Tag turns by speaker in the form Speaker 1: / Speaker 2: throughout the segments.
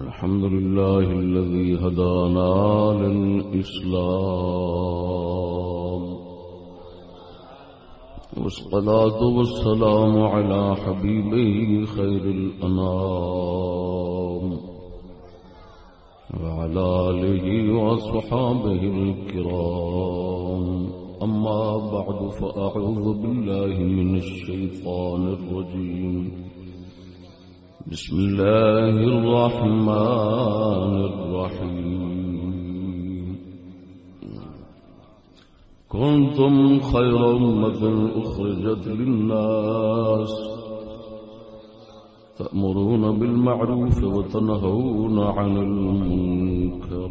Speaker 1: الحمد لله الذي هدانا للإسلام. والصلاة والسلام على حبيبه خير الأنام. وعلى آله وصحابه الكرام. أما بعد، فأعوذ بالله من الشيطان الرجيم. بسم الله الرحمن الرحيم. كنتم خير أمة أخرجت للناس. تأمرون بالمعروف وتنهون عن المنكر.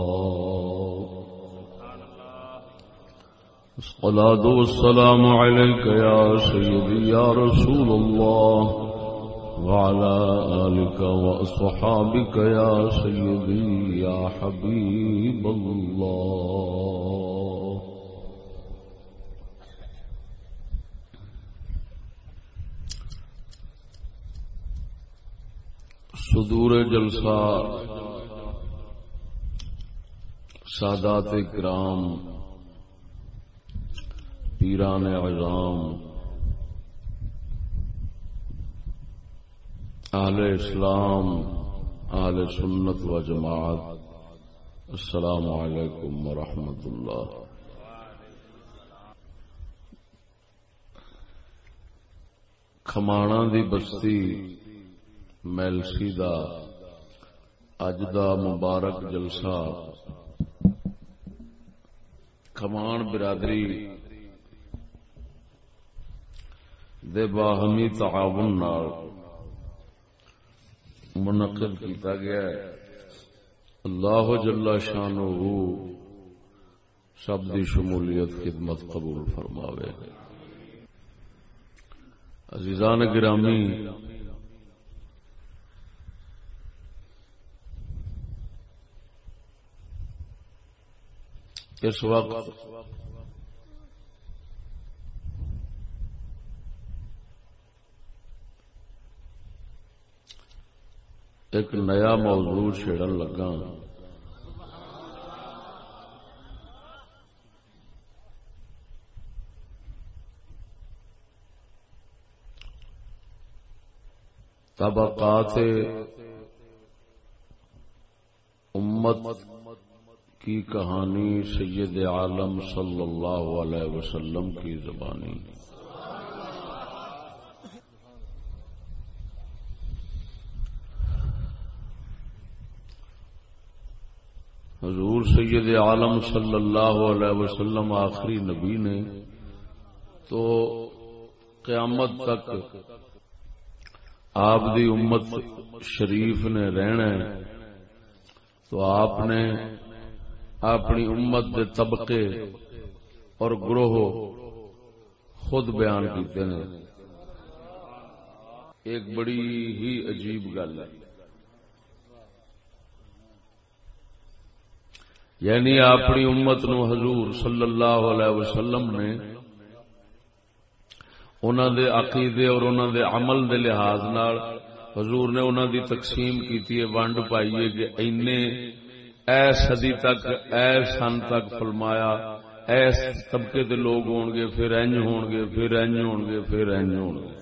Speaker 1: الصلاة والسلام عليك يا سيدي يا رسول الله وعلى آلك وأصحابك يا سيدي يا حبيب الله. صدور جلسہ سادات کرام پیران عظام آل اسلام، آل سنت و جماعت، السلام علیکم ورحمۃ اللہ۔ کھمانا دی بستی میلسی دا اج دا مبارک جلسہ۔ کمان برادری دے باہمی تعاون نال منعقد کیتا گیا ہے۔ اللہ جل شانہ سب دی شمولیت خدمت قبول فرماوے۔ عزیزان گرامی، اس وقت ایک نیا موضوع چھیڑن لگا طبقات امت کی کہانی سید عالم صلی اللہ علیہ وسلم کی زبانی۔ حضور سید عالم صلی اللہ علیہ وسلم آخری نبی نے تو قیامت تک آپ دی امت شریف نے رہنا تو آپ نے اپنی امت دے طبقے اور گروہ خود بیان کیتے ہیں۔ ایک بڑی ہی عجیب گل ہے۔ یعنی اپنی امت نو حضور صلی اللہ علیہ وسلم نے انہوں دے عقیدے اور انہوں دے عمل دے لحاظ نال حضور نے انہوں دی تقسیم کیتی ہے، ونڈ پائیے کہ اینے اے صدی تک اے سن تک فرمایا، ایس طبقے دے لوگ ہون گے، پھر انج ہون گے، پھر انج ہون گے، پھر انج ہون گے۔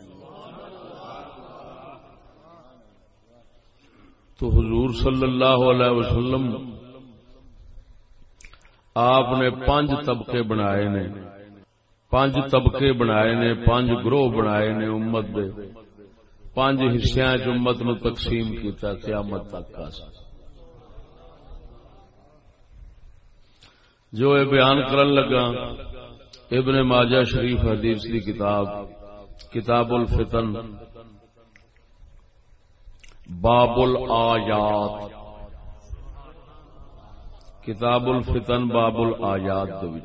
Speaker 1: تو حضور صلی اللہ علیہ وسلم آپ نے پانچ طبقے بنائے نے۔ پانچ طبقے بنائے نے، پانچ گروہ بنائے نے امت دے۔ پانچ حصوں امت نو تقسیم کیتا قیامت تک کا جو یہ بیان کرن لگا، ابن ماجہ شریف حدیث کی کتاب کتاب الفتن باب الآیات کتاب الفتن باب الآیات دو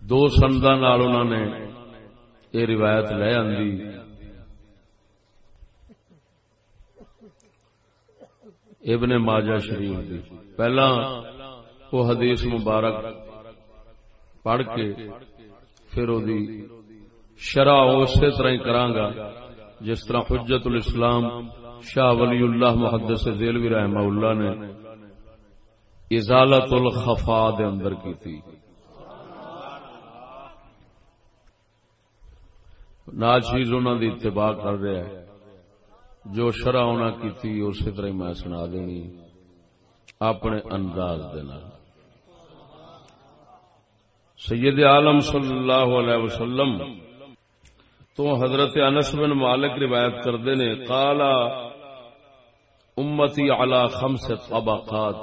Speaker 1: دو سندا انہوں نے یہ روایت لے آندی۔ ابن ماجہ شریف دی۔ پہلا وہ حدیث مبارک پڑھ کے پھر دی شرح اسی طرح کرانگا جس طرح حجت الاسلام شاہ ولی اللہ محدث ذیلوی رحمہ اللہ نے ازالت الخفا دے اندر کی تھی۔ ناچیز انہوں دی اتباع کر رہا ہے جو شرح ہونا کی تھی اسی طرح میں سنا دینی۔ اپنے انداز دینا سید عالم صلی اللہ علیہ وسلم تو حضرت انس بن مالک روایت کردے نے، قالا امتی علی خمس طبقات۔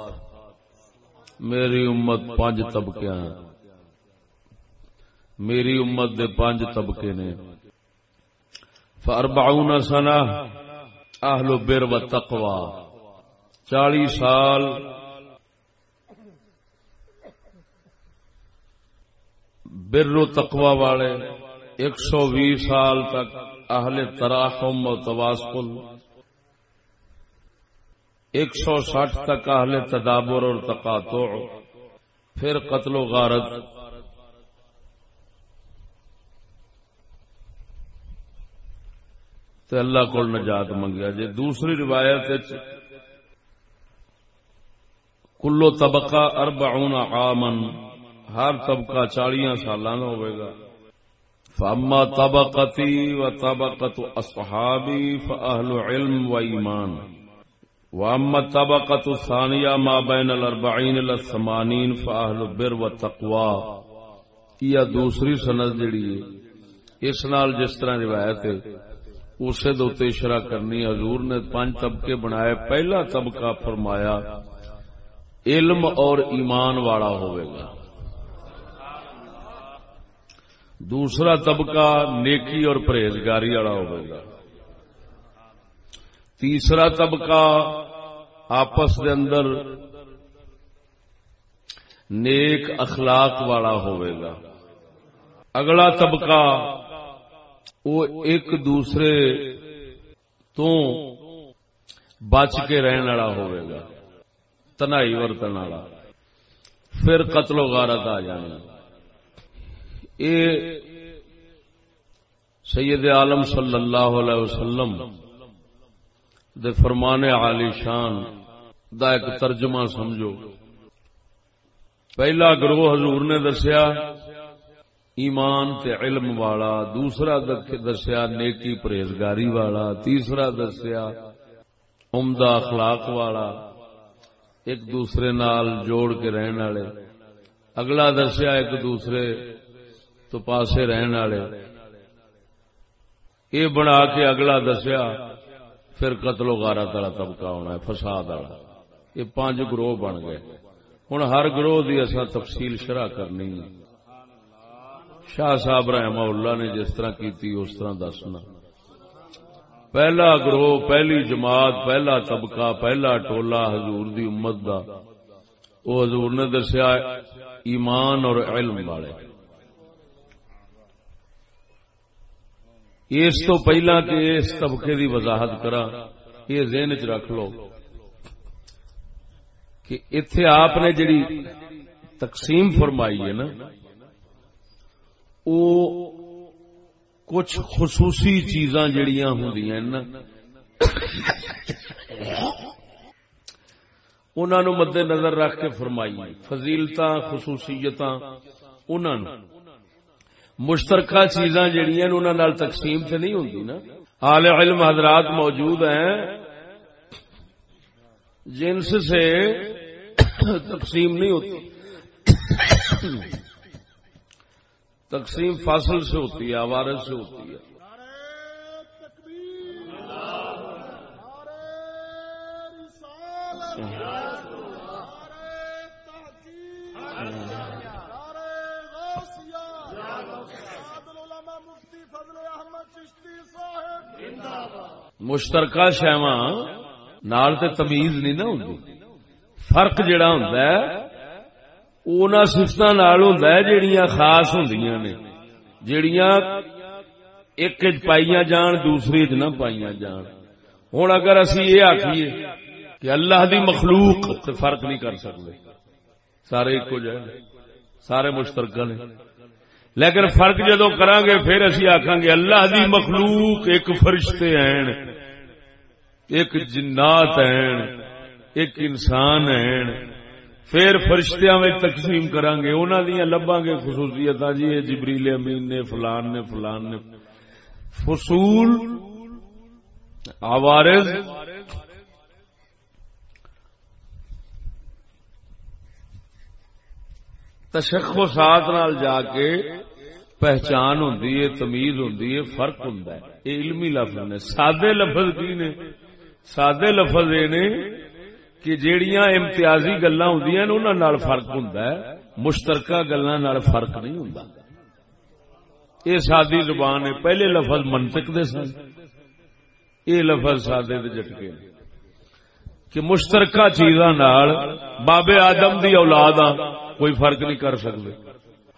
Speaker 1: میری امت پانچ طبقے ہیں۔ میری امت دے پانچ طبقے نے۔ فاربعون سنہ اہل بر و تقوا چالی سال۔ بر و تقوا والے، ایک سو بھی سال تک اہل تراحم و تواسکل ایک سو ساٹھ تک اہل تدابر اور تقاتع پھر قتل و غارت۔ تو اللہ کو نجات منگیا۔ جی دوسری روایت کلو طبقہ اربعون عامن ہر طبقہ چالیاں سالانہ ہوئے گا۔ فاما طبقتی و طبقت اصحابی فاہل علم و ایمان واما طبقت ثانیہ ما بین الاربعین الثمانین فاہل بر و تقوا یہ دوسری سند جڑی ہے۔ اس نال جس طرح روایت ہے، اسے دوتے اشرا کرنی حضور نے پانچ طبقے بنائے۔ پہلا طبقہ فرمایا، علم اور ایمان والا ہوئے گا۔ دوسرا طبقہ نیکی اور پرہیزگاری والا ہوئے گا۔ تیسرا طبقہ آپس دے اندر نیک اخلاق والا ہوئے گا۔ اگلا طبقہ وہ ایک دوسرے تو بچ کے رہن والا ہوئے گا۔ تنائی ورتن والا۔ پھر قتل و غارت آ جانا۔ یہ سید عالم صلی اللہ علیہ وسلم دے فرمانے عالی شان دا ایک ترجمہ سمجھو۔ پہلا گروہ حضور نے دسیا، ایمان تے علم والا، دوسرا دسیا نیکی پرہیزگاری والا، تیسرا دسیا عمدہ اخلاق والا، ایک دوسرے نال جوڑ کے رہن والے۔ اگلا دسیا ایک دوسرے تو پاسے رہن والے۔ یہ بنا کے اگلا دسیا پھر قتل و غارت والا طبقہ ہونا ہے، فساد والا۔ یہ پانچ گروہ بن گئے۔ ہوں ہر گروہ کی اصا تفصیل شرح کرنی ہے۔ شاہ صاحب رحمہ اللہ نے جس طرح کی اس طرح دسنا۔ پہلا گروہ، پہلی جماعت، پہلا طبقہ، پہلا ٹولا حضور دی امت دا۔ وہ حضور نے دسیا ایمان اور علم والے۔ اس تو پہلا کہ اس طبقے دی وضاحت کرا، یہ ذہن چ رکھ لو کہ اتے آپ نے جڑی تقسیم فرمائی ہے نا کچھ خصوصی چیزاں جڑیاں ہوں انہوں مد نظر رکھ کے فرمائی فضیلت خصوصیت مشترکہ چیزاں جہیا انہوں تقسیم سے نہیں ہوتی نا۔ عال علم حضرات موجود ہیں۔ جنس سے تقسیم نہیں ہوتی۔ تقسیم فاصل سے ہوتی ہے عوارت سے ہوتی ہے۔ مشترکہ شہوا نال تے تمیز نہیں نہ ہوں فرق جڑا ہوں اونا سفت نال ہوں جڑیاں خاص ہوں نے۔ جڑیاں ایک پائیاں جان، دوسری چ نہ پائیاں جان۔ ہوں اگر اسی یہ آخیے کہ اللہ دی مخلوق، تے فرق نہیں کر سکتے سارے ایک جائے سارے مشترکہ نے۔ لیکن فرق جدو کران گے پھر اسی آخان گے اللہ دی مخلوق ایک فرشتے ہیں، ایک جنات ہیں، ایک انسان ہیں۔ پھر فرشتیاں میں تقسیم کران گے انہوں دیا لباں گے خصوصیت جی یہ جبریل امین نے، فلان نے فلان نے۔ فصول آوارز تشخصات نال جا کے پہچان ہوں تمیز ہوں فرق ہوں یہ علمی لفظ نے، سادے لفظ کی نے؟ سادے لفظ یہ نے کہ جیڑیاں امتیازی گلا ہوں فرق ہوں مشترکہ گلا فرق نہیں ہوں یہ سادی زبان ہے، پہلے لفظ منطق دے سن۔ یہ لفظ سادے دے جٹکے کہ مشترکہ چیزاں بابے آدم دی اولاد کوئی فرق نہیں کر سکتے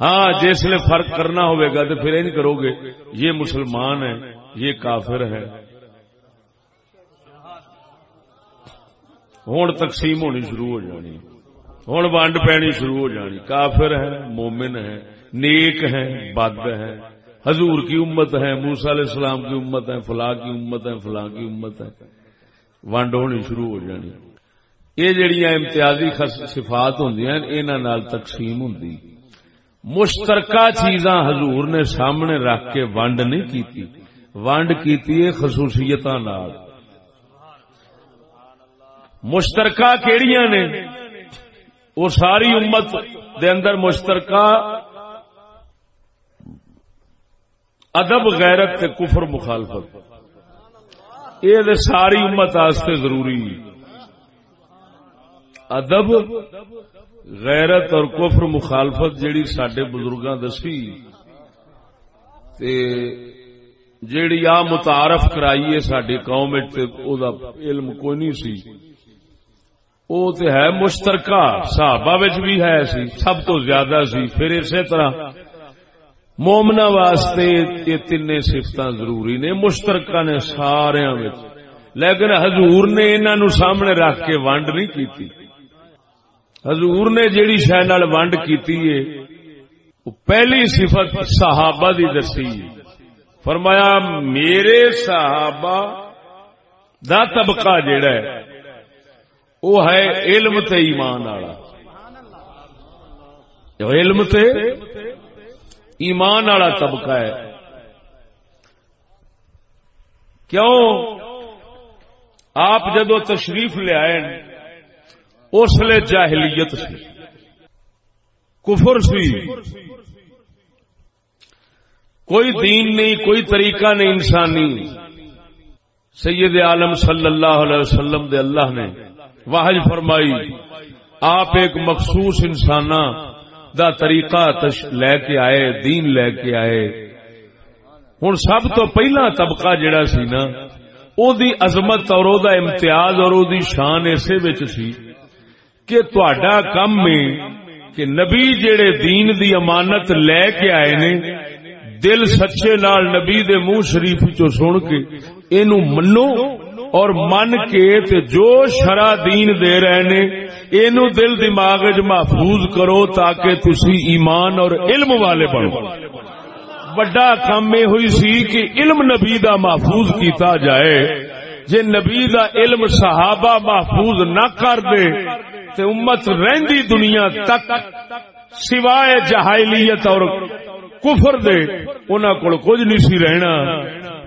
Speaker 1: ہاں جس لیے فرق کرنا ہوئے گا تو پھر نہیں کرو گے۔ یہ مسلمان ہے یہ کافر ہے ہوں تقسیم ہونی شروع ہو جانی۔ ہوں ونڈ پینی شروع ہو جانی۔ کافر ہے مومن ہے نیک ہے بد ہے حضور کی امت ہے موسا علیہ السلام کی امت ہے فلاں کی امت ہے فلاں کی امت ہے ونڈ ہونی شروع ہو جانی۔ یہ جڑیاں امتیازی صفات ہوں انہوں تقسیم ہوں مشترکہ چیزاں حضور نے سامنے رکھ کے ونڈ نہیں کیتی۔ ونڈ کیتی خصوصیت مشترکہ کیڑیاں نے؟ وہ ساری امت دے اندر مشترکہ ادب، غیرت تے کفر مخالفت۔ یہ ساری امت آستے ضروری۔ ادب غیرت اور کفر مخالفت جیڑی سڈے بزرگاں دسی جیڑی آ متعارف کرائیے ساری قوم علم کوئی نہیں سی۔ او تے ہے مشترکہ، صحابہ وچ بھی ہے سی، سب تو زیادہ سی۔ پھر اسی طرح مومنا واسطے یہ تین سفت ضروری نے، مشترکہ نے سارا لیکن حضور نے انہوں سامنے رکھ کے ونڈ نہیں کی حضور نے جیڑی شہ نال ونڈ کیتی ہے، وہ پہلی صفت صحابہ دی دسی فرمایا، میرے صحابہ دا طبقہ جیڑا ہے، وہ ہے علم تے ایمان والا۔ علم تے ایمان والا طبقہ ہے۔ کیوں؟ آپ جدو تشریف لے آئے اس لیے جاہلیت سی۔ کفر سی۔ کوئی دین نہیں، کوئی طریقہ نہیں انسانی۔ سید عالم صلی اللہ علیہ وسلم دے اللہ نے واحج فرمائی، آپ ایک مخصوص انسان دا طریقہ لے کے آئے، دین لے کے آئے۔ ہوں سب تو پہلا طبقہ جڑا سی نا، او دی عظمت اور او دا امتیاز اور او دی شان اسے سی۔ کہ تڈا کم میں کہ نبی جڑے دین دی امانت لے کے آئے نے، دل سچے نال نبی دے منہ شریف چو سن کے اینو منو اور من کے تے جو شرع دین دے رہے نے، اینو دل دماغ محفوظ کرو تاکہ تسی ایمان اور علم والے بنو۔ بڑا کام یہ ہوئی سی کہ علم نبی دا محفوظ کیتا جائے۔ جے نبی دا علم صحابہ محفوظ نہ کر دے تے امت رہندی دنیا تک سوائے جہائلیت اور کفر دے، انہاں کول کچھ نہیں سی رہنا۔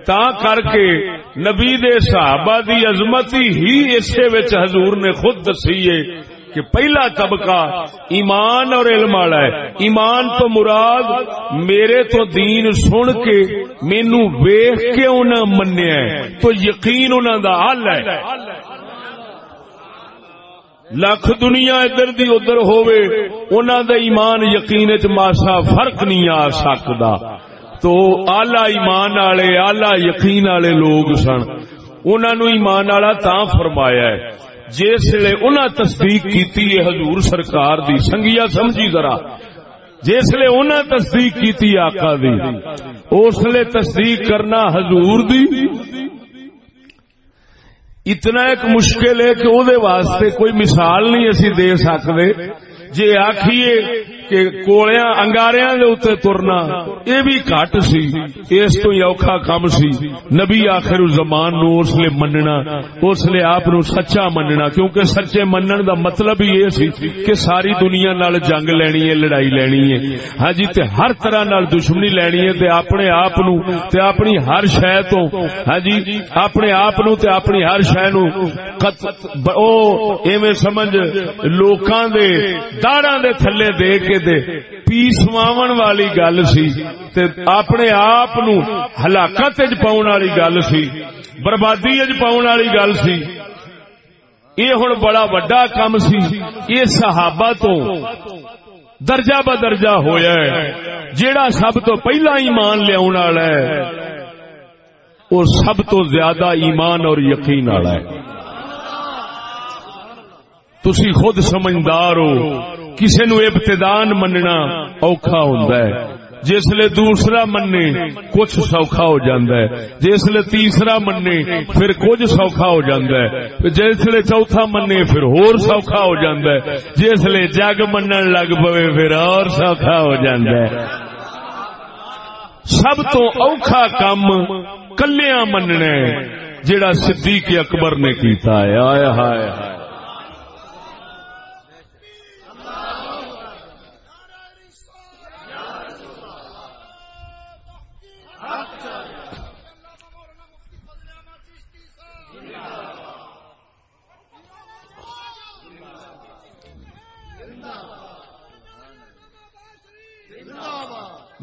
Speaker 1: تا کر کے نبی دے صحابہ دی عظمت ہی اسے وچ حضور نے خود دسی ہے کہ پہلا طبقہ ایمان اور علم والا ہے۔ ایمان تو مراد میرے تو دین سن کے مینو ویخ کے انہیں منیا ہے۔ تو یقین انہوں دا حل ہے۔ لکھ دنیا ادھر دی ادھر ہووے، انہاں دا ایمان یقین وچ ماسا فرق نہیں آ سکدا۔ تو آلہ ایمان والے، آلہ یقین والے لوگ سن۔ انہاں نو ایمان والا تا فرمایا ہے۔ جس لے انہاں تصدیق کیتی ہے، حضور سرکار دی۔ سنگیا سمجھی ذرا۔ جس لے انہاں تصدیق کیتی آقا دی، اس لے تصدیق کرنا حضور دی۔ اتنا ایک مشکل ہے کہ وہ واسطے کوئی مثال نہیں اسی دے سکتے جی آخیے کہ کوڑیاں انگاریاں دے اتنے ترنا، یہ بھی گھٹ سی، اس تو اوکھا کم سی۔ نبی آخر زمان نو اس لیے مننا، اس لیے آپ نو سچا مننا، کیونکہ سچے منن دا مطلب ہی یہ سی کہ ساری دنیا نال جنگ لینی ہے، لڑائی لینی ہے۔ ہاں جی تے ہر طرح نال دشمنی لینی ہے، تے اپنے آپ نو، تے اپنی ہر شے تو ہاں جی اپنے آپ نو تے اپنی ہر شے نو او، ایویں سمجھ، لوکاں دے داڑاں دے تھلے دے کے دے پیسواون والی گل سی تے اپنے آپ نو ہلاکت پاؤن والی گل سی، بربادی پاؤن والی گل سی۔ یہ ہوں بڑا وڈا کام سی۔ یہ صحابہ تو درجہ ب درجہ ہویا ہے۔ جیڑا سب تو پہلا ایمان لیا والا ہے، وہ سب تو زیادہ ایمان اور یقین والا ہے۔ تسی خود سمجھدار ہو۔ کسی نو ابتدان مننا اوکھا ہوندا ہے۔ جسے دوسرا منے کچھ سوکھا ہو جاندہ ہے۔ جسے تیسرا منے پھر کچھ سوکھا ہو جاندہ ہے۔ جسے چوتھا منے پھر ہور سوکھا ہو جاندہ ہے۔ جسے جگ منن لگ پوے پھر اور سوکھا ہو جاندہ ہے۔ سب تو اوکھا کم کلیاں مننے جڑا صدیق اکبر نے کیتا ہے۔ آیا ہائے ہائے۔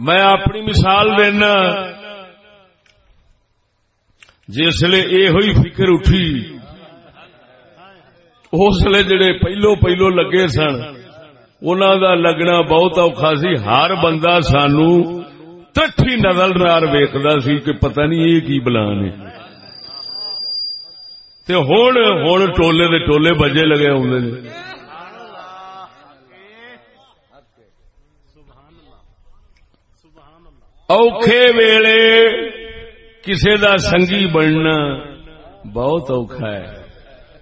Speaker 1: میں اپنی مثال دینا۔ جسے یہ ہوئی فکر اٹھی اسلے جڑے پہلو پہلو لگے سن ان دا لگنا بہت اوکھا سی۔ ہر بندہ سانو تٹھی نظر نار ویکد سی کہ پتہ نہیں یہ کی بلا نے ہوں ہوں ٹولے دے ٹولے بجے لگے آدھے اوکھے ویلے کسے دا سنگی بننا بہت اوکھا ہے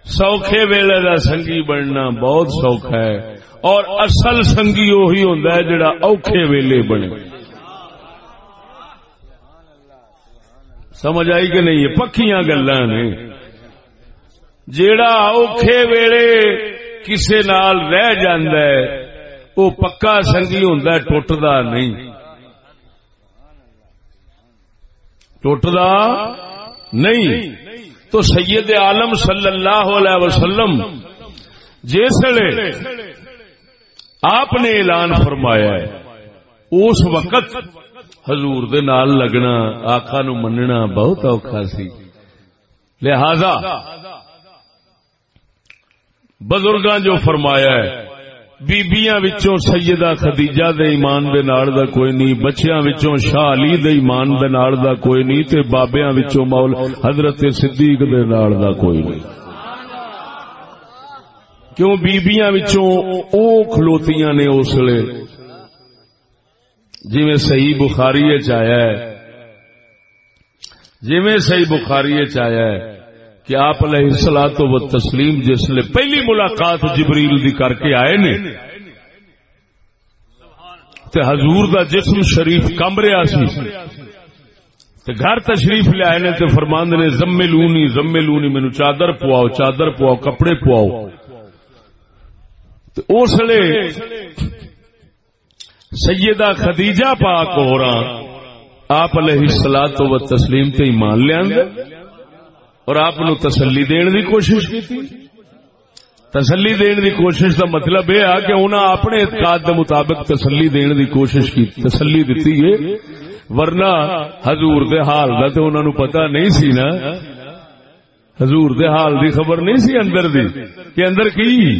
Speaker 1: سوکھے ویلے دا سنگی بننا بہت سوکھا ہے اور اصل سنگی وہی ہوتا ہے جڑا اوکھے ویلے بنے سمجھ آئی کہ نہیں پکیاں گلا نے جیڑا اوکھے ویلے کسے نال رہ جاندہ ہے وہ پکا سنگی ہوتا ہے ٹوٹتا نہیں ٹوٹدا نہیں۔ تو سید عالم صلی اللہ علیہ وسلم جسے آپ نے اعلان فرمایا ہے، اس وقت حضور دے نال لگنا، آقا نو مننا بہت اوکھا سی۔ لہذا، بزرگاں جو فرمایا ہے بیبیاں وچوں سیدہ خدیجہ دے ایمان دے نال دا کوئی نہیں، بچیاں وچوں شاہ علی دے ایمان دے نال دا کوئی نہیں، تے بابیاں وچوں مول حضرت صدیق دے نال دا کوئی نہیں۔ کیوں بیبیاں وچوں او کھلوتیاں نے اس لے جویں صحیح بخاری وچ آیا ہے۔ جویں صحیح بخاری وچ آیا ہے۔ کہ آپ علیہ سلا تو وہ تسلیم جس نے پہلی ملاقات جبریل دی کر کے آئے نے، تے حضور دا جسم شریف کم رہا سی، تے گھر تشریف لے آئے نے، تے فرماند نے زمے لونی زمے لونی مینو چادر پواؤ چادر پواؤ، کپڑے پواؤ۔ اس لیے سیدہ خدیجہ پاک ہو رہا، آپ علیہ سلا تو وہ تسلیم تے ایمان لیا اور آپ تسلی دین دی کوشش کی تسلی دین دی کوشش کا مطلب یہ ہے کہ انہوں اپنے اعتقاد کے مطابق تسلی دین دی کوشش کی، تسلی دیتی ہے۔ ورنہ حضور دے حال کا تو انہوں پتا نہیں سی نا۔ حضور دے حال دی خبر نہیں سی اندر دی۔ کہ اندر کی؟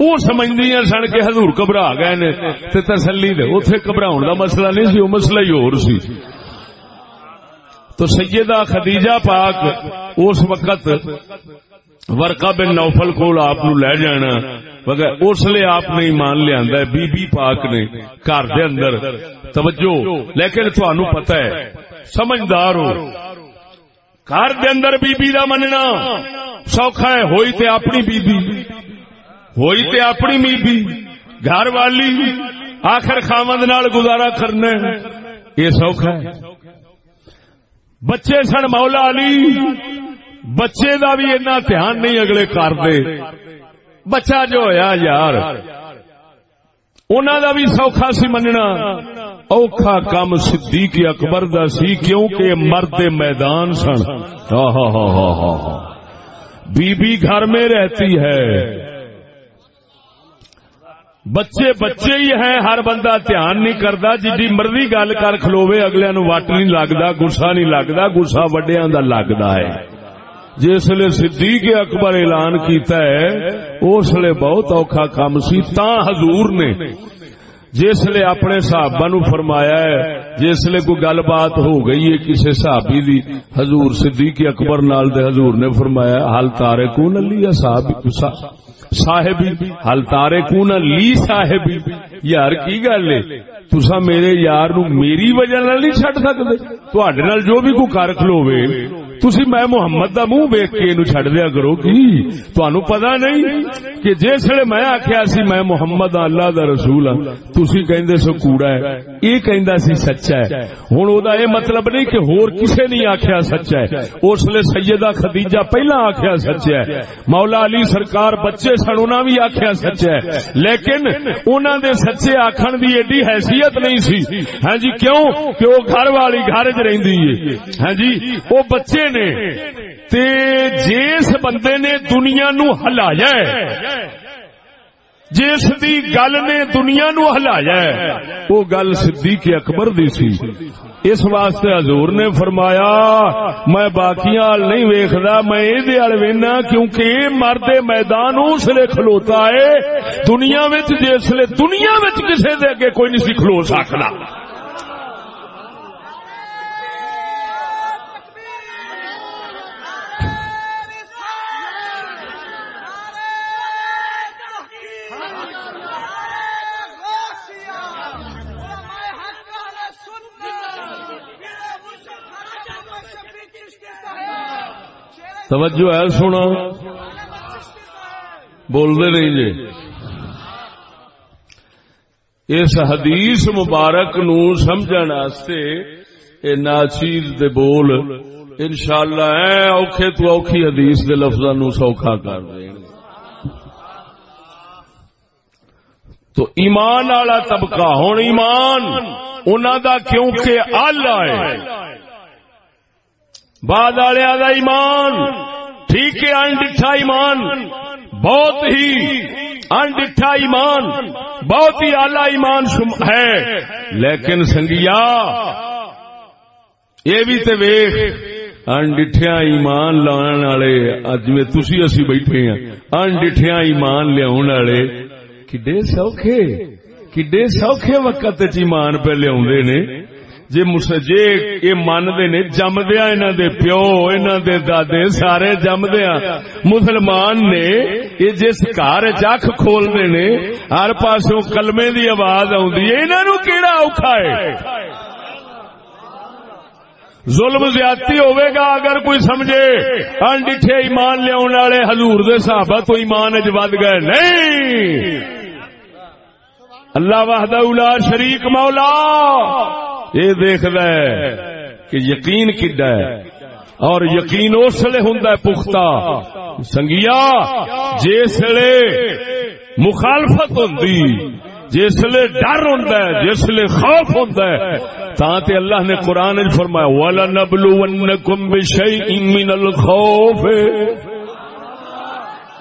Speaker 1: وہ سمجھدیاں سن کے حضور گھبرا گئے نے تے تسلی دے۔ اوتھے گھبراؤن دا مسئلہ نہیں سی وہ مسئلہ ہی اور سی۔ تو سیدہ خدیجہ پاک اس وقت ورقا بن نوفل کو آپ لے جانا، مگر اس لیے آپ نے ایمان لیا بی بی پاک نے گھر دے اندر۔ توجہ، لیکن تھانو پتہ ہے، سمجھدار ہو۔ گھر دے اندر بی بی دا مننا، سوکھا ہے، ہوئی تے اپنی بی بی۔ ہوئی تے اپنی بی بی۔ گھر والی آخر خامد نال گزارا کرنا یہ سوکھا ہے۔ بچے سن مولا علی، بچے دا بھی اتنا دھیان نہیں اگلے کر دے۔ بچہ جو ہویا یار انہوں دا بھی سوکھا سی مننا۔ اوکھا کام صدیق اکبر دا سی کیونکہ مرد میدان سن۔ ہاں ہاں ہاں ہاں ہاں بی بی گھر میں رہتی ہے۔ بچے بچے ہی ہیں، ہر بندہ دھیان نہیں کرتا جی مرضی گل کر کھلوے اگلے نو وٹ نہیں لگتا گسا نہیں لگتا گسا وڈیا کا لگتا ہے۔ جس لیے صدیق اکبر اعلان کیتا ہے، اس لیے بہت اوکھا کام سی تا حضور نے۔ جس لیے اپنے صحابہ نو فرمایا ہے، جس لیے کوئی گل بات ہو گئی ہے کسی صحابی دی، حضور صدیق اکبر نال دے حضور نے فرمایا، حل تارے کون علی صاحب صاحبی، حل تارے کو نہ لی صاحبی۔ یار، کی گل ہے؟ تسا میرے یار نو میری وجہ نال نہیں چھڈ سکدے۔ تواڈے نال جو بھی کوئی کر کھلوے تسی میں محمد دا منہ ویکھ کے اینو چھڈ دیا کرو کی تانوں پتہ نہیں کہ جس ویلے میں آکھیا سی میں محمد اللہ دا رسول ہاں تسی کہندے سو کوڑا ہے اے کہندا سی سچا ہے ہن او دا اے مطلب نہیں کہ ہور کسے نہیں آکھیا سچا ہے اس لیے سیدہ خدیجہ پہلا آکھیا سچا ہے مولا علی سرکار بچے سن انہاں بھی آکھیا سچا ہے لیکن انہاں دے سچے آکھن دی ایڈی حیثیت نہیں سی ہاں جی کیوں کہ وہ گھر والی گھر چ رہندی ہے ہاں جی وہ بچے نے تے جس بندے نے دنیا نو ہلایا جس دی گل نے دنیا نو ہلایا وہ گل صدیق اکبر دی سی۔ اس واسطے حضور نے فرمایا، میں باقیاں نہیں ویکھدا، میں اے ال وینا کیونکہ اے مرد میدان اس لیے کھلوتا ہے، دنیا وچ جس لیے دنیا وچ کسے دے اگے کوئی نہیں سی کھلو سکدا توجہ ہے سونا۔ بول دے نہیں جی۔ اس حدیث مبارک نو سمجھن واسطے اے ناچیز دے بول، انشاءاللہ اے اوکھے تو اوکھی حدیث دے لفظاں نو سوکھا کر دیں۔ تو ایمان والا طبقہ، ہن ایمان، انہاں دا کیونکہ آلہ ہے۔ بعد دا ایمان، ٹھیک ہے انڈا ایمان، بہت ہی انڈا ایمان، بہت ہی آلہ ایمان ہے۔ لیکن سنگیا، یہ بھی تو ویخ انڈیا ایمان لان والے اج میں تھی اسی بیٹھے ہیں انڈیا ایمان لیا والے، کڈے سوکھے کڈے سوکھے وقت ایمان پہ لیا نے۔ جی جے یہ مانتے نے جمدیا انہوں دے پیو انہوں دے دادے، سارے جمدیا مسلمان نے یہ جس گھر چکھ کھولتے نے، ہر پاسوں کلمے دی آواز آنہوں کیڑا اوکھا ہے؟ ظلم زیادتی ہوئے گا اگر کوئی سمجھے۔ انڈیٹھے ایمان لیا والے حضور دے صحابہ تو ایمان اج ود گئے۔ نہیں۔ اللہ وحدہ اولا شریک مولا۔ یہ دیکھد کہ یقین کڈا ہے اور یقین اس لیے ہوں پختہ۔ سنگیا، جس مخالفت ہوں جس ڈر ہوں جس خوف ہوں تے اللہ نے قرآن فرمایا والا نبلو کم بشئی من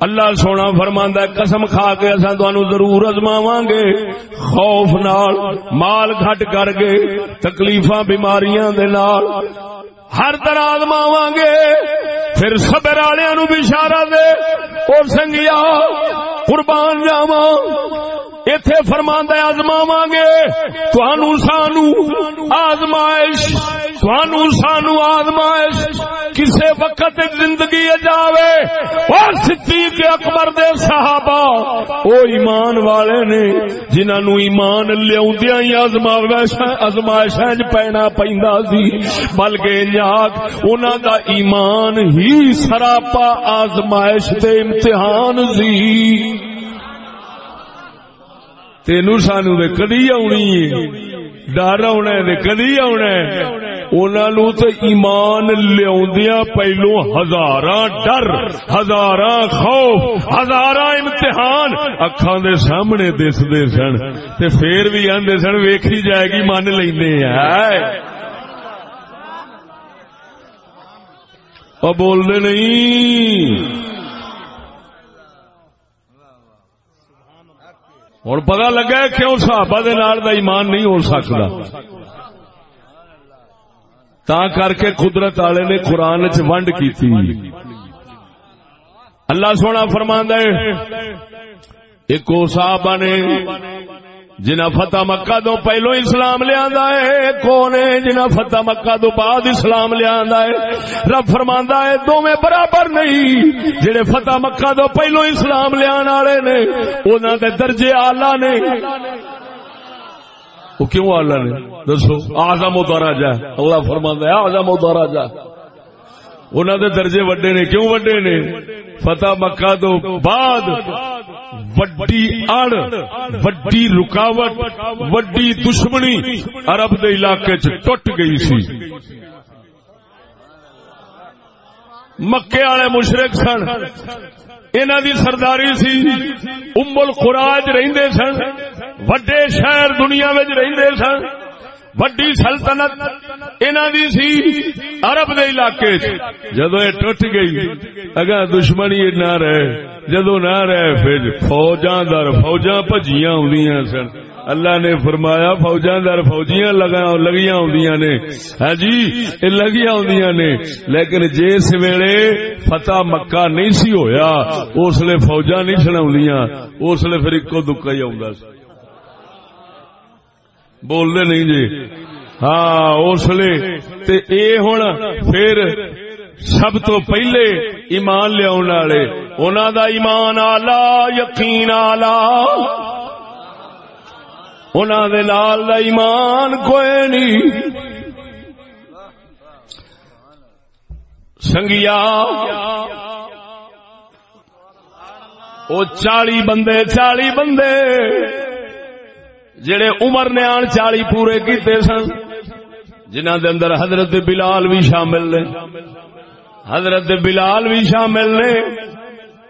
Speaker 1: اللہ سونا فرماندا ہے، قسم کھا کے اساں تانوں ضرور ازماواں گے خوف نال، مال گھٹ کر کے، تکلیفاں بیماریاں دے نال۔ ہر طرح ازماواں گے پھر صبر والےاں نو بھی اشارہ دے۔ او سنگیا قربان جاواں۔ ایتھے فرماندا ہے ازماواں گے تانوں سانو آزمائش تانوں سانو آزمائش، کسے وقت زندگی جاوے۔ اور صدیق اکبر دے صحابہ، او ایمان والے نے جنہاں نو ایمان لیاوندیاں ہی آزمائش آزمائش پینا پیندا سی۔ بلکہ جاگ انہاں دا ایمان ہی سراپا آزمائش دے امتحان سی۔ تینو سانو دے کدی آنی ڈر آنا کدی آنا انہوں تو ایمان لیا پہلو ہزار ڈر ہزار خوف ہزار امتحان اکھان دے سامنے دستے سن۔ تے پھر بھی آدھے سن، ویکھی جائے گی، من لینے بولتے نہیں۔ ہوں پتا لگا کیوں صحابہ دے نال دا ایمان نہیں ہو سکتا؟ تا کر کے قدرت والے نے قرآن چ ونڈ کی اللہ سونا فرما ایک صحابہ نے جنا فتح مکہ تو پہلو اسلام لیا ہے، کون ہے جنا فتح مکہ تو بعد اسلام لیا ہے؟ رب فرما ہے دونوں برابر نہیں۔ جڑے فتح مکہ تو پہلو اسلام لیا والے نے انہوں دے درجے آلہ نے۔ وہ کیوں آلہ نے؟ دسو آزم اتارا جا اللہ فرما ہے آزم اتارا جا انہوں دے درجے وڈے نے، کیوں وڈے نے؟ فتح مکہ تو بعد وڈی اڑ، وڈی رکاوٹ، وڈی دشمنی عرب دے علاقے چ ٹوٹ گئی سی۔ مکے والے مشرق سن انہوں دی سرداری سی۔ امل خوراج رہندے سن، وڈے شہر دنیا وچ رہندے سن۔ وڈی سلطنت انہوں دی سی، عرب دے علاقے جدو یہ ٹوٹ گئی اگر دشمنی نہ رہے جدو نہ رہے، پھر فوجاں در فوجاں پجیاں آدیاں سن۔ اللہ نے فرمایا، فوجاں در فوجیاں لگیاں آدیاں نے۔ ہاں جی یہ لگیاں آدیاں نے۔ لیکن جس ویلے فتح مکہ نہیں سی ہویا، اس لیے فوجاں نہیں سنا اس لیے پھر ایک دکا ہی آ بولتے نہیں جی۔ ہاں اس لیے۔ اے ہوں پھر سب تو پہلے ایمان لیا انہوں دا ایمان آلہ، یقین آلہ۔ انہوں دے لال دا ایمان کوئی نہیں۔ سنگیا وہ چالی بندے چالی بندے۔ جڑے عمر نے آن چالی پورے کیتے سن جنہ دے اندر حضرت بلال بھی شامل نے۔ حضرت بلال بھی شامل نے۔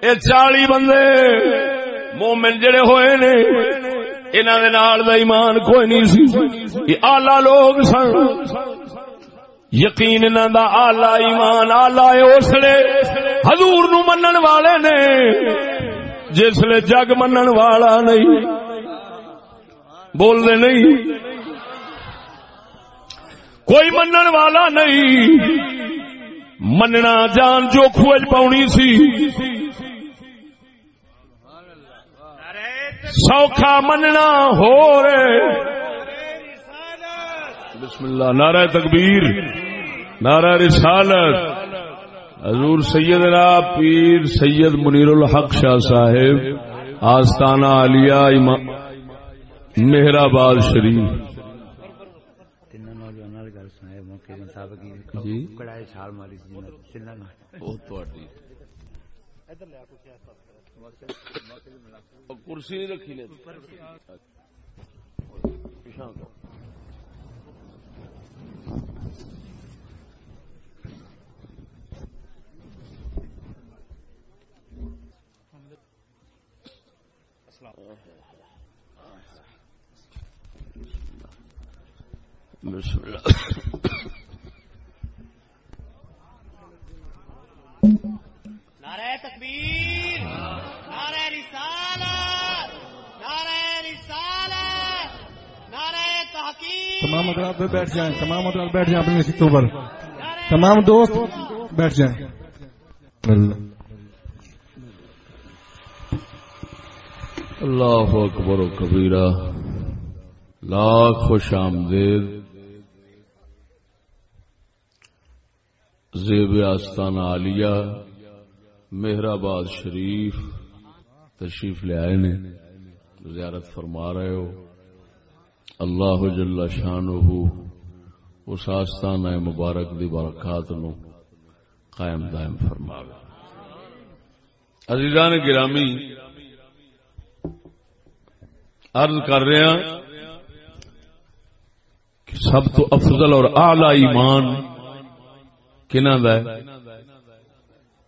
Speaker 1: یہ چالی بندے، مومن جڑے ہوئے نے انہوں دے نال دا ایمان کوئی نہیں سی۔ یہ آلہ لوگ سن۔ یقین انہوں دا آلہ ایمان، آلہ اس لیے حضور نو منن والے نے، جس لیے جگ منن والا نہیں۔ بول دے نہیں۔ کوئی منن والا نہیں۔ مننا جان جو کھوج پاؤنی سی۔ سوکھا مننا ہو رہے۔ بسم اللہ، نعرہ تکبیر، نعرہ رسالت۔ حضور سیدنا پیر سید منیر الحق شاہ صاحب، آستانہ علیہ مہرآباد شریف۔ جی۔ چھال ماری کرسی نہیں رکھی لے بسم اللہ۔
Speaker 2: نعرہ تکبیر نعرہ رسالت نعرہ رسالت نعرہ تحقیق۔
Speaker 3: تمام حضرات پہ بیٹھ جائیں تمام حضرات بیٹھ جائیں اپنی سیٹوں پر۔ تمام دوست بیٹھ جائیں۔
Speaker 1: اللہ اکبر و کبیرہ لاکھ خوش آمدید۔ زیب آستان عالیہ، مہرآباد شریف، تشریف لے آئے نے، زیارت فرما رہے ہو۔ اللہ جل شان اس آستان مبارک دی برکات نو قائم دائم فرما عزیزان گرامی، عرض کر رہے ہیں کہ سب تو افضل اور اعلی ایمان کنہ دا ہے؟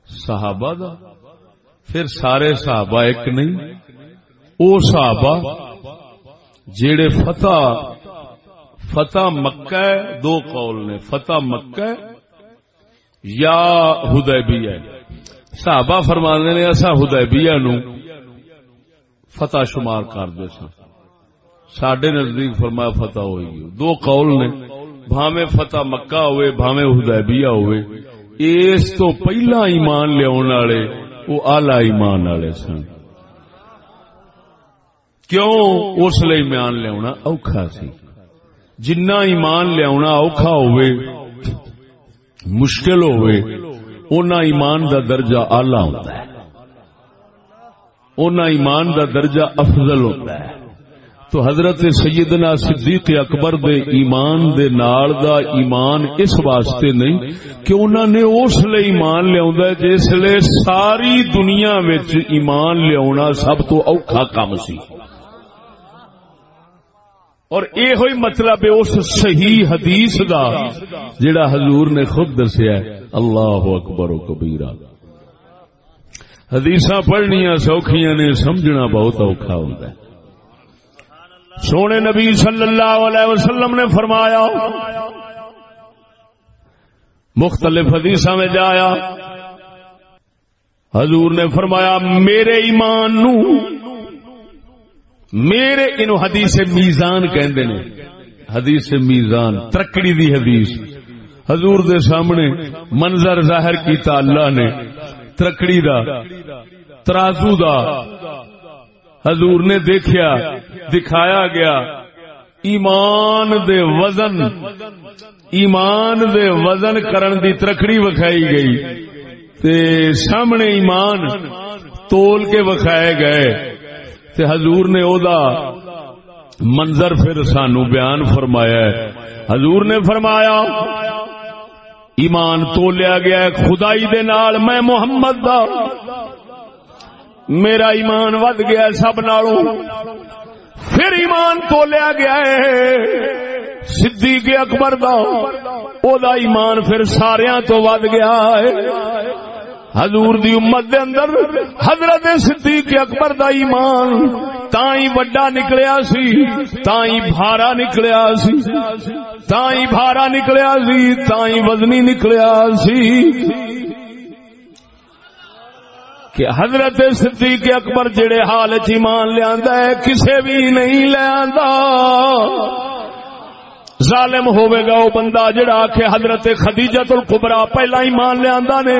Speaker 1: صحابہ دا۔ پھر سارے صحابہ ایک نہیں، او صحابہ جیڑے فتح فتح مکہ ہے، دو قول نے، فتح مکہ یا ہدیبیہ صحابہ فرمانے نے ایسا ہدیبیہ نو فتح شمار کر دے سن سڈے نزدیک فرمایا فتح ہوئی دو قول نے۔ بھاوے فتح مکہ ہوئے بھاوے ہدیبیہ ہوئے۔ اس تو پہلا ایمان لیا والے وہ آلہ ایمان والے سن۔ کیوں؟ اس لیے ایمان لیا اوکھا سی۔ جنہ ایمان لیا اوکھا ہوئے، مشکل ہوئے، اونا ایمان دا درجہ آلہ ہوتا ہے۔ اونا ایمان دا درجہ افضل ہوتا ہے۔ تو حضرت سیدنا صدیق اکبر دے ایمان دے نال دا ایمان اس واسطے نہیں کہ انہوں نے اس لیے ایمان لیا جس لیے ساری دنیا وچ ایمان لیا سب تو اوکھا کام سی۔ اور اے ہوئی مطلب اس صحیح حدیث دا جڑا حضور نے خود دسیا ہے۔ اللہ اکبر و کبیرہ۔ حدیث پڑھنیاں سوکھیاں نے، سمجھنا بہت اوکھا ہوتا ہے۔ سونے نبی صلی اللہ علیہ وسلم نے فرمایا، مختلف حدیث میں جایا۔ حضور نے فرمایا، میرے ایمان نو، میرے انو حدیث میزان کہندے نے۔ حدیث میزان، ترکڑی دی حدیث۔ حضور دے سامنے منظر ظاہر کیتا اللہ نے۔ ترکڑی دا، ترازو دا حضور نے دیکھیا، دکھایا گیا۔ ایمان دے وزن، ایمان دے وزن کرن دی ترکڑی وکھائی گئی۔ تے سامنے ایمان تول کے وکھائے گئے۔ تے حضور نے او دا منظر پھر سانو بیان فرمایا ہے۔ حضور نے فرمایا، ایمان تولیا گیا ہے، خدائی دے نال میں محمد دا۔ میرا ایمان ود گیا سب نالوں۔ پھر ایمان تو لیا گیا ہے۔ سدھی کے اکبر دا۔ او دا ایمان پھر سارا تو ود گیا ہے۔ حضور دی امت دے اندر حضرت صدیق اکبر دا ایمان تائیں وڈا نکلیا سی، تائیں بھارا نکلیا سی، تائیں بھارا نکلیا سی، تائیں وزنی نکلیا سی۔ کہ حضرت صدیق اکبر جڑے حال ایمان لیا کسے بھی نہیں لیا ظالم ہوئے گا وہ بندہ جڑا آکھے حضرت خدیجت القبرا پہلا ایمان لیا نے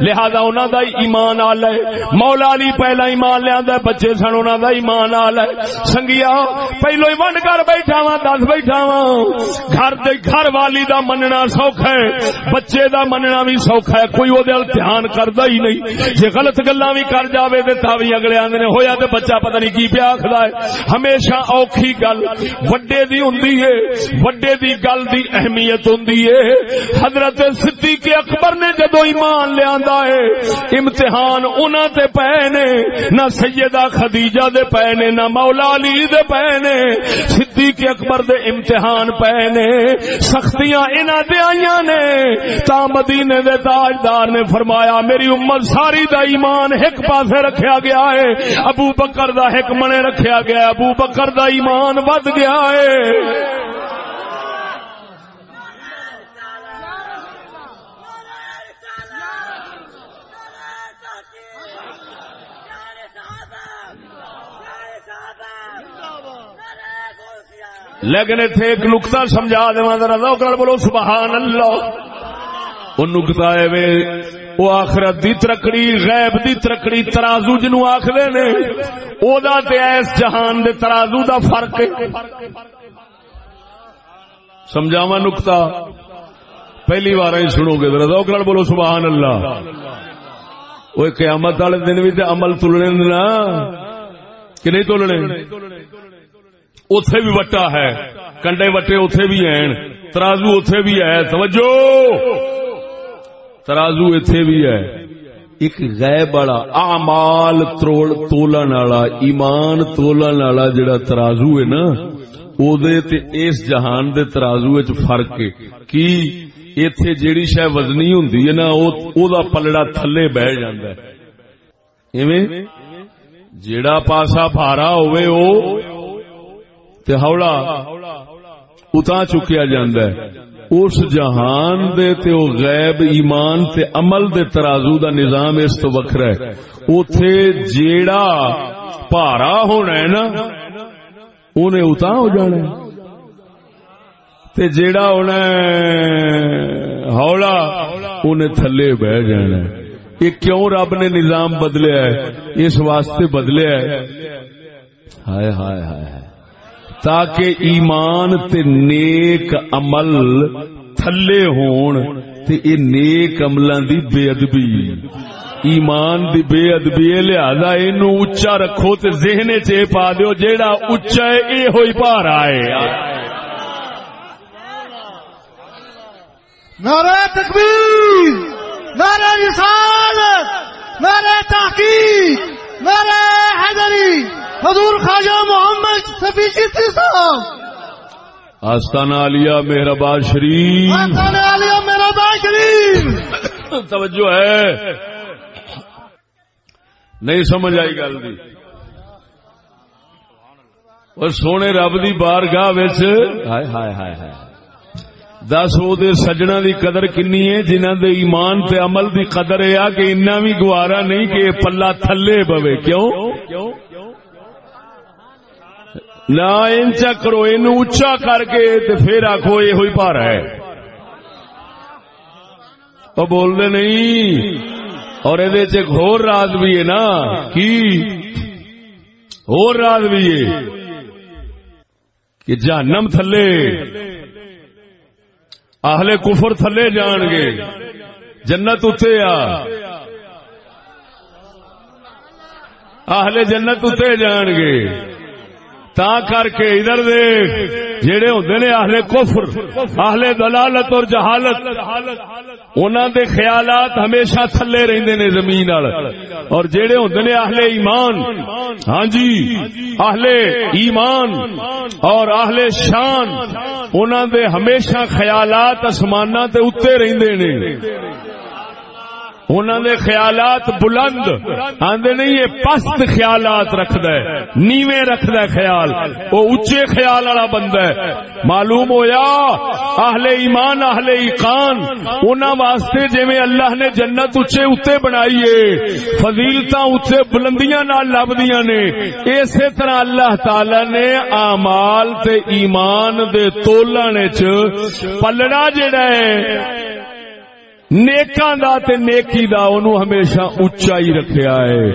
Speaker 1: لہذا انہوں دا ایمان آل ہے। مولا علی پہلا ایمان لیا بچے سن انہوں دا ایمان آل ہے سنگیا پہلو ہی ونڈ کر بیٹھا وا دس بیٹھا وا گھر دے گھر والی دا مننا سوکھا ہے بچے دا مننا بھی سوکھا ہے کوئی وہ دھیان کردا ہی نہیں جے غلط گلاں بھی کر جاوے تے تا بھی اگلے آندے نے ہویا تے بچہ پتہ نہیں کی پیا آکھدا ہے ہمیشہ اوکھی گل وڈے دی ہوندی ہے وڈے دی گل دی اہمیت ہوندی ہے حضرت صدیق اکبر نے جدو ایمان لیا ہے امتحان انہاں تے پے نے، نہ سیدہ خدیجہ دے پے نے، نہ مولا علی دے پے نے۔ صدیق اکبر دے امتحان پے نے، سختیاں انہاں دے آئیاں نے۔ تا مدینے دے تاجدار نے فرمایا، میری امت ساری دا ایمان ایک پاسے رکھیا گیا ہے ابو بکر دا ایک منے رکھیا گیا، ابو بکر دا ایمان ود گیا ہے لیکن اتنے ایک نقطہ سمجھا دوا ذرا روکڑ بولو سبحان اللہ وہ نقطہ ہے وہ آخرت دی ترکڑی غیب دی ترکڑی ترازو جنو آخر نے، او دا تے ایس جہان دے ترازو دا فرق ہے۔ سمجھاوا نقطہ۔ پہلی بار ہی سنو گے ذرا روکڑ بولو سبحان اللہ وہ قیامت والے دن بھی تے عمل تلنے نا کہ نہیں تلنے؟ اتے بھی وٹا ہے۔ کنڈے وٹے اتے بھی ہیں۔ ترازو اتے بھی ہے۔ توجہ! ترازو اتے بھی ہے۔ ایک غیب والا، اعمال تولن والا، ایمان تولن والا جڑا ترازو ہے نا او تے اس جہان دے ترازو وچ فرق ہے۔ کی؟ ایتھے جیڑی شے وزنی ہوندی ہے نا، او دا پلڑا تھلے بہ جاندا ہے۔ ایویں؟ جیڑا پاسا بھارا ہوئے او تے ہولا اتا چکیا جاندا ہے۔ اس جہان دے تے او غیب ایمان تے عمل دے ترازو دا نظام اس تو وکھرا ہے۔ اوتھے جیڑا پارا ہونا ہے نا، اونے اتا ہو جانا ہے۔ تے جیڑا ہونا ہے ہولا اونے تھلے بہ جانا ہے۔ یہ کیوں رب نے نظام بدلیا ہے؟ اس واسطے بدلیا ہے۔ ہائے ہائے ہائے ہائے۔ تاکہ ایمان تے نیک عمل تھلے ہون تے اے نیک عملاں دی بے ادبی۔ ایمان دی بے ادبی لہذا اینو اچا رکھو تے ذہن چ پا دیو جیڑا اچا ہے اے ہوئی پار آئے
Speaker 4: نعرہ تکبیر، نعرہ رسالت، نعرہ تحقیق۔ نعرہ حیدری حضور خواجہ محمد سفی چشتی صاحب۔
Speaker 1: آستانہ علیہ مہربان شریف۔
Speaker 4: آستانہ علیہ میرا با شریف۔
Speaker 1: توجہ ہے۔ نہیں سمجھ آئی گل دی۔ اور سونے رب دی بارگاہ وچ ہائے ہائے ہائے ہائے۔ دس وہ سجنا دی قدر کنی ہے جنہ دے ایمان تے عمل دی قدر ہے کہ اتنا بھی گوارا نہیں کہ پلا تھلے پوے۔ کیوں؟ نہ انچا کرو این اچا کر کے تے پھر آخو یہ ہوئی پارا ہے۔ وہ بول دے نہیں۔ اور یہ ایک ہور راز بھی ہے نا۔ کی؟ ہور راز بھی ہے۔ کہ جہنم تھلے۔ اہل کفر تھلے جان گے۔ جنت اتے آ۔ اہل جنت اتے جان گے۔ تا کر کے ادھر دیکھ جڑے ہوندے نے اہل کفر، اہل دلالت اور جہالت، انہاں دے خیالات ہمیشہ تھلے رہندے نے زمین وال اور جڑے ہوندے نے اہل ایمان ہاں جی اہل ایمان اور اہل شان، انہاں دے ہمیشہ خیالات اسماناں تے اوتے رہندے نے۔ انہوں نے خیالات بلند، آندے نہیں، یہ پست خیالات رکھد ہے، نیویں رکھد ہے خیال، وہ اچے خیال والا بندہ ہے۔ معلوم ہویا؟ اہل ایمان، اہل ایقان انہوں واسطے جویں اللہ نے جنت اچے اتے بنائیے فضیلتاں اتے بلندیاں نال لبدیاں نے۔ اسی طرح اللہ تعالی نے اعمال تے ایمان دے تولن وچ پلڑا جڑا ہے۔ نیکاں دا تے نیکی دا انہوں ہمیشہ اچا ہی رکھیا ہے۔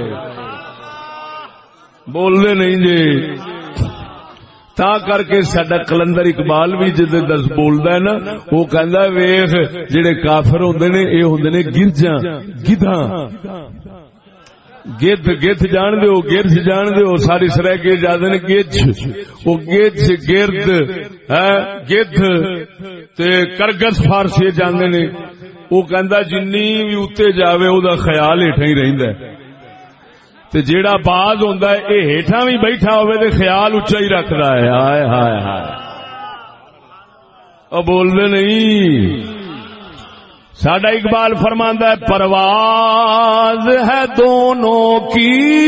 Speaker 1: بول دے نہیں جی تا کر کے سڈا کلندر اقبال بھی جد دس بولدا ہے نا، وہ کہندا ویخ، جڑے کافر ہوندے نے، اے ہوندے نے گرجاں، گدھاں۔ گیت گیت جان دیو گرج جان دیو ساری سرح کے جاتے نے گیچ وہ گیچ گرد ہاں، ہے گیت تے کرگس فارسی جاندے نے۔ وہ کہندا جنی بھی اتنے جاوے او دا خیال ہیٹھا ہی رہندا ہے۔ تے جیڑا باز ہوندا ہے، اے ہیٹھا بھی بیٹھا ہوئے تے خیال اچا ہی رکھدا ہے۔ ہائے ہائے ہائے۔ او بول دے نہیں۔ ساڈا اقبال فرماندا ہے، پرواز ہے دونوں کی۔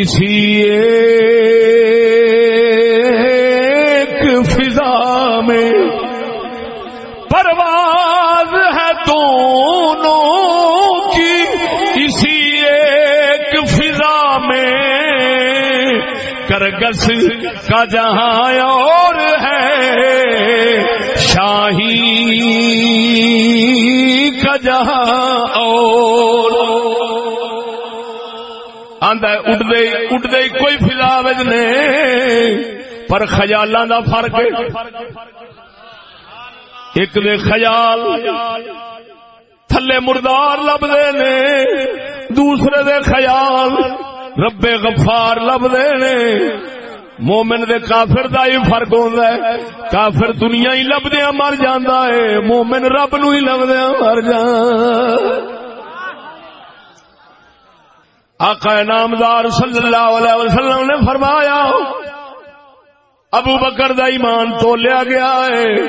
Speaker 1: اسی کرگس کا جہاں اور ہے شاہی کا جہاں اور آندا ہے اڈدے کوئی فضا نے پر خیالاں دا فرق ایک دے خیال تھلے مردار لبدے نے دوسرے دے خیال رب غفار لبدے نے۔ مومن دے کافر دا ہی فرق ہوندا ہے۔ کافر دنیا ہی لبدیا مر جاندا ہے۔ مومن رب نو ہی لبدیا مر جاندا آقا نامدار صلی اللہ علیہ وسلم نے فرمایا، ابو بکر دا ایمان تولیا گیا ہے۔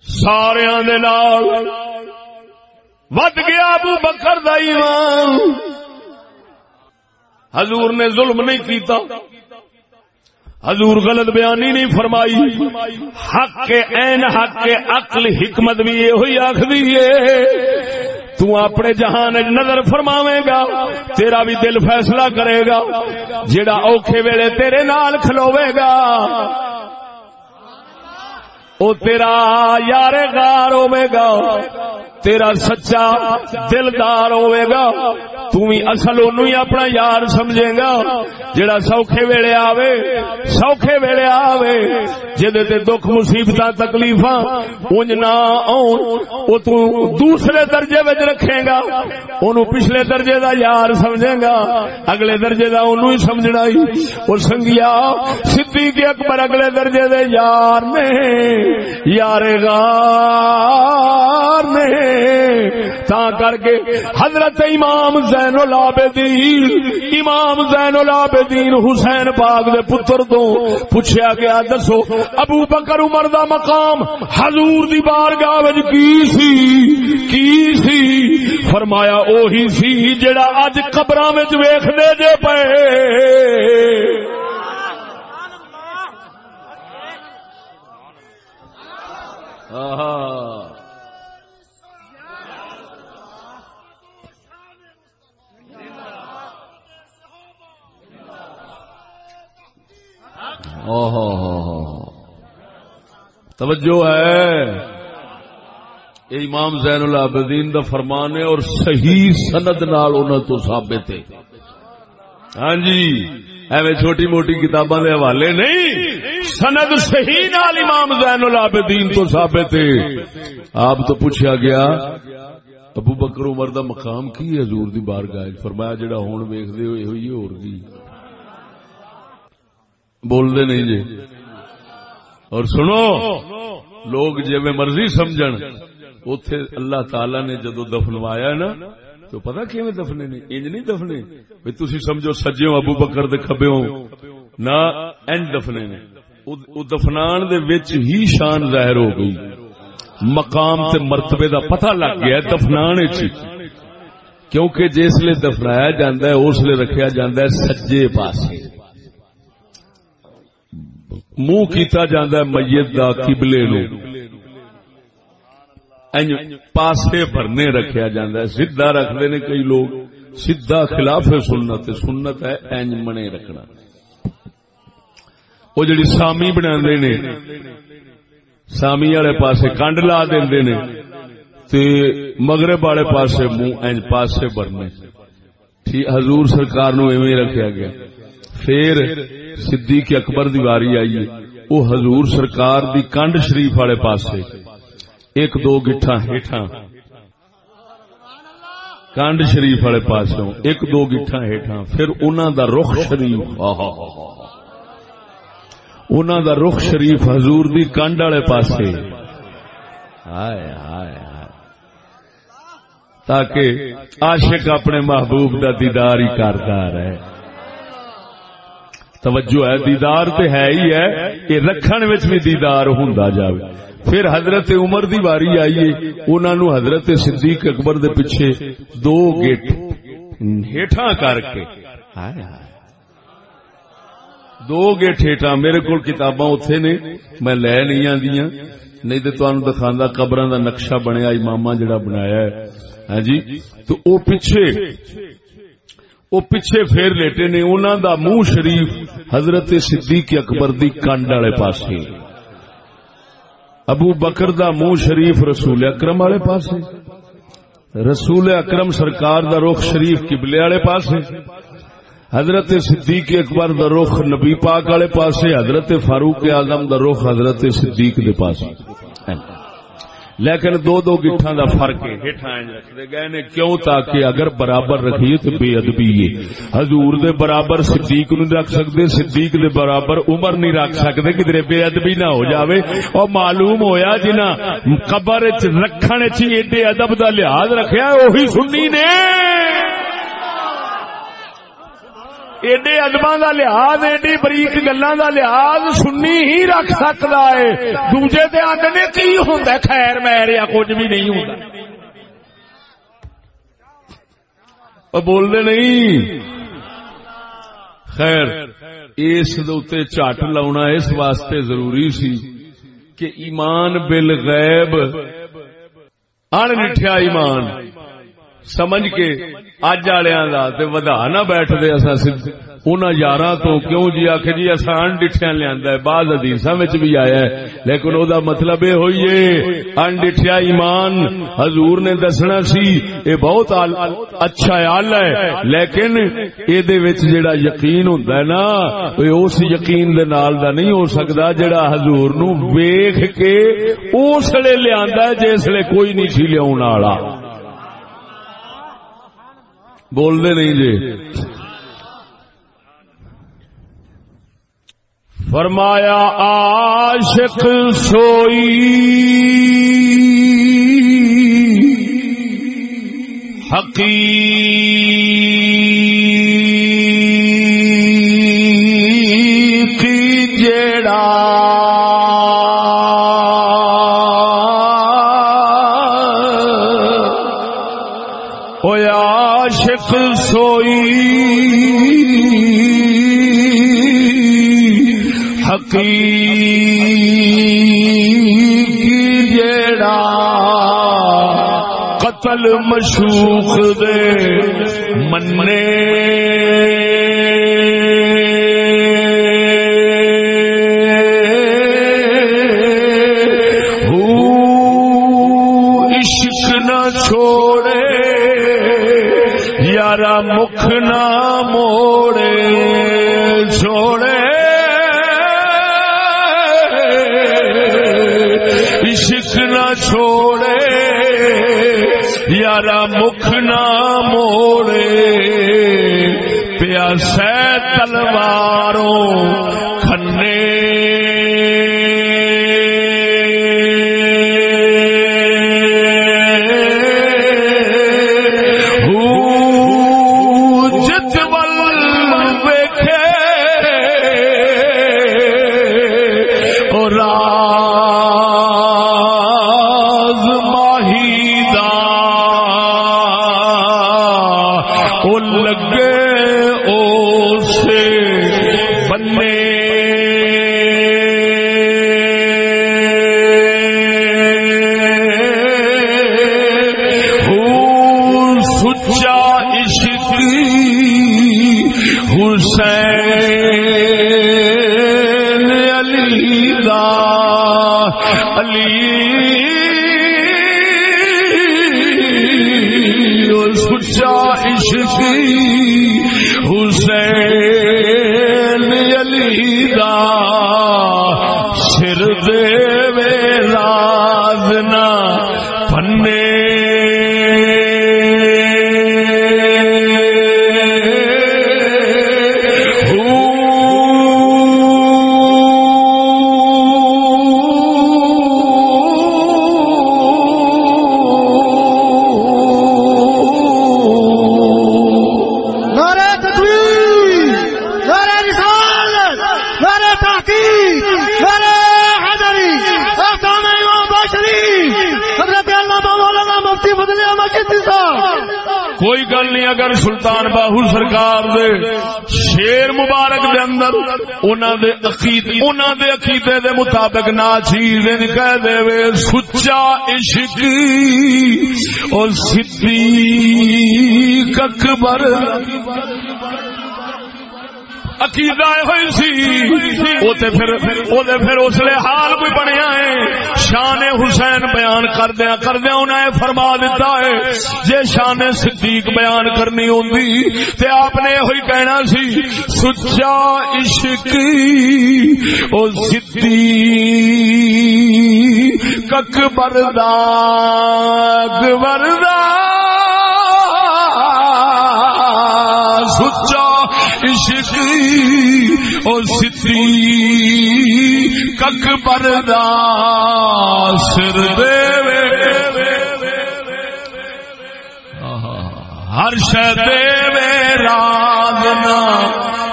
Speaker 1: سارے دے نال ود گیا ابو بکر دا ایمان۔ حضور نے ظلم نہیں کیتا۔ حضور غلط بیانی نہیں فرمائی۔ حق کے این حق کے عقل، حکمت بھی یہ ہوئی آخری تو اپنے جہان نظر فرماوے گا، تیرا بھی دل فیصلہ کرے گا۔ جڑا اوکھے ویلے تیرے نال کھلوے گا۔ او تیرا یار غار ہوے گا۔ تیرا سچا دلدار ہوے گا۔ تو بھی اصل اونوں ہی اپنا یار سمجھے گا۔ جڑا سوکھے ویلے آوے، سوکھے ویلے آوے، جدے تے دکھ مصیبتاں، تکلیفاں اونج نہ اون او تو دوسرے درجے وچ رکھے گا۔ اونوں پچھلے درجے دا یار سمجھے گا۔ اگلے درجے دا اونوں ہی سمجھنا ہی۔ او سنگیا، صدیق اکبر اگلے درجے دے یار نے، یار غار نے۔ تا کر کے حضرت امام زین العابدین، امام زین العابدین حسین پاک دے پتر تو پوچھا گیا، دسو، ابو بکر عمر دا مقام حضور دی بارگاہ وچ کی سی؟ کی سی؟ فرمایا، اوہی سی جڑا اج قبراں وچ ویکھدے جے پئے. آہا۔ توجہ ہے۔ یہ امام زین العابدین دا فرمان ہے اور صحیح سند نال انہوں تو ثابت ہے۔ ہاں جی ایویں چھوٹی موٹی کتاباں دے حوالے نہیں۔ سند صحیح نال امام زین العابدین تو ثابت ہے۔ آپ تو پوچھا گیا، ابو بکر عمر دا مقام کی ہے؟ حضور دی بارگاہ فرمایا، جڑا ہون ویکھدے ہو ایہو ہی اور بول دے نہیں جی۔ اور سنو، لوگ جی میں مرضی سمجھن اتے اللہ تعالی نے جدو دفنوایا نا، تو پتا کیون دفنے نے؟ انج نہیں دفنے؟ بھائی تھی سمجھو سجے ابو بکر دے کھبے ہو نہ انج دفنے نے۔ او دفنان دے وچ ہی شان ظاہر ہو گئی۔ مقام تے مرتبے دا پتہ لگ گیا دفنان کیونکہ جس لیے دفنایا جاندہ ہے اس لیے رکھیا جاندہ ہے سجے پاسے۔ منہ کیتا جاندہ ہے میت دا قبلے نو۔ پاسے بھرنے رکھیا جاندہ ہے سدھا رکھ نے کئی لوگ۔ سدھا خلاف سنت سنت ہے اینج منے رکھنا۔ وہ جڑی سامی بنا نے، سامی والے پاسے کنڈ لا دے نے، تے مغرب والے پاسے منہ اینج پاسے بھرنے۔ حضور سرکار نو ایویں رکھیا گیا۔ پھر صدیق اکبر دی واری آئی وہ حضور سرکار دی کنڈ شریف والے پاسے۔ ایک دو گٹھا ہیٹھا کنڈ شریف والے پاسوں ایک دو گٹھا ہیٹھاں۔ پھر انہوں دا رخ شریف۔ آہا انہوں دا رخ شریف حضور دی کنڈ والے پاسے۔ ہائے ہائے تاکہ عاشق اپنے محبوب دا دیدار ہی کرتا رہے توجہ ہے، دیدار تے ہے ہی ہے کہ رکھن وچ بھی دیدار ہوندا جاوے۔ پھر حضرت عمر دی واری آئیے انہوں نے حضرت صدیق اکبر دے پیچھے دو گیٹ ہیٹھاں کر کے۔ ہائے ہائے۔ دو گیٹ ہیٹھاں میرے کو کتاباں اتے نے، میں لے نہیں آدیاں نہیں تو تمہیں دکھانا قبر دا نقشہ بنیا امام جڑا بنایا ہے۔ ہاں جی؟ تو او پیچھے او پیچھے پھر لیٹے نے انہوں دا منہ شریف حضرت صدیق اکبر دی کنڈ والے پاسے۔ ابو بکر دا منہ شریف رسول اکرم والے پاسے۔ رسول اکرم سرکار دا رخ شریف قبلے والے پاسے۔ حضرت صدیق اکبر دا رخ نبی پاک والے پاسے۔ حضرت فاروق اعظم دا رخ حضرت صدیق دے پاسے۔ لیکن دو دو گٹھاں دا فرق ہے۔ ہٹھاں رکھتے گئے نے کیوں تاکہ اگر برابر رکھیے تو بے ادبی ہے۔ حضور دے برابر صدیق نہیں رکھ سکتے، صدیق دے برابر عمر نہیں رکھ سکتے کدھر بے ادبی نہ ہو جاوے۔ اور معلوم ہویا جنا قبر چ رکھنے چ ایڈے ادب دا لحاظ رکھیا وہی سنی نے۔ ایڈے ادبا کا لحاظ، ایڈی بریک گلا کا لحاظ سنی ہی رکھ سکتا ہے۔ دوجے دے آدھے کی ہوں خیر میر یا کچھ بھی نہیں ہوں بولتے نہیں۔ خیر، اس چٹ لاؤنا اس واسطے ضروری سی کہ ایمان بل غیب ان نٹھیا ایمان سمجھ کے اج والے ودا نہ بیٹھ دے اصا انہوں یار تو کیوں جی آخ جی اصا ان ڈٹھیا لیا بعض ادیسا بھی آیا ہے۔ لیکن او دا مطلب یہ ہوئی ہے ان ڈٹھیا ایمان حضور نے دسنا سی، اے بہت اچھا آل ہے۔ لیکن یہ جڑا یقین ہوں نا اس یقین دے نال دا نہیں ہو سکتا جڑا حضور نو ویخ کے اس لیے لیا جس لیے کوئی نہیں سی لیا بول دے نہیں جی۔ فرمایا عاشق سوئی۔ حقیق۔ کوئی حقیقی جیڑا قتل مشوق دے مننے سلطان باہو سرکار دے شیر مبارک دے اندر، انہاں دے عقیدے انہاں دے عقیدے دے مطابق نا چیز کہہ دے وے سچا عشق اور صدیق اکبر۔ عقیدہ ہوئی سی وہ تے پھر وہ تے پھر اس لیے حال شان حسین بیان کردیا کردیا انہیں فرما دیتا ہے۔ جے شان صدیق بیان کرنی ہوندی، تے آپ نے ہوئی کہنا سی، سچا عشق او صدیق کک بردا بردا سچا عشق او سدھی کک بردا سر دے ہر شے دے راگ نہ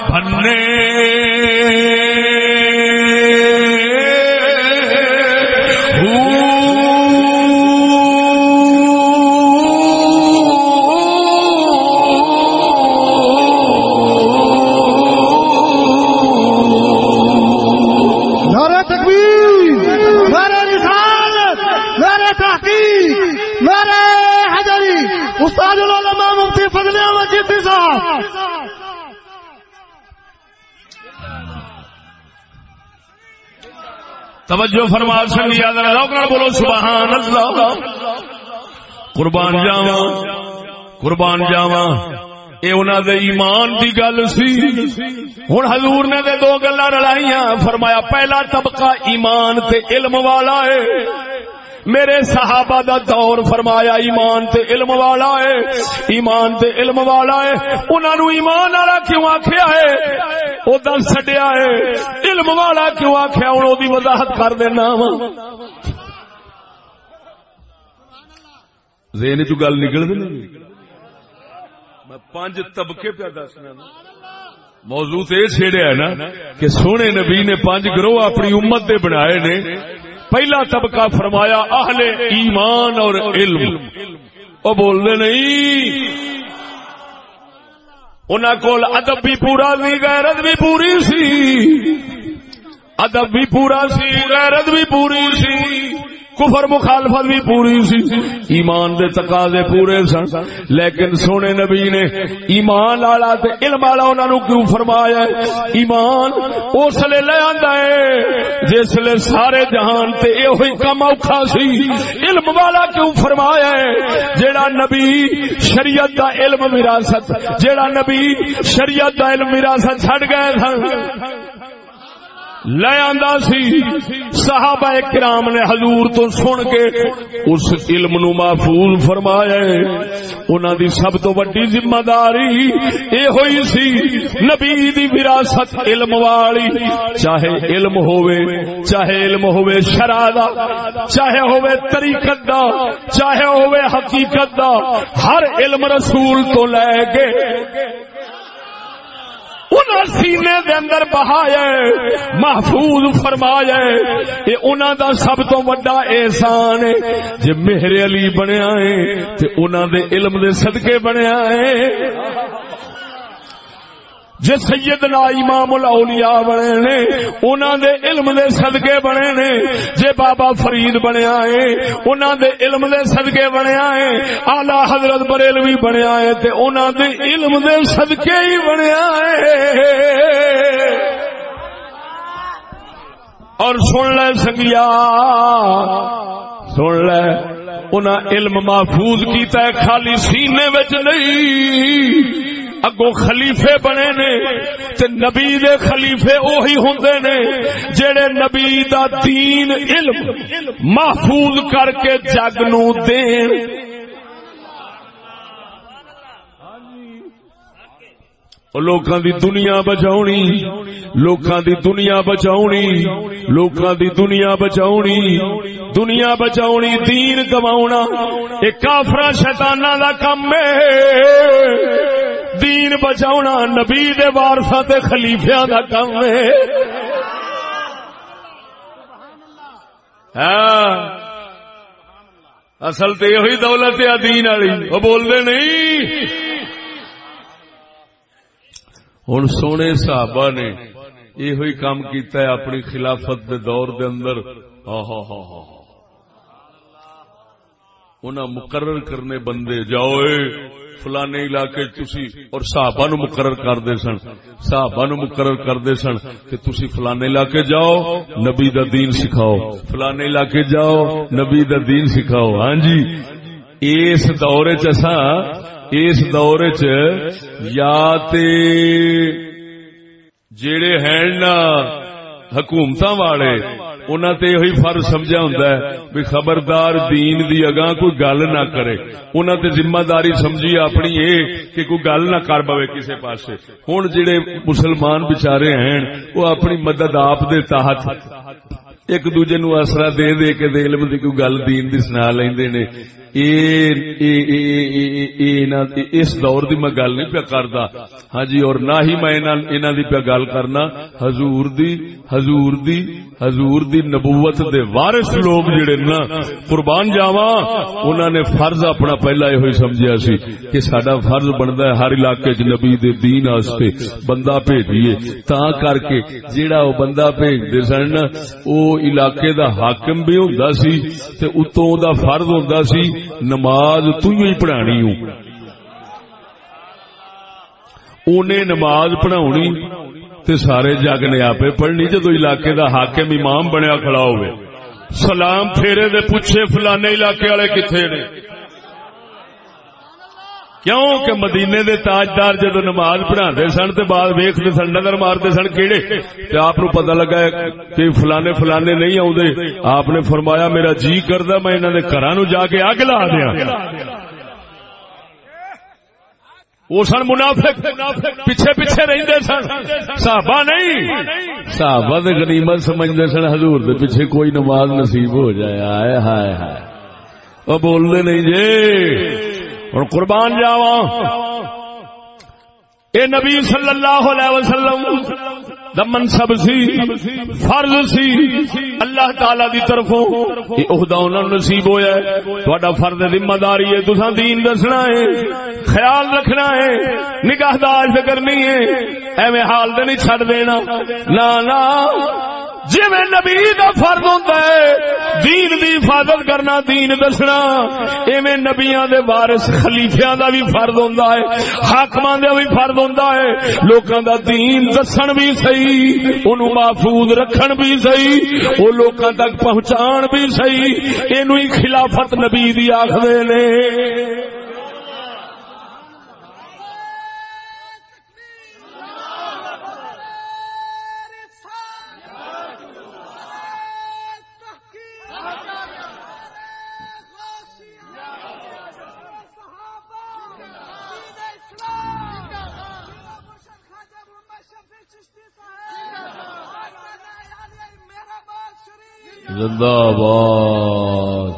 Speaker 1: بھنے توجہ فرما، سنگی یاد بولو، سبحان اللہ۔ قربان جاوا قربان جاوا اے انہاں دے ایمان دی گل سی۔ ہن حضور نے دے دو گلاں رلائیاں فرمایا، پہلا طبقہ ایمان تے علم والا ہے۔ میرے صحابہ دا دور فرمایا ایمان تے علم والا ہے ایمان تے علم والا ہے۔ انہاں نو ایمان والا کیوں آکھیا ہے؟ او دل چھڈیا ہے۔ علم والا کیوں آکھیا؟ ہن او دی وضاحت کر دینا وا۔ ذہن چ گل نکل دے میں پانچ طبقے پہ دسنا موضوع تو یہ چھیڑیا ہے نا کہ سونے نبی نے پانچ گروہ اپنی امت دے بنائے نے۔ پہلا طبقہ فرمایا اہل ایمان اور علم۔ وہ بولنے نہیں۔ انہوں کو ادب بھی پورا سی، غیرت بھی پوری سی۔ ادب بھی پورا سی، غیرت بھی پوری سی۔ کفر مخالفت بھی پوری سی۔ ایمان دے تقاضے پورے سن۔ لیکن سونے نبی نے ایمان والا تے علم والا انہاں نو کیوں فرمایا ہے؟ ایمان اس لیے لے آندا ہے جس لیے سارے جہان تے ایہی کم اوکھا سی۔ علم والا کیوں فرمایا ہے؟ جیڑا نبی شریعت دا علم وراثت، جیڑا نبی شریعت دا علم وراثت چھڈ گئے سن۔ لے آندا سی۔ صحابہ کرام نے حضور تو سن کے اس علم نو محفوظ فرمایا ہے۔ انہاں دی سب تو بڑی ذمہ داری اے ہوئی سی۔ نبی دی وراثت علم والی۔ چاہے علم ہووے، چاہے علم ہووے شرع دا، چاہے ہووے طریقت دا، چاہے ہووے حقیقت دا۔ ہر علم رسول تو لے کے انہاں سینے دے اندر بہایا ہے، محفوظ فرمایا ہے۔ یہ انہاں دا سب تو بڑا احسان ہے جے مہر علی بنیا ہے تے انہاں دے علم دے صدقے بنیا ہے جے سیدنا امام الاولیاء بنے نے، انہاں دے علم دے صدقے بنے نے، جے بابا فرید بنیا ہے انہاں دے علم دے صدقے بنیا ہے اعلی حضرت بریلوی بنیا ہے تے انہاں دے علم دے صدقے ہی بنیا ہے اور سن لے سنگیا، سن لے، انہاں علم محفوظ کیتا ہے، خالی سینے وچ نہیں۔ اگو خلیفے بنے نے تے نبی دے خلیفے اوہی ہوندے نے جڑے نبی دا دین علم محفوظ کر کے جگ نو دین۔ لوکاں دی دنیا بچاونی، لوکاں دی دنیا بچاونی، لوکاں دی دنیا بچاونی دنیا بچاونی، دین کماونا اے کافراں شیطاناں دا کم ہے دین بچاونا نبی دے وارثاں تے خلیفیاں دا کم ہے۔ ہاں۔ اصل تو یہ دولت ہے دین والی۔ وہ بولتے نہیں۔ ہوں سونے صحابہ نے یہ کام کیتا ہے اپنی خلافت دے دور دے اندر۔ ہاں، ہاں، ہاں، انہاں مقرر کرنے بندے، جاؤ فلانے علاقے تسی اور صحابہ نو مقرر کردے سن۔ صحابہ نو مقرر کردے سن کہ تسی فلانے علاقے جاؤ، نبی دا دین سکھاؤ۔ فلانے علاقے جاؤ، نبی دا دین سکھاؤ۔ ہاں جی اس دور چ اساں، اس دور چ یا تے جڑے ہیں نا حکومت والے انہوں تے یہی فرض سمجھا ہوں بھی خبردار دین دی اگاں کوئی گل نہ کرے۔ انہوں تے ذمہ داری سمجھی اپنی یہ کہ کوئی گل نہ کر پائے کسی پاس ہوں جڑے مسلمان بچارے ہیں، وہ اپنی مدد آپ دے تحت ایک دوجے نو آسرا دے دے کے دے علم مطلب دی کوئی گل دین دی سنا لیندے نے۔ اس دور دی میں گل نہیں پیا کرتا ہاں جی اور نہ ہی میں انہاں دی پیا گل کرنا۔ حضور دی حضور دی حضور دی نبوت دے وارث لوگ جڑے نا، قربان جاواں، انہاں نے فرض اپنا پہلا یہ سمجھیا سی کہ ساڈا فرض بندا ہے ہر علاقے چ نبی دے دین واسطے بندہ بھیجیے۔ تا کر کے جیڑا او بندہ بھیجدے سن او علاقے دا حاکم بھی ہوندا سی تے اتوں دا فرض ہوندا سی، نماز تو ہی پڑھانی ہوں۔ انہیں نماز پڑھاونی تے سارے جگ نے آپ پڑھنی جدو علاقے دا حاکم امام بنیا کھڑا ہوئے۔ سلام پھیرے دے پوچھے، فلانے علاقے والے کتھے نے؟ کیوں کہ مدینے دے تاجدار جدو نماز پڑھا سن تے بعد ویختے سن نظر مارتے سن کیڑے؟ تے آپ نو پتہ لگا کہ فلانے فلانے نہیں آدھے آپ نے فرمایا، میرا جی کردا میں انہوں نے گھر جا کے اگ لا دیا وہ سن منافق، پیچھے پیچھے رہندے سن۔ صحابہ نہیں۔ صحابہ تے غنیمت سمجھدے سن، حضور دے پیچھے کوئی نماز نصیب ہو جائے۔ ہائے ہائے ہائے۔ وہ بولدے نہیں جی۔ اور قربان جاوا اے نبی صلی اللہ علیہ وسلم، دا منصب سی، فرض سی، اللہ تعالی دی طرفوں۔ یہ عہدہ انہاں نصیب ہویا ہے۔ تہاڈا فرض ذمہ داری ہے، تساں دین دسنا ہے، خیال رکھنا ہے نگہداشت کرنی ہے۔ ایویں حال تے نہیں چھڈ دینا۔ نا نا جی میں نبی کا فرد ہوتا ہے، دین دی حفاظت کرنا، دین دسنا، ایویں نبیاں دے وارث، خلیفیاں دا بھی فرد ہوتا ہے، حاکماں دا بھی فرد ہوتا ہے۔ لوکاں دا دین دسن بھی صحیح انہوں محفوظ رکھن بھی صحیح وہ لوکاں تک پہنچان بھی صحیح۔ اینو ہی خلافت نبی دی آخدے نے۔ زندہ آباد۔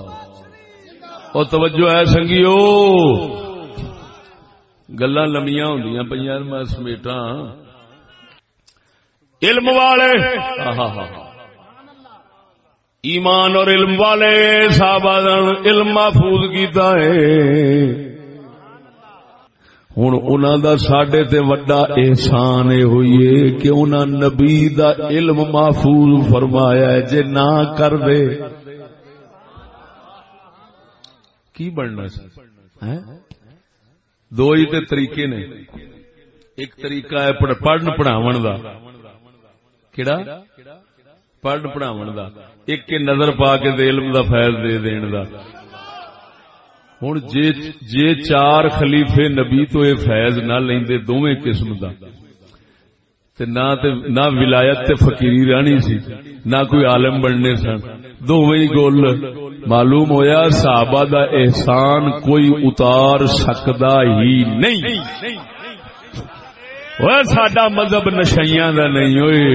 Speaker 1: اور توجہ ہے سنگیو۔ گلا لمیاں ہوں پہ میں سمیٹا علم والے۔ ایمان اور علم والے صاحب علم محفوظ کیتا ہے۔ ہوں انہوں دا سڈے تے وڈا احسان یہ ہوئی ہے کہ انہوں نبی دا علم محفوظ فرمایا ہے جے نہ کر دے کی بننا دو ہی تے طریقے نے ایک طریقہ ہے پڑھن پڑھاو دا کیڑا پڑھن پڑھاو دا ایک کے نظر پا کے علم دا فیض دے دین دا ہوں جے جے چار خلیفے نبی تو یہ فیض نہ لیندے دوویں قسم دا تے نہ تے نہ ولایت تے فقیری رہنی سی نہ کوئی عالم بننے سن دوویں گول معلوم ہویا صحابہ دا احسان کوئی اتار سکدا ہی نہیں وہ ساڈا مذہب نشائیاں دا نہیں ہوئے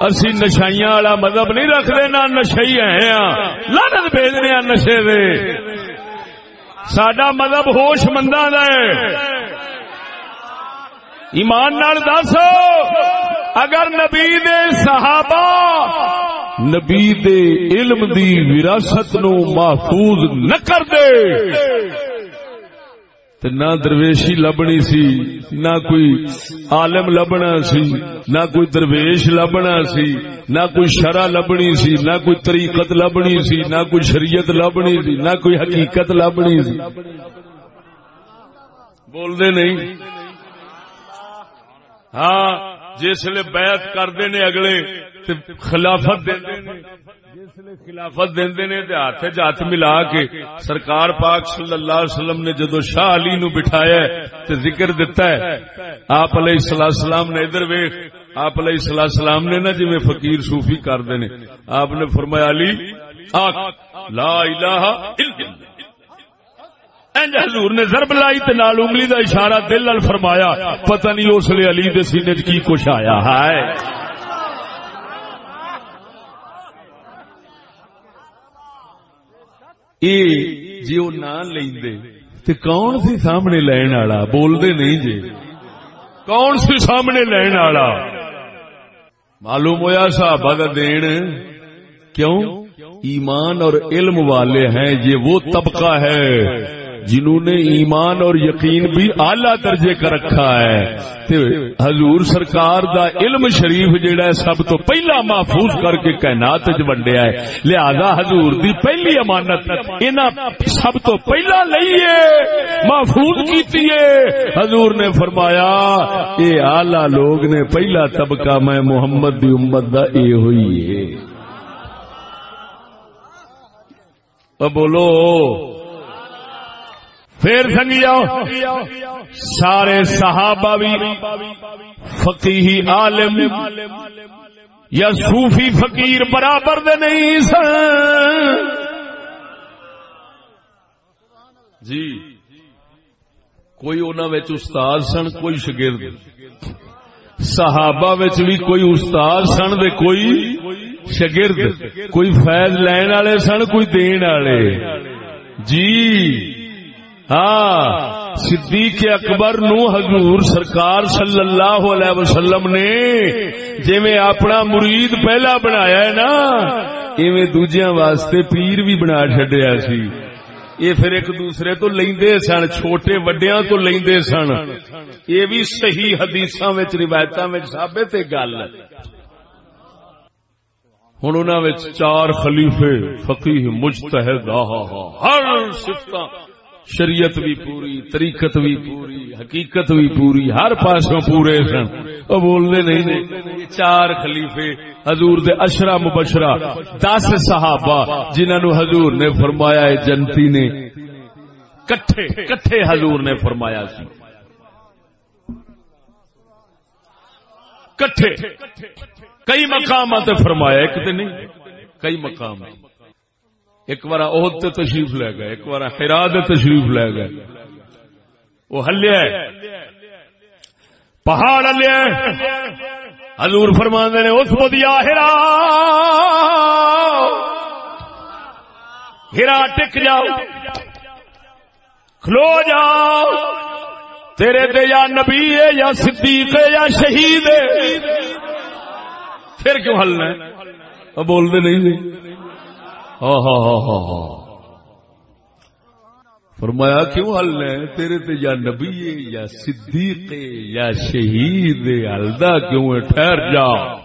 Speaker 1: اسی نشائیاں والا مذہب نہیں رکھتے نہ نشئی ہیں لانت بھیجنے نشے دے سڈا مذہب ہوش مندہ ایمان نال دس اگر نبی دے صحابہ نبی دے علم دی وراثت نو محفوظ نہ کر دے تے نہ درویشی لبنی سی، نہ کوئی عالم لبنا سی، نہ کوئی درویش لبنا سی، نہ کوئی شرع لبنی سی، نہ کوئی طریقت لبنی سی، نہ کوئی شریعت لبنی سی، نہ کوئی حقیقت لبنی سی۔ بول دے نہیں؟ ہاں جسے بیعت کرتے نے اگلے، تے خلافت دیندے نے خلافت دیندے نے تے ہاتھ وچ ہاتھ ملا کے سرکار پاک صلی اللہ علیہ وسلم نے جدو شاہ علی نو بٹھایا ہے تے ذکر دیتا ہے، آپ علیہ الصلوۃ والسلام نے ادھر ویکھ، آپ علیہ الصلوۃ والسلام نے نا جویں فقیر صوفی کردے نے۔ آپ نے فرمایا، علی، آکھ، لا الہ الا اللہ۔ انج حضور نے ضرب لائی تے نال انگلی دا اشارہ دل نال فرمایا، پتہ نہیں اس لیے علی دے سینے وچ کی کچھ آیا ہے۔ اے جی وہ نہ لیندے۔ تے کون سی سامنے لین والا بولدے نہیں جی کون سی سامنے لین والا معلوم ہوا صحابہ دا دین کیوں؟ ایمان اور علم والے ہیں، یہ وہ طبقہ ہے۔ جنہوں نے ایمان اور یقین بھی اعلی درجے کا رکھا ہے۔ تے حضور سرکار دا علم شریف جیڑا ہے سب تو پہلا محفوظ کر کے کائنات وچ ونڈیا ہے۔ لہذا حضور دی پہلی امانت انہاں سب تو پہلا لئیے محفوظ کیتی ہے۔ حضور نے فرمایا، اے اعلی لوگ نے پہلا طبقہ میں محمد دی امت دا اے ہوئی ہے۔ بولو پھر سنگیا سارے صحابہ بھی، فقیہی عالم یا صوفی فقیر برابر دے نہیں سن۔ جی کوئی انہوں استاد سن، کوئی شگرد صحابہ وچ بھی کوئی استاد سن دے کوئی شگرد کوئی فیض لین والے سن، کوئی دین والے۔ جی ہاں صدیق اکبر نو حضور سرکار صلی اللہ علیہ وسلم نے جی میں اپنا مرید پہلا بنایا ہے نا، ایویں دوجیاں واسطے پیر بھی بنا چڈیا سی۔ یہ پھر ایک دوسرے تو لیندے سن، چھوٹے وڈیاں تو لیندے سن۔ یہ بھی صحیح حدیثاں وچ، روایتاں وچ ثابت ہے گل۔ ہن انہاں وچ چار خلیفے، فقیہ مجتہد ہر صفتاں۔ شریعت بھی پوری، طریقت بھی پوری، حقیقت بھی پوری، ہر پاسوں پورے سن۔ وہ بولنے نہیں چار خلیفے، حضور دے اشرا مبشرہ، دس صحابہ جنہوں نے حضور نے فرمایا ہے، جنتی نے۔ کٹھے کٹھے حضور نے فرمایا سی۔ کٹھے، کئی مقامات فرمایا، ایک تے نہیں، کئی مقام ایک بار عہد تے تشریف لے گئے، ایک بار ہرا تشریف لے گئے۔ وہ ہلیا پہاڑ ہلیا حضور فرمان نے، اس کو دیا ہرا۔ ہرا ٹک جاؤ۔ کھلو جاؤ۔ تیرے تے یا نبی ہے، یا صدیق ہے، یا شہید ہے۔ پھر کیوں ہلنا ہے؟ بول دے نہیں۔ ہاں ہاں ہاں ہاں ہاں۔ فرمایا، کیوں حل ہے تیرے تے یا نبی یا صدیق یا شہید ہے ہلدا کیوں ٹھہر جا۔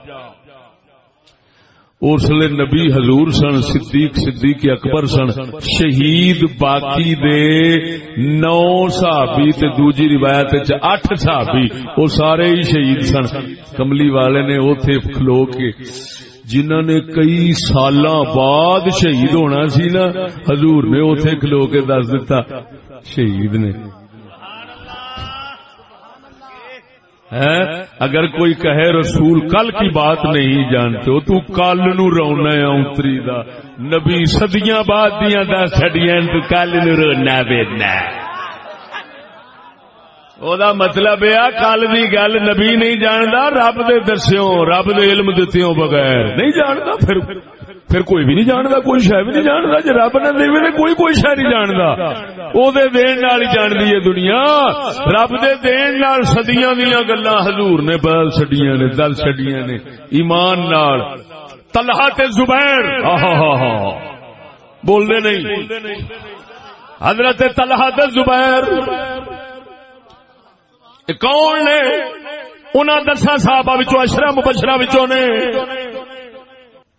Speaker 1: اس لیے نبی حضور سن، صدیق صدیق اکبر سن، شہید باقی دے۔ نو صحابی تے دوجی روایت وچ اٹھ صحابی، وہ سارے ہی شہید سن۔ کملی والے نے اوتھے کھلو کے جنہوں نے کئی سال بعد شہید ہونا سی نا، حضور نے اتے کھلو کے دس دتا، شہید نے۔ اگر کوئی کہے رسول کل کی بات نہیں جانتے، تو کل نو رونا ہے اتری دا۔ نبی صدیاں بعد دیا دس ہڈیاں تو کل نو رونا بینا دا مطلب یہ کل کی گل نبی نہیں جانتا رب دے دسیوں رب دے علم دتیوں بغیر نہیں جانتا پھر پھر کوئی بھی نہیں جانتا کوئی شہ بھی نہیں جانتا جی رب نے دے تو کوئی کوئی شہ نہیں جانتا وہ دین نال ہی جانتی ہے دنیا رب دے دین نال سدیاں دیا گلا حضور نے بدل چڈیاں نے دل چڈیاں نے ایمان نال طلحہ تے زبیر آہا بول دے نہیں حضرت طلحہ تے زبیر کون نے انہاں دساں صحابہ وچوں اشرا مبشرہ وچوں نے؟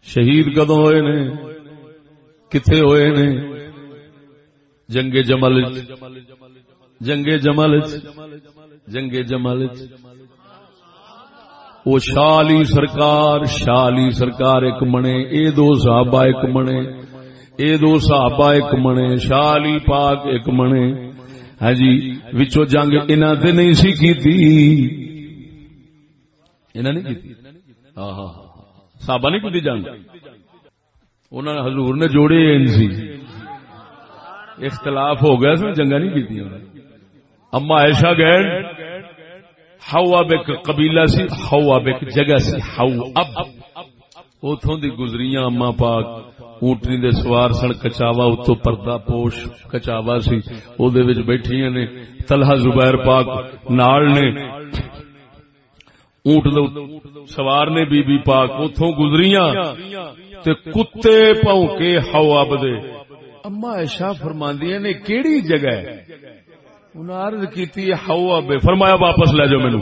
Speaker 1: شہید کدوں ہوئے نے؟ کتنے ہوئے نے؟ جنگ جمل جنگ جمل جنگ جمل وہ شالی سرکار شالی سرکار ایک منے، اے دو صحابہ ایک منے۔ اے دو صحابہ ایک منے، شالی پاک ایک منے۔ ہاں جی وچو جنگ انہاں تے نہیں سی کیتی۔ انہاں نہیں کیتی؟ ہاں ہاں صحابہ نہیں کیتی جنگ؟ انہوں نے حضور نے جوڑے ان سی۔ اختلاف ہو گیا سن جنگا نہیں کی اما ایشا گئے ہاؤ اب ایک قبیلہ سی ہاؤ اب ایک جگہ سی ہاؤ اب۔ اتوں دی گزریاں اما پاک۔ اونٹنی دے سوار سن کچاوا اتو پردہ پوش کچاوا سی او دے وچ بیٹھیاں نے طلحہ زبیر پاک نال نے اونٹ دے سوار نے بی بی پاک اتوں گزریاں تے کتے پونکے ہوا بدے اما ایشا فرماندیاں نے کیڑی جگہ ہے انہاں عرض کیتی ہوا بے فرمایا واپس لے جاؤ مینوں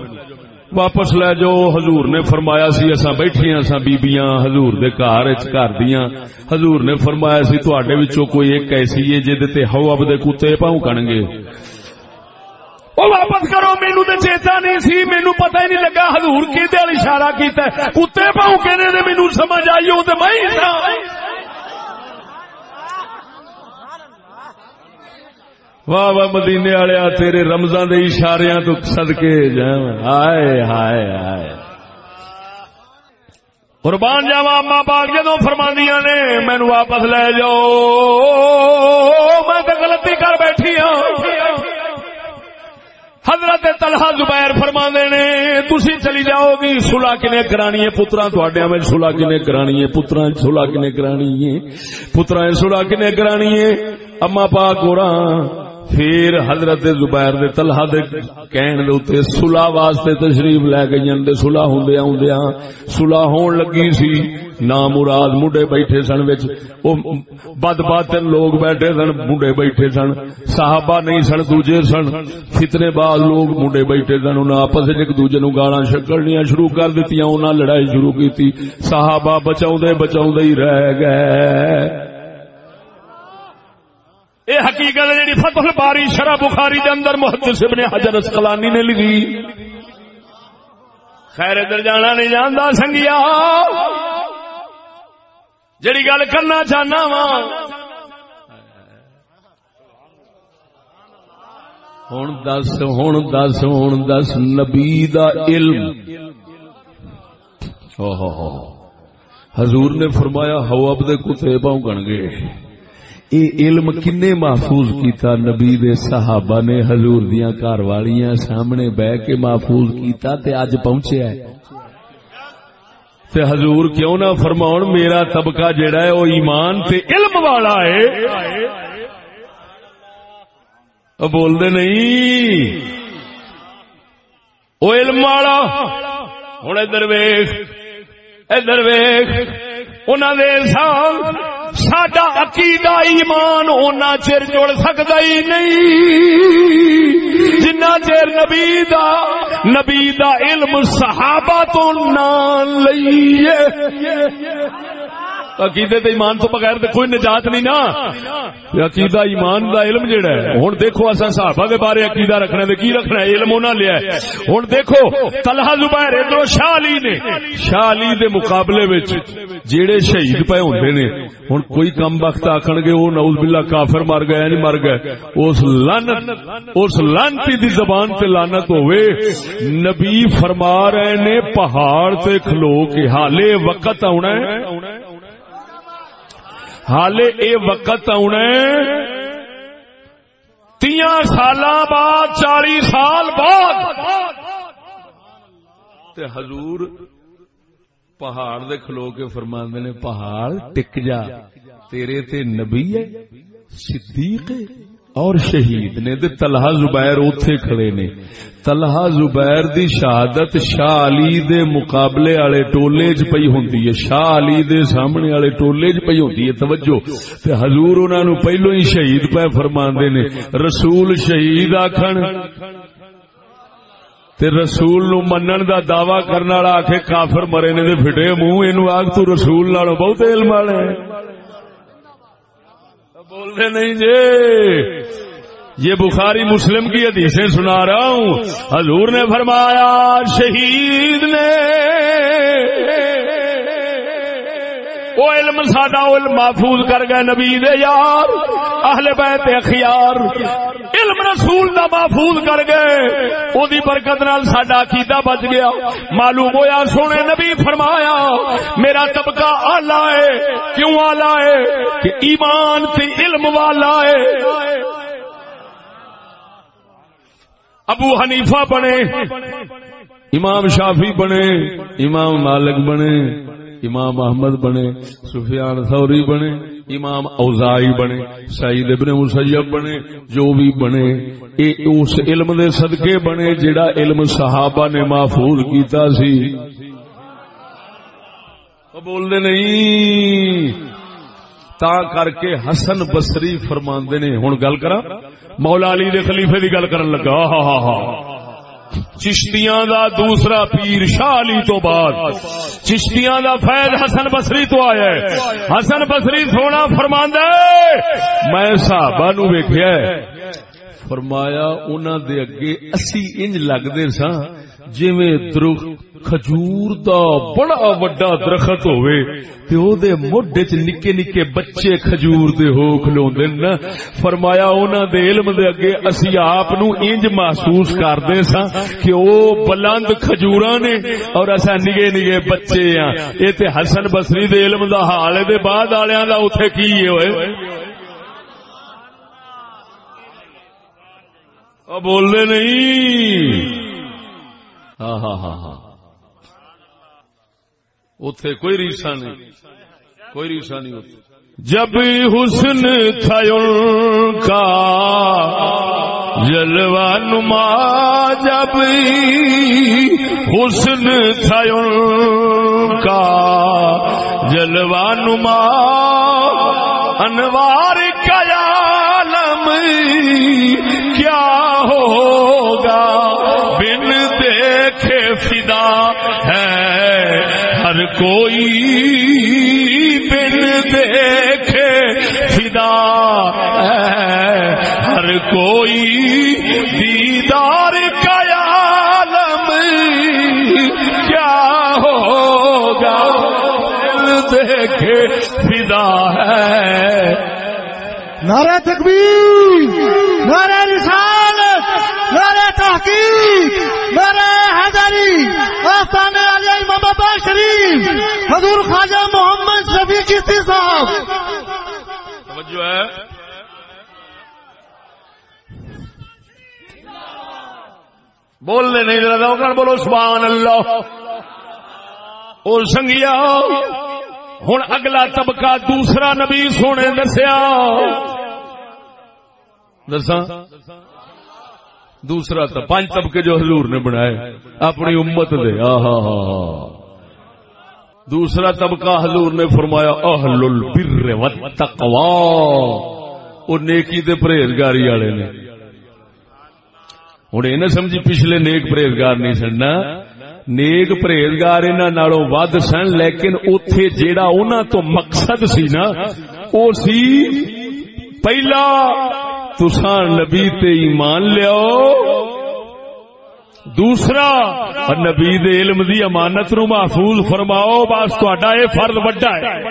Speaker 1: واپس لے جاؤ۔ حضور نے فرمایا سی، اساں بیٹھیاں اساں بیبییاں حضور دے گھر وچ گھر دیاں۔ حضور نے فرمایا سی، تواڈے وچوں کوئی ایک ایسی ہے جے تے ہوا بدے کتے پونکن گے وہ واپس کرو مینو تو چیتا نہیں سی مینو پتہ ہی نہیں لگا حضور کی اشارہ کیتا ہے۔ کتے پونکے نے مینو سمجھ آئی ہو تو میں ہی سا واہ واہ مدینے والے تیرے رمضان دے اشاریاں تو صدقے جائیں۔ ہائے ہائے ہائے۔ قربان جاوا اما باغ جدو فرماندیاں نے مینو واپس لے جاؤ۔ میں تو غلطی کر بیٹھی ہوں حضرت طلحہ زبیر فرما نے، تسی چلی جاؤ گی۔ سلا کنے کرانی ہے پترا تھوڑے میں سلا کنے کرانی ہے پترا سلا کنے کرانی ہے پترا سلا کنے کرانی ہے۔ اما پاک ہو پھر حضرت زبیر دے طلحہ دے کہن دے اوتے صلح واسطے تشریف لے گئیں تے صلح ہوندے اوندیاں صلح ہون لگی سی۔ نا مراد منڈے بیٹھے سن وچ۔ او بد باطن لوگ بیٹھے سن منڈے بیٹھے سن۔ صحابہ نہیں سن، دوجے سن۔ فتنے بعد لوگ منڈے بیٹھے سن، انہاں آپس وچ ایک دوجے نو گالاں شکلنیاں شروع کر دتیاں انہاں لڑائی شروع کیتی۔ صحابہ بچاوندے بچاوندے ہی رہ گئے۔ اے حقیقت ہے جی فتح باری شرح بخاری دے اندر محدث ابن حجر اسقلانی نے لکھی۔ خیر ادھر جانا نہیں جاندا سنگیا۔ جڑی گل کرنا چاہنا وا۔ ہوں دس ہوں دس ہوں دس، نبی دا علم۔ حضور نے فرمایا، ہو اب دے کتے پاؤں گے اے علم کنے محفوظ کیتا نبی دے صحابہ نے حضور دیاں گھر والیاں سامنے بہ کے محفوظ کیتا تے اج پہنچیا ہے۔ تے حضور کیوں نہ فرماؤن میرا طبقہ جڑا ہے او ایمان تے علم والا ہے۔ او بول دے نہیں۔ او علم والا۔ ہن ادھر ویکھ۔ ادھر ویکھ۔ انہاں دے سامنے۔ سڈا عقیدہ ایمان اونا چر جڑ سکتا ہی نہیں۔ جنا چر نبی دا نبی دا علم صحابہ تو نہ لئیے۔ عقیدے تے ایمان تو بغیر تے کوئی نجات نہیں نا۔ عقیدہ ایمان دا علم جڑا ہے۔ ہن دیکھو اسا صحابہ دے بارے عقیدہ رکھنا تے کی رکھنا ہے؟ علم انہاں لیا ہے۔ ہن دیکھو، طلحہ زبیر ادھر شاہ علی نے۔ شاہ علی دے مقابلے وچ جڑے شہید پے ہوندے نے، ہن کوئی کم وقت آکھن گے، او نعوذ باللہ کافر مر گئے، نہیں مر گئے۔ اس لعنت، اس لعنتی دی زبان تے لعنت ہوے نبی فرما رہے نے، پہاڑ تے کھلو کے حالے وقت آنا ہے۔ حالے اے وقت آنا تیا سال بعد، چالی سال بعد۔ تے حضور پہاڑ دے کھلو کے فرماندے نے، پہاڑ ٹک جا، تیرے تے نبی ہے، صدیق ہے۔ اور شہید نے تے طلحہ زبیر اوتھے کھڑے نے۔ طلحہ زبیر دی شہادت شاہ علی دے مقابلے والے ٹولے چ پئی ہوندی ہے۔ شاہ علی دے سامنے والے ٹولے چ پئی ہوندی ہے۔ توجہ۔ تے حضور انہاں نو پہلو ہی شہید پے فرماندے نے۔ رسول شہید آکھن۔ تے رسول نو منن دا دعوی کرن والا آکھے کافر مرے نے تے پھٹے منہ۔ اینو آکھ تو رسول نالوں بہت علم والے بولتے نہیں جی۔ یہ بخاری مسلم کی حدیثیں سنا رہا ہوں۔ حضور نے فرمایا، شہید نے وہ علم ساڈا علم محفوظ کر گئے نبی دے یار، اہل بیت اخیار علم رسول دا محفوظ کر گئے، او دی برکت نال ساڈا عقیدہ بچ گیا۔ معلوم ہویا، سونے نبی فرمایا، میرا طبقہ آلہ ہے۔ کیوں آلہ ہے؟ کہ ایمان تے علم والا ہے۔ ابو حنیفہ بنے، امام شافی بنے، امام مالک بنے۔ امام احمد بنے، سفیان ثوری بنے، امام اوزائی بنے، سعید ابن مسیب بنے، جو بھی بنے، اے اس علم دے صدقے بنے جڑا علم صحابہ نے محفوظ کیتا سی۔ وہ بول دے نہیں؟ تا کر کے حسن بصری فرماندے نے۔ ہن گل کرا مولا علی دے خلیفے دی گل کرن لگا۔ ہا ہا ہا چشتیاں دا دوسرا پیر شاہ علی تو بعد۔ چشتیاں دا فیض حسن بصری تو آیا ہے۔ حسن بصری سونا فرماندا ہے۔ میں صحابہ نو ویکھیا ہے۔ فرمایا انہاں دے اگے اسی انج لگدے سا جویں درخت کھجور دا بڑا وڈا درخت ہوئے تے او دے مڈ چ نکے نکے بچے کھجور دے ہو کھلوندے نا فرمایا انہاں دے علم دے اگے اسی آپ نو انج محسوس کردے سا کہ او بلند کھجوراں نے اور اسا نگے نگے بچے ہاں اے تے حسن بصری دے علم دا حال دے بعد والیاں دا اوتھے کی ہوئے؟ بول دے نہیں۔ ہاں ہاں ہاں ہاں۔ اتے کوئی ریسا نہیں۔ کوئی ریسا نہیں ہوتی جب حسن تھا ان کا جلوہ نما جب حسن تھا ان کا جلوہ نما انوار کا عالم کیا ہوگا؟ ہے۔ ہر کوئی بن دیکھے فدا ہے۔ ہر کوئی دیدار کا عالم کیا ہوگا؟ بن دیکھے فدا ہے۔
Speaker 4: نعرہ تکبیر، نعرہ رسالت۔ نعرہ تحقیق نعرہ حیدری، آستان علی امام بابا شریف، حضور خواجہ محمد شفیع چشتی صاحب۔
Speaker 1: توجہ ہے۔ بولنے نہیں ذرا دوکر بولو، سبحان اللہ۔ اور سنگیا ہوں اگلا طبقہ دوسرا نبی سونے دسیا۔ دسا دوسرا تو پانچ طبقے جو حضور نے بنائے، اپنی امت دے۔ آہا دوسرا طبقہ حضور نے فرمایا اہل البر والتقوا وہ نیکی دے پرہیزگاری والے نے۔ ہوں یہ نہ سمجھی پچھلے نیک پرہیزگار نہیں سننا نیک پرہیزگار انہوں نالوں ود سن، لیکن اتے جیڑا انہوں تو مقصد سی نا وہ سی پہلا تسان نبی تے ایمان لیاؤ۔ دوسرا، نبی دے علم دی امانت نو محفوظ فرماؤ، بس تا اے فرض وڈا ہے۔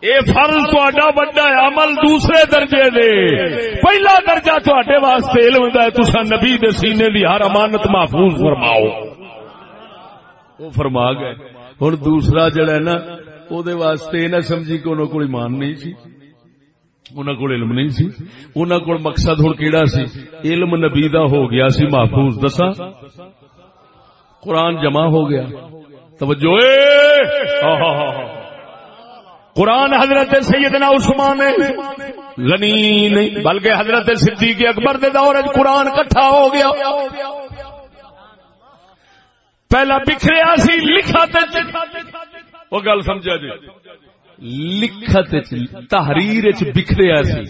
Speaker 1: اے فرض تا وڈا ہے، عمل دوسرے درجے دے۔ پہلا درجہ تے واسطے علم دا ہے تسا نبی دے سینے دی ہر امانت محفوظ فرماؤ۔ وہ فرما گئے۔ ہن دوسرا جڑا ہے نا او دے واسطے نہ سمجھی کہ انہوں کو ایمان نہیں سی۔ انہوں کو علم نہیں سی انہوں کو مقصد ہوں کیڑا سی؟ علم نبی دا ہو گیا سی، محفوظ دسا قرآن جمع ہو گیا۔ توجہ۔ اے! قرآن حضرت سیدنا عثمان نے لنی نہیں، بلکہ حضرت صدیق اکبر دے دور قرآن کٹھا ہو گیا۔ پہلا بکھریا سی، لکھا وہ گل سمجھا جی۔ لکھت تحریر بکھریا سی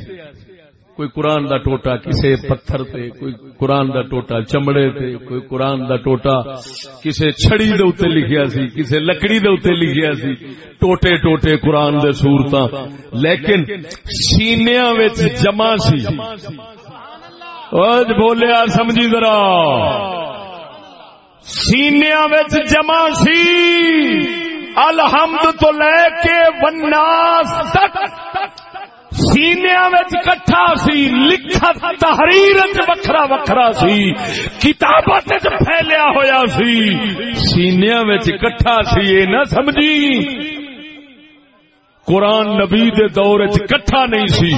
Speaker 1: کوئی قرآن دا ٹوٹا کسے پتھر تے کوئی قرآن دا ٹوٹا چمڑے تے کوئی قرآن دا ٹوٹا کسے چھڑی دے اوتے لکھیا سی کسے لکڑی دے اوتے لکھیا سی ٹوٹے ٹوٹے قرآن دے صورتاں لیکن سینیاں وچ جمع سی اج بولیا سمجھی ذرا سینیاں وچ جمع سی الحمد تو لے کے وناس تک سینیا کٹھا سی، لکھا، تحریر وکھرا وکھرا سی کتابت پھیلیا ہویا سی سینیا کٹھا سی یہ نہ سمجھی۔ قرآن نبی دے دور کٹھا نہیں سی،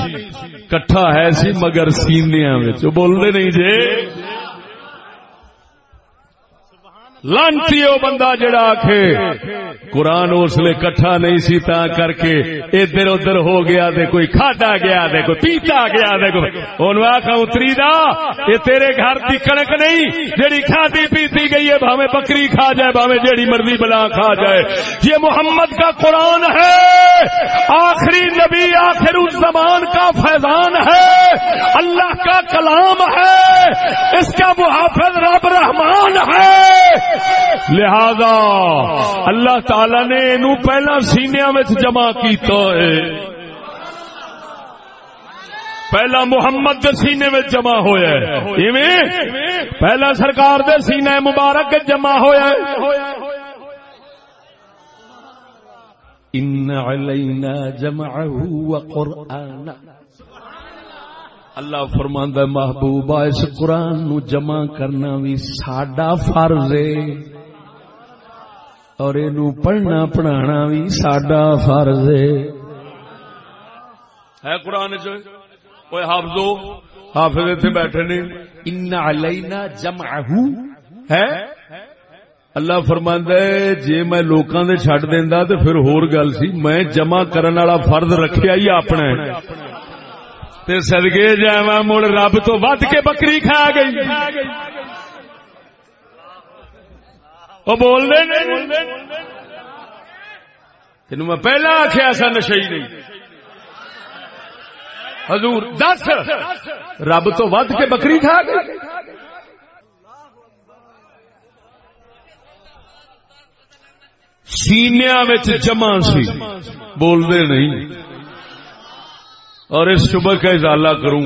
Speaker 1: کٹھا ہے سی مگر سینیا بولتے نہیں جے لانتی وہ بندہ جڑا آخے قرآن اس لیے کٹھا نہیں سی تا کر کے ادھر ادھر ہو گیا دے، کوئی کھاٹا گیا دے، کوئی پیتا گیا دے، کوئی۔ ان آخا اتری دا، یہ تیرے گھر کی کنک نہیں، جیڑی کھاتی پیتی گئی ہے بھاوے بکری کھا جائے بھاوے جیڑی مرضی بلا کھا جائے۔ یہ محمد کا قرآن ہے۔ آخری نبی آخر اس زمان کا فیضان ہے۔ اللہ کا کلام ہے۔ اس کا محافظ رب رحمان ہے۔ لہذا اللہ تعالی نے اینو پہلا سینیا جمع کیتا ہے۔ پہلا محمد دے سینے میں جمع ہویا ہے۔ ایویں؟ پہلا سرکار دے سینے مبارک جمع ہویا ہے۔ ان علینا جمعه وقرآن اللہ فرماندا محبوبہ اس قرآن نو جمع کرنا بھی ساڈا فرض ہے۔ اور اینو پڑھنا پڑھانا بھی ساڈا فرض ہے۔ ہے قرآن جو اوے حافظو حافظ ایتھے بیٹھے نے۔ ان علینا جمعه ہے؟ اللہ فرماندا ہے جے میں لوکاں دے چھڈ دیندا تے پھر ہور گل سی میں جمع کرن والا فرض رکھیا ہی اپنا ہے۔ تے سدگے جا مڑ رب تو ود کے بکری کھا گئی۔ وہ بول دے تین میں پہلا آخیا سا نشئی نہیں۔ حضور دس۔ رب تو ود کے بکری کھا گئی۔ سینیا جمع سی۔ بولتے نہیں۔ اور اس شبہ کا ازالہ کروں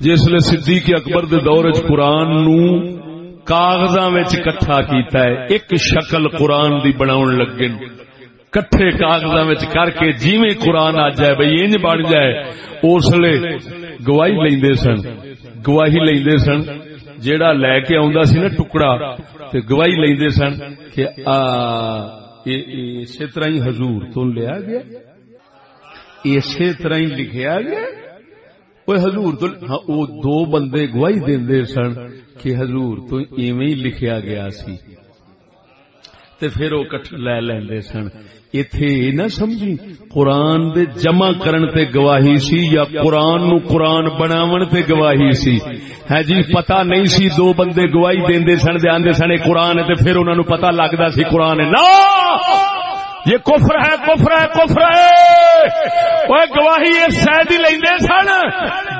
Speaker 1: جس لیے صدیق اکبر دے دور چ قرآن نو کاغذاں وچ کٹھا کیتا ہے، ایک شکل قرآن دی بناون لگے کٹھے کاغذاں وچ کر کے جیویں قرآن آ جائے، بھئی انج بن جائے۔ اس لیے گواہی لیندے سن۔ گواہی لیندے سن، جیڑا لے کے آوندا سی نا ٹکڑا، تے گواہی لیندے سن کہ آ اسی طرح ہی حضور تو لیا گیا۔ اسی طرح ہی لکھیا گیا۔ وہ حضور تو ہاں، وہ دو بندے گواہی دے سن کہ حضور تو ایویں ہی لکھیا گیا سی۔ تے پھر وہ کٹ لے لیندے سن۔ ایتھے نہ سمجھی، قرآن دے جمع کرن تے گواہی سی یا قرآن نو قرآن بناون تے گواہی سی؟ ہے جی پتہ نہیں سی۔ دو بندے گواہی دیندے سن، دے آندے سن قرآن تے پھر انہاں نو پتہ لگدا سی قرآن ہے۔ نا! یہ کفر ہے کفر ہے کفر ہے۔ وہ گواہی یہ سیدی لیندے سن۔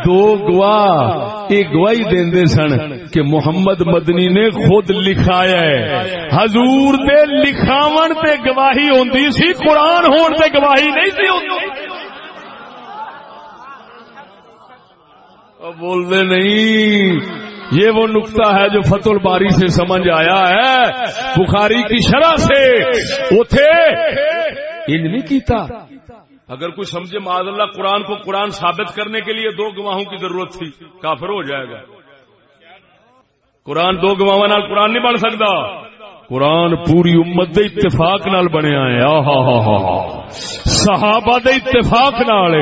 Speaker 1: دو گواہ یہ گواہی دیندے سن کہ محمد مدنی نے خود لکھایا ہے۔ حضور دے لکھاون تے گواہی ہوندی سی، قرآن ہون تے گواہی نہیں سی ہوندی۔ بول دے نہیں۔ یہ وہ نقطہ ہے جو فتح الباری سے سمجھ آیا ہے۔ بخاری کی شرح سے اتے ان نہیں کیتا اگر کوئی سمجھے معذ اللہ قرآن کو قرآن ثابت کرنے کے لیے دو گواہوں کی ضرورت تھی، کافر ہو جائے گا۔ قرآن دو گواہ قرآن نہیں بن سکتا۔ قرآن پوری امت دے اتفاق نال بنیا ہے آہا ہا ہا ہا صحابہ دے اتفاق نال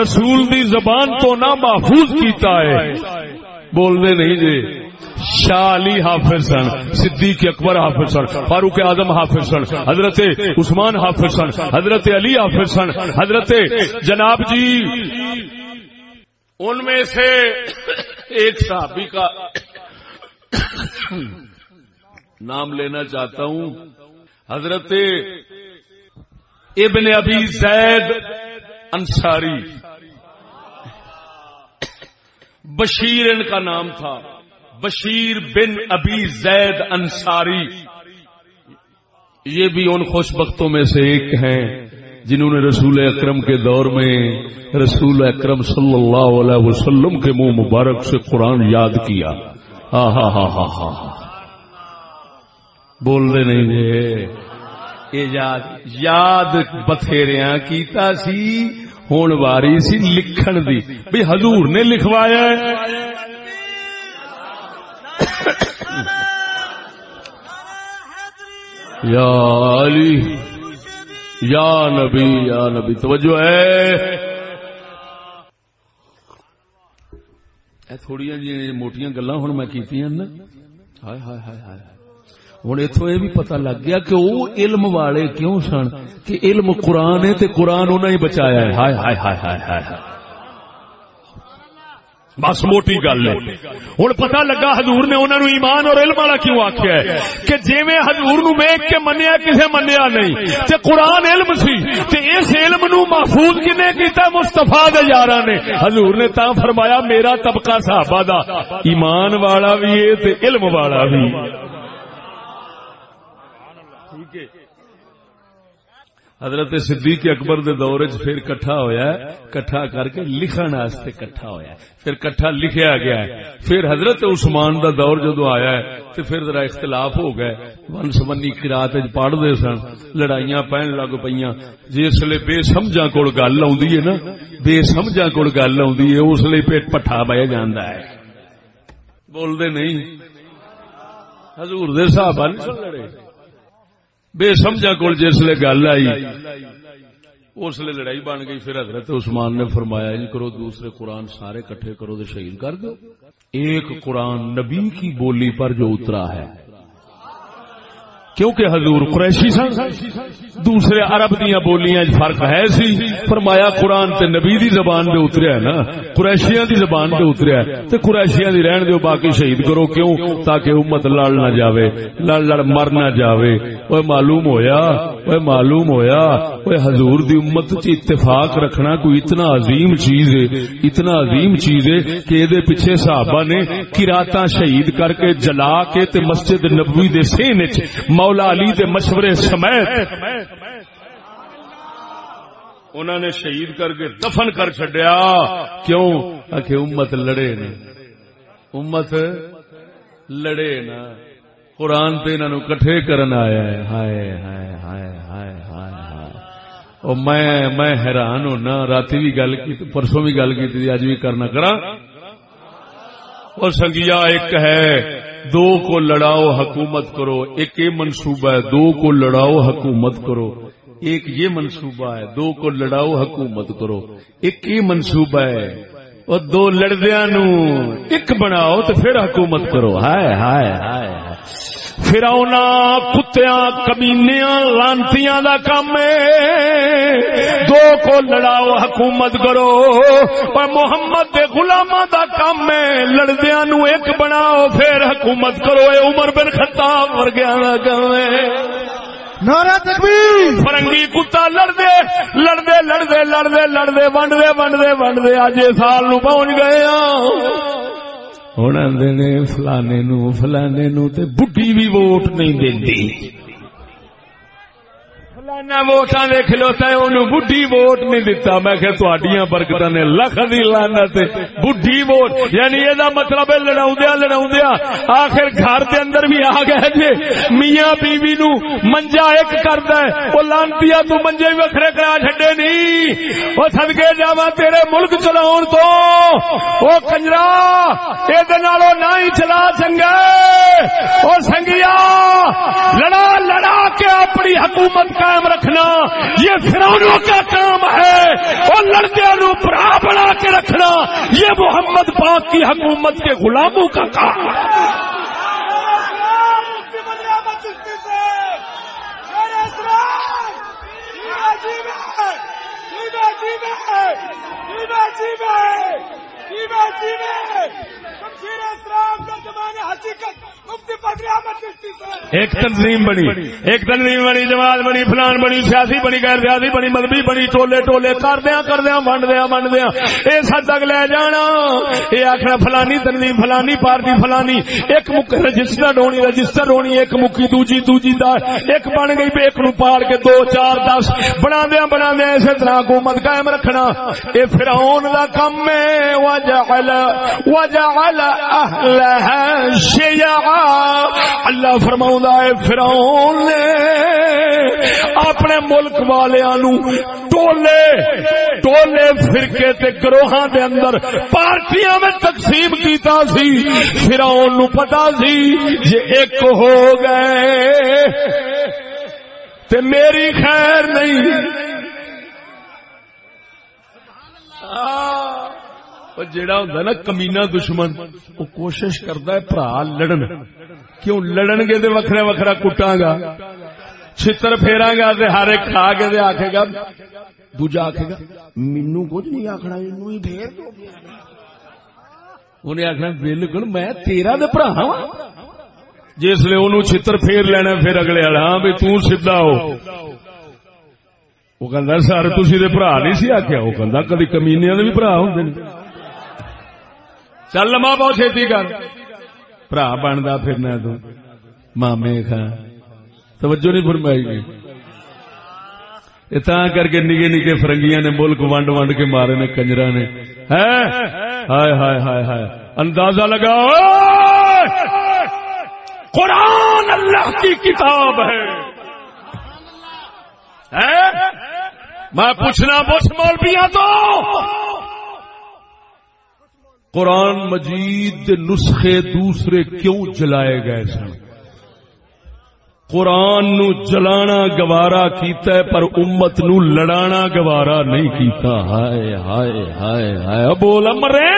Speaker 1: رسول دی زبان تو نہ محفوظ کیتا ہے۔ بول دے نہیں جی شاہ علی حافظ سن، صدیق اکبر حافظ سن، فاروق اعظم حافظ سن، حضرت عثمان حافظ سن، حضرت علی حافظ سن، حضرت جناب جی۔ ان میں سے ایک صحابی کا نام لینا چاہتا ہوں۔ حضرت ابن ابی زید انصاری۔ بشیر ان کا نام تھا۔ بشیر بن ابی زید انصاری۔ یہ بھی ان خوش بختوں میں سے ایک ہیں جنہوں نے رسول اکرم کے دور میں رسول اکرم صلی اللہ علیہ وسلم کے منہ مبارک سے قرآن یاد کیا۔ ہاں ہاں ہاں ہاں ہاں بول دے نہیں یہ یاد یاد بتھیریا کیتا سی۔ ہون واری سی لکھن دی بھی حضور نے لکھوایا ہے یا علی یا نبی یا نبی توجہ ہے اے تھوڑیاں جی موٹیاں گلا ہوں میں کیتیاں نا ہائے ہائے ہائے ہائے ہوں اتوں یہ بھی پتا لگ گیا کہ وہ علم والے کیوں سن؟ کہ علم قرآن ہے تے قرآن انہیں ہی بچایا ہے۔ ہائے ہائے ہائے ہائے ہائے ہائے۔ بس موٹی گل ہے۔ ہوں پتا لگا حضور نے انہوں نے ایمان اور علم والا کیوں آخیا ہے؟ کہ جی میں حضور نو ویک کے منیا، کسے منیا نہیں۔ تے قرآن علم سی۔ تے اس علم نو محفوظ کنے کیتا مستفا دے یارا نے۔ حضور نے تا فرمایا، میرا طبقہ صحابہ دا ایمان والا بھی ہے تے علم والا بھی۔ حضرت صدیق اکبر دے دور چ پھر کٹھا ہویا ہے، کٹھا کر کے لکھن واسطے کٹھا ہویا ہے۔ پھر کٹھا لکھیا گیا ہے۔ پھر حضرت عثمان دا دور جدو آیا ہے تو پھر ذرا اختلاف ہو گئے ون سبنی قرات پڑھ دے سن، لڑائیاں پہن لگ پیاں جس لے بے سمجھا کول گل آوندی ہے نا، بے سمجھا کول گل آوندی ہے، اس لے پیٹ پٹھا بہ جاندا ہے۔ بول دے نہیں۔ حضور دے صحابہ نہیں سن لڑے؟ بے سمجھا کول جسے گل آئی، اس لیے لڑائی بن گئی۔ پھر حضرت عثمان نے فرمایا، ان کرو دوسرے قرآن سارے کٹھے کرو تو شہید کر دو۔ ایک قرآن نبی کی بولی پر جو اترا ہے۔ کیونکہ حضور قریشی سن۔ دوسرے عرب دیا بولیاں فرق ہے سی۔ فرمایا قرآن تے نبی دی زبان دے اتریا ہے نا۔ قریشیاں دی زبان دے اتریا ہے۔ تے قریشیاں دی رہن دیو باقی شہید کرو کیوں؟ تاکہ امت لڑ نہ جاوے، لڑ لڑ مر نہ جاوے۔ اوے معلوم ہویا اوے معلوم ہویا۔ اوے حضور دی امت چ اتفاق رکھنا کوئی اتنا عظیم چیز ہے، اتنا عظیم چیز ہے کہ دے پیچھے صحابہ نے قراتاں شہید کر کے جلا کے تے مسجد نبوی دے سین وچ، مولا علی دے مشورے سمیت انہوں نے شہید کر کے دفن کر چڈیا کیوں؟ آخ امت لڑے نا۔ امت لڑے نا۔ قرآن تے انہوں کٹھے کرن آیا ہے۔ ہائے ہائے ہائے ہائے ہائے ہائے۔ اور میں میں حیران ہونا رات بھی گل کی، پرسوں بھی گل کی اج بھی کرنا کرا اور سنگیا، ایک ہے، دو کو لڑاؤ، حکومت کرو۔ ایک یہ منصوبہ ہے، دو کو لڑاؤ، حکومت کرو۔ ایک یہ منصوبہ ہے، دو کو لڑاؤ، حکومت کرو۔ ایک یہ منصوبہ ہے، اور دو لڑدیا نو ایک بناؤ تو پھر حکومت کرو۔ ہائے ہائے ہائے۔ فراؤنا کتیا کمینیا لانتیاں دا کام دو کو لڑاؤ حکومت کرو۔ پر محمد دے غلاماں دا کام لڑدیاں نو ایک بناؤ پھر حکومت کرو۔ اے عمر بن خطاب ورگیاں دا کام
Speaker 4: نعرہ تکبیر۔
Speaker 1: فرنگی کتا لڑدے لڑدے لڑدے لڑدے لڑدے ونڈدے ونڈدے ونڈدے۔ اج سال نو پہنچ گئے ہاں۔ ہوں آدھے فلانے نو فلانے نو تے بڈھی بھی ووٹ نہیں دینی فلانا ووٹاں دے کھلوتا ہے، انہوں بڈھی ووٹ نہیں دیتا میں کہ تہاڈیاں برکتاں نے لکھ دی لعنت بڈھی ووٹ یعنی یہ دا مطلب ہے لڑاوندیا آخر گھر دے اندر بھی آ گئے جے۔ میاں بیوی نو منجا ایک کردا ہے۔ او لانتیا تو منجے بھی وکھرے کرا چھڈے نہیں او صدکے جاواں تیرے ملک چلاون تو۔ او کنجرا اے دے نالو نہ ہی چلا چنگا او سنگیا، لڑا لڑا کے اپنی حکومت قائم رکھنا، یہ فرعونوں کا کام ہے۔ اور لڑکیوں نو برا بنا کے رکھنا، یہ محمد پاک کی حکومت کے غلاموں کا کام ہے۔
Speaker 5: جیوے
Speaker 1: ایک تنظیم بنی، ایک تنظیم بنی، جماعت بنی، فلان بنی، سیاسی بنی، غیر سیاسی بنی، مذہبی بنی، ٹولے ٹولے کردیا کردیا ونڈدیا ونڈدیا اس حد تک لے جانا۔ یہ آخر فلانی تنظیم، فلانی پارٹی، فلانی۔ ایک مک رجسٹرڈ ہونی رجسٹر ہونی، ایک مکی دوجی دوجی دار۔ ایک بن گئی ایک نو پاڑ کے دو، چار، دس۔ بنا دیا بنا دیا اسی طرح حکومت قائم رکھنا۔ یہ فرعون دا کم ہے۔ وجعل وجعل اہلها شیعا اللہ فرماؤں ہے فرعون نے اپنے ملک والیاں نو ٹولے ٹولے فرقے تے گروہاں دے اندر پارٹیاں میں تقسیم کیتا سی۔ فرعون نو پتا سی جے ایک ہو گئے۔ تے میری خیر نہیں۔ آہ وہ جیڑا ہوں نا کمینا دشمن، وہ کوشش کرتا ہے برا لڑن۔ کیوں لڑن گے تو وکھرا وکھرا کٹاں گا؟ چھتر پھیرا گا تے ہر ایک کھا کے آخے گا، دوجا آخے گا مینو کچھ نہیں آخنا مینو ہی پھیر دو۔ انہیں آخنا بالکل میں تیرا تو برا ہاں۔ جس لیے انہوں چھتر پھیر لینا پھر اگلے والا ہاں بھی توں سیدھا ہو۔ وہ کہندا سر تسی تے بھرا نہیں سی آکھیا۔ وہ کہندا کدی کمینیاں دے بھی بھرا ہوندے نے چل لما بہت چھتی کر بھرا بندا پھرنا تو مامے خان توجہ نہیں فرمائی گئی تا کر کے نگے نگے فرنگیاں نے ملک ونڈ ونڈ کے مارے نے کنجرا نے ہائے ہائے ہائے ہائے اندازہ لگاؤ قرآن اللہ کی کتاب ہے میں پوچھنا پوچھ مولویا تو قرآن مجید دے نسخے دوسرے کیوں جلائے گئے سن؟ قرآن نو جلانا گوارا کیتا ہے، پر امت نو لڑانا گوارا نہیں کیتا۔ ہائے ہائے ہائے ہائے۔ بول امرے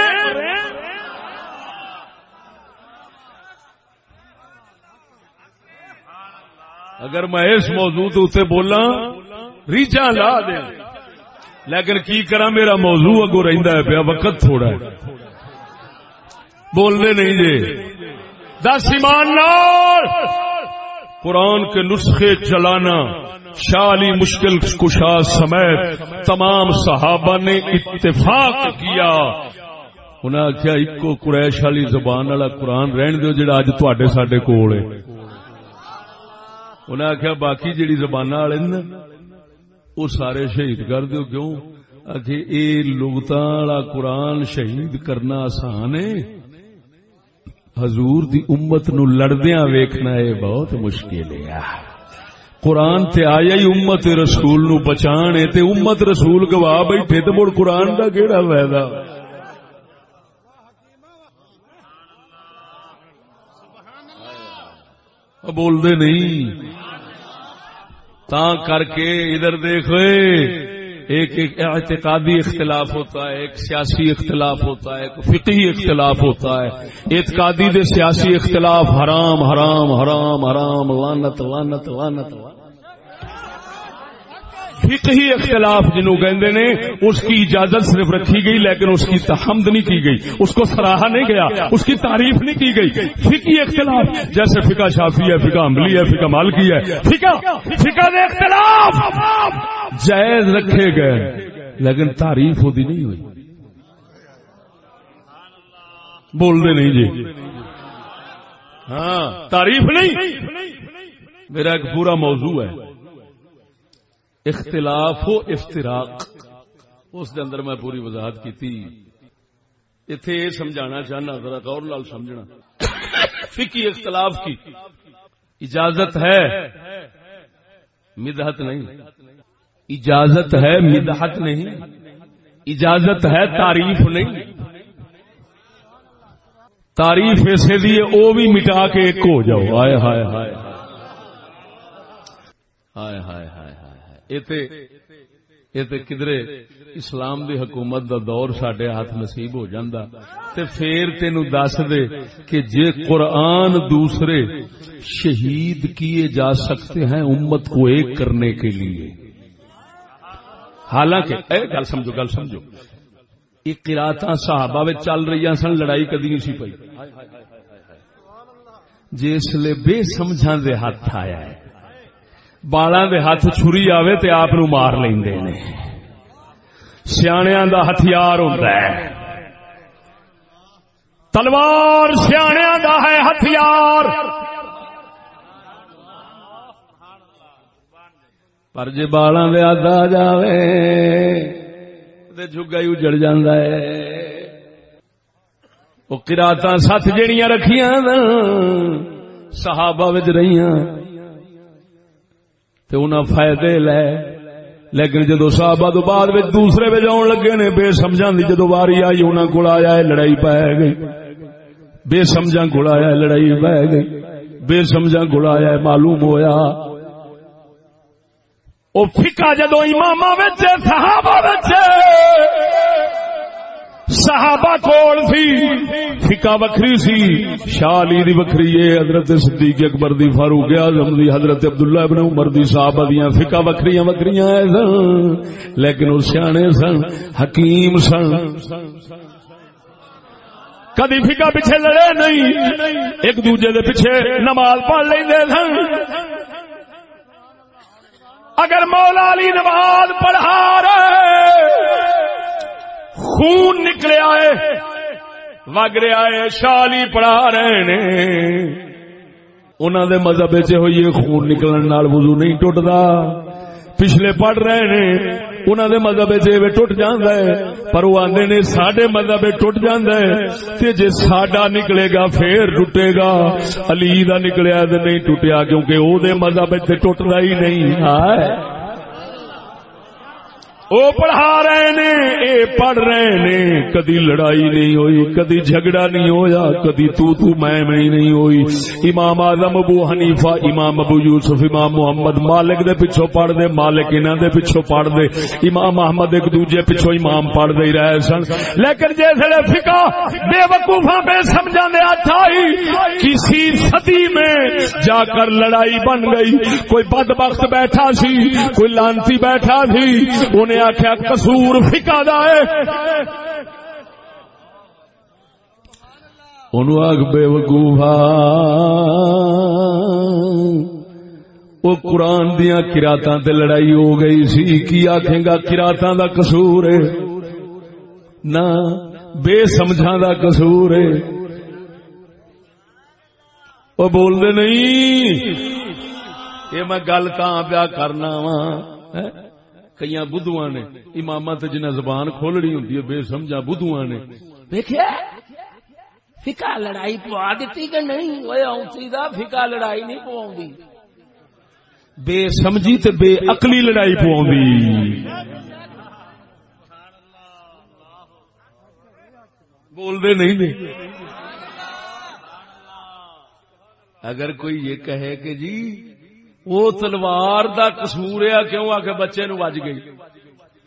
Speaker 1: اگر میں اس موضوع اتنے بولا ریچا لا دیا لیکن کی کرا میرا موضوع اگو رہندا ہے، پیا وقت تھوڑا ہے۔ بولنے نہیں جی دس ایمان نال۔ قرآن کے نسخے چلانا شالی مشکل کشا سمیت تمام صحابہ نے اتفاق کیا۔ انہیں آخیا ایکو قریش والی زبان والا قرآن رہن دو جڑا اج تے سڈے کول ہے۔ انہیں آخیا باقی جیڑی زبان والے نا وہ سارے شہید کر دیو۔ کیوں؟ آخے اے لغتا والا قرآن شہید کرنا آسان ہے۔ حضور دی امت نو لڑدیاں ویکھنا ہے بہت مشکل ہے۔ قرآن تے آیا ہی امت رسول نو بچان تے امت رسول گواہ بیٹھے تے مڑ قرآن دا کیڑا فائدہ بول دے نہیں۔ تا کر کے ادھر دیکھو ایک ایک اعتقادی اختلاف ہوتا ہے، ایک سیاسی اختلاف ہوتا ہے، ایک فقہی اختلاف ہوتا ہے۔ اعتقادی دے سیاسی اختلاف، حرام حرام حرام حرام لانت لانت لانت فقہی اختلاف جنہوں کہندے نے، اس کی اجازت صرف رکھی گئی، لیکن اس کی تحمد نہیں کی گئی، اس کو سراہا نہیں گیا، اس کی تعریف نہیں کی گئی۔ فقہی اختلاف، جیسے فقہ شافی ہے، فقہ عملی ہے، فقہ مالکی ہے۔ فقہ فقہ دے اختلاف! جائز رکھے گئے، لیکن تعریف ہوتی نہیں ہوئی۔ بول دے نہیں جی۔ ہاں تعریف نہیں۔ میرا ایک پورا موضوع ہے۔ اختلاف و افتراق۔ اس دے اندر میں پوری وضاحت کی اتے یہ سمجھانا چاہنا، ذرا غور لال سمجھنا۔ فکی اختلاف کی اجازت ہے۔ مدحت نہیں۔ اجازت ہے، مدحت نہیں۔ اجازت ہے، تعریف نہیں۔ تعریف ایسے لیے وہ بھی مٹا کے ایک ہو جاؤ۔ ہائے ہائے ہائے ہائے ہائے ہائے کدرے اسلام دی حکومت دا دور سڈے ہاتھ نصیب ہو جاندہ تے پھر تین دس دے کہ جے قرآن دوسرے شہید کیے جا سکتے ہیں امت کو ایک کرنے کے لیے۔ حالانکہ اے گل سمجھو گل سمجھو۔ یہ قراتاں صحابہ وچ چل رہی سن، لڑائی کدی نہیں سی پئی۔ جسلے بے سمجھاں دے ہاتھ آیا ہے۔ بالاں دے ہاتھ چھری آوے تے آپ نو مار لیندے نے سیاںیاں دا ہتھیار ہوندا ہے تلوار سیاںیاں دا ہے ہتھیار پر جے بالاں دے ہاتھ آ جاوے تے جھگا ہی اجڑ جاندا ہے وہ قراتاں سات جڑیاں رکھیاں صحابہ وچ رہیاں تے انہاں فائدے لے۔ لیکن جدو صحابہ تو بعد وچ دوسرے وچ آن لگے نے، بے سمجھاں دی جدو واری آئی، انہاں کول آیا ہے لڑائی پے گئی۔ بے سمجھاں کول آیا ہے لڑائی پے گئی۔ بے سمجھاں کول آیا ہے معلوم ہویا۔ او فقہ جدو اماماں وچ صحابہ وچ صحابہ کول سی، فقہ وکری سی، شاہ علی دی وکری ہے حضرت صدیق اکبر دی، فاروق اعظم دی، حضرت عبداللہ ابن عمر دی، صحابہ دیاں فقہ وکریاں وکریاں ہیں سن۔ لیکن وہ سیانے سن، حکیم سن۔ کدی فقہ پیچھے لڑے نہیں، ایک دوجے دے پیچھے نماز پڑھ لیندے سن۔ اگر مولا علی نماز پڑھا رہے خون نکلے آئے۔ وگ رہا ہے شالی پڑھا رہے نے۔ انہوں دے مذہب چ ہوئی جی خون نکلن نال وضو نہیں ٹوٹدا۔ پچھلے پڑھ رہے نے انہوں دے مذہب چ ٹوٹ جاندا ہے۔ پر وہ آندے نے، ساڈے مذہب ٹوٹ جاندا ہے تے جے ساڈا نکلے گا پھر ٹوٹے گا۔ علی دا نکلیا تے نہیں ٹوٹیا، کیونکہ او دے مذہب تے ٹوٹدا ہی نہیں۔ ہائے۔ وہ پڑھا رہے نے، اے پڑھ رہے نے۔ کدی لڑائی نہیں ہوئی، کدی جھگڑا نہیں ہویا، کدی تو تو میں میں نہیں ہوئی۔ امام اعظم ابو حنیفہ، امام ابو یوسف، امام محمد مالک دے پیچھے پڑھ دے، مالک انہاں دے پیچھے پڑھ دے۔ امام احمد ایک دوجے پیچھے امام پڑھ دے رہے سن۔ لیکن جیسے فقہ بے وقوفاں بے سمجھاں دے کسی صدی میں جا کر لڑائی بن گئی۔ کوئی بدبخت بیٹھا سی، کوئی لانتی بیٹھا سی، انہیں آخیا کسور فکا آگ بے وقوفا وہ قرآن دیا کراطاں تے لڑائی ہو گئی سی۔ کی آخے گا، کراطاں دا قصور ہے؟ نہ، بے سمجھا دا قصور ہے۔ وہ بول دے نہیں۔ یہ میں گل کہاں پیا کرنا وا کئی بدھو نے۔ امام جنہیں زبان کھولنی ہوں بے سمجھا بدھو نے۔ دیکھا فکا لڑائی پوا دیتی کہ نہیں؟ اونچی دا فکا لڑائی نہیں پوا بے سمجھی تے بے اقلی لڑائی پوا بول دے نہیں دے اگر کوئی یہ کہے کہ جی وہ تلوار دا قصور ہے، کیوں؟ آ کے بچے نو بج گئی۔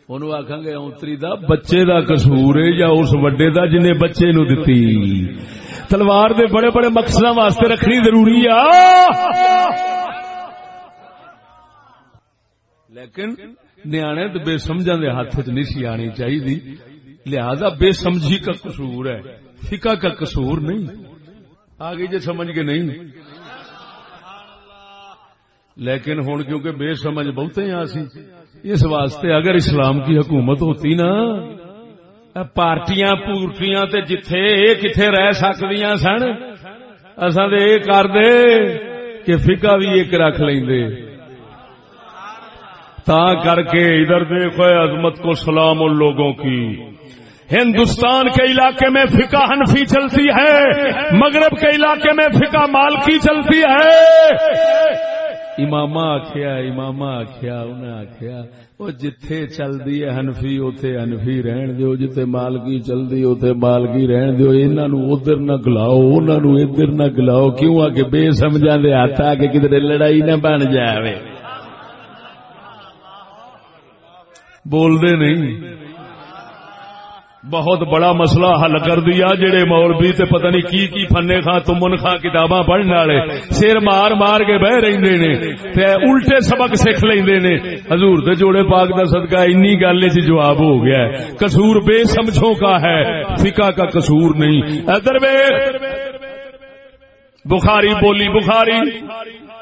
Speaker 1: انہوں آخان گے، اونتری دا بچے دا قصور ہے یا اس وڈے دا جنہیں بچے نو دتی۔ تلوار دے بڑے بڑے مقصد واسطے رکھنی ضروری آ لیکن نیانے تو بے سمجھا دے ہاتھ چ نہیں سی آنی چاہیے لہذا بے سمجھی کا قصور ہے۔ فکا کا قصور نہیں۔ آگے جی سمجھ کے نہیں۔ لیکن ہوں کیونکہ بے سمجھ بہتے ہیں سی اس واسطے اگر اسلام کی حکومت ہوتی نا پارٹیاں، پورٹیاں تے جتھے کتھے رہ سکتی سن اصا تو یہ کر دے کہ فکا بھی ایک رکھ لیں تا کر کے ادھر دیکھو عظمت کو سلام ان لوگوں کی۔ ہندوستان کے علاقے میں فقہ حنفی چلتی ہے، مغرب کے علاقے میں فقہ مالکی چلتی ہے۔ امام آخیا امام آخیا انہیں آخیا وہ جتھے چلتی ہے ہنفی اتے ہنفی رہن دیو جتھے مالکی چلتی اتے مالکی رہن دیو انہوں ادھر نہ گلاؤ انہوں ادھر نہ گلاؤ کیوں آ کے بے سمجھا دے ہاتھ آ کے کدھر لڑائی نہ بن جائے بول دے نہیں بہت بڑا مسئلہ حل کر دیا جڑے مولوی تے پتہ نہیں کی کی فنے خاں تمن خاں کتاباں پڑھن والے۔ سر مار مار کے بہ رہندے نے تے الٹے سبق سکھ لیندے نے۔ حضور دے جوڑے پاک دا صدقہ انی گل وچ جواب ہو گیا ہے۔ قصور بے سمجھوں کا ہے، فقہ کا قصور نہیں۔ ادھر ویکھ۔ بخاری بولی، بخاری۔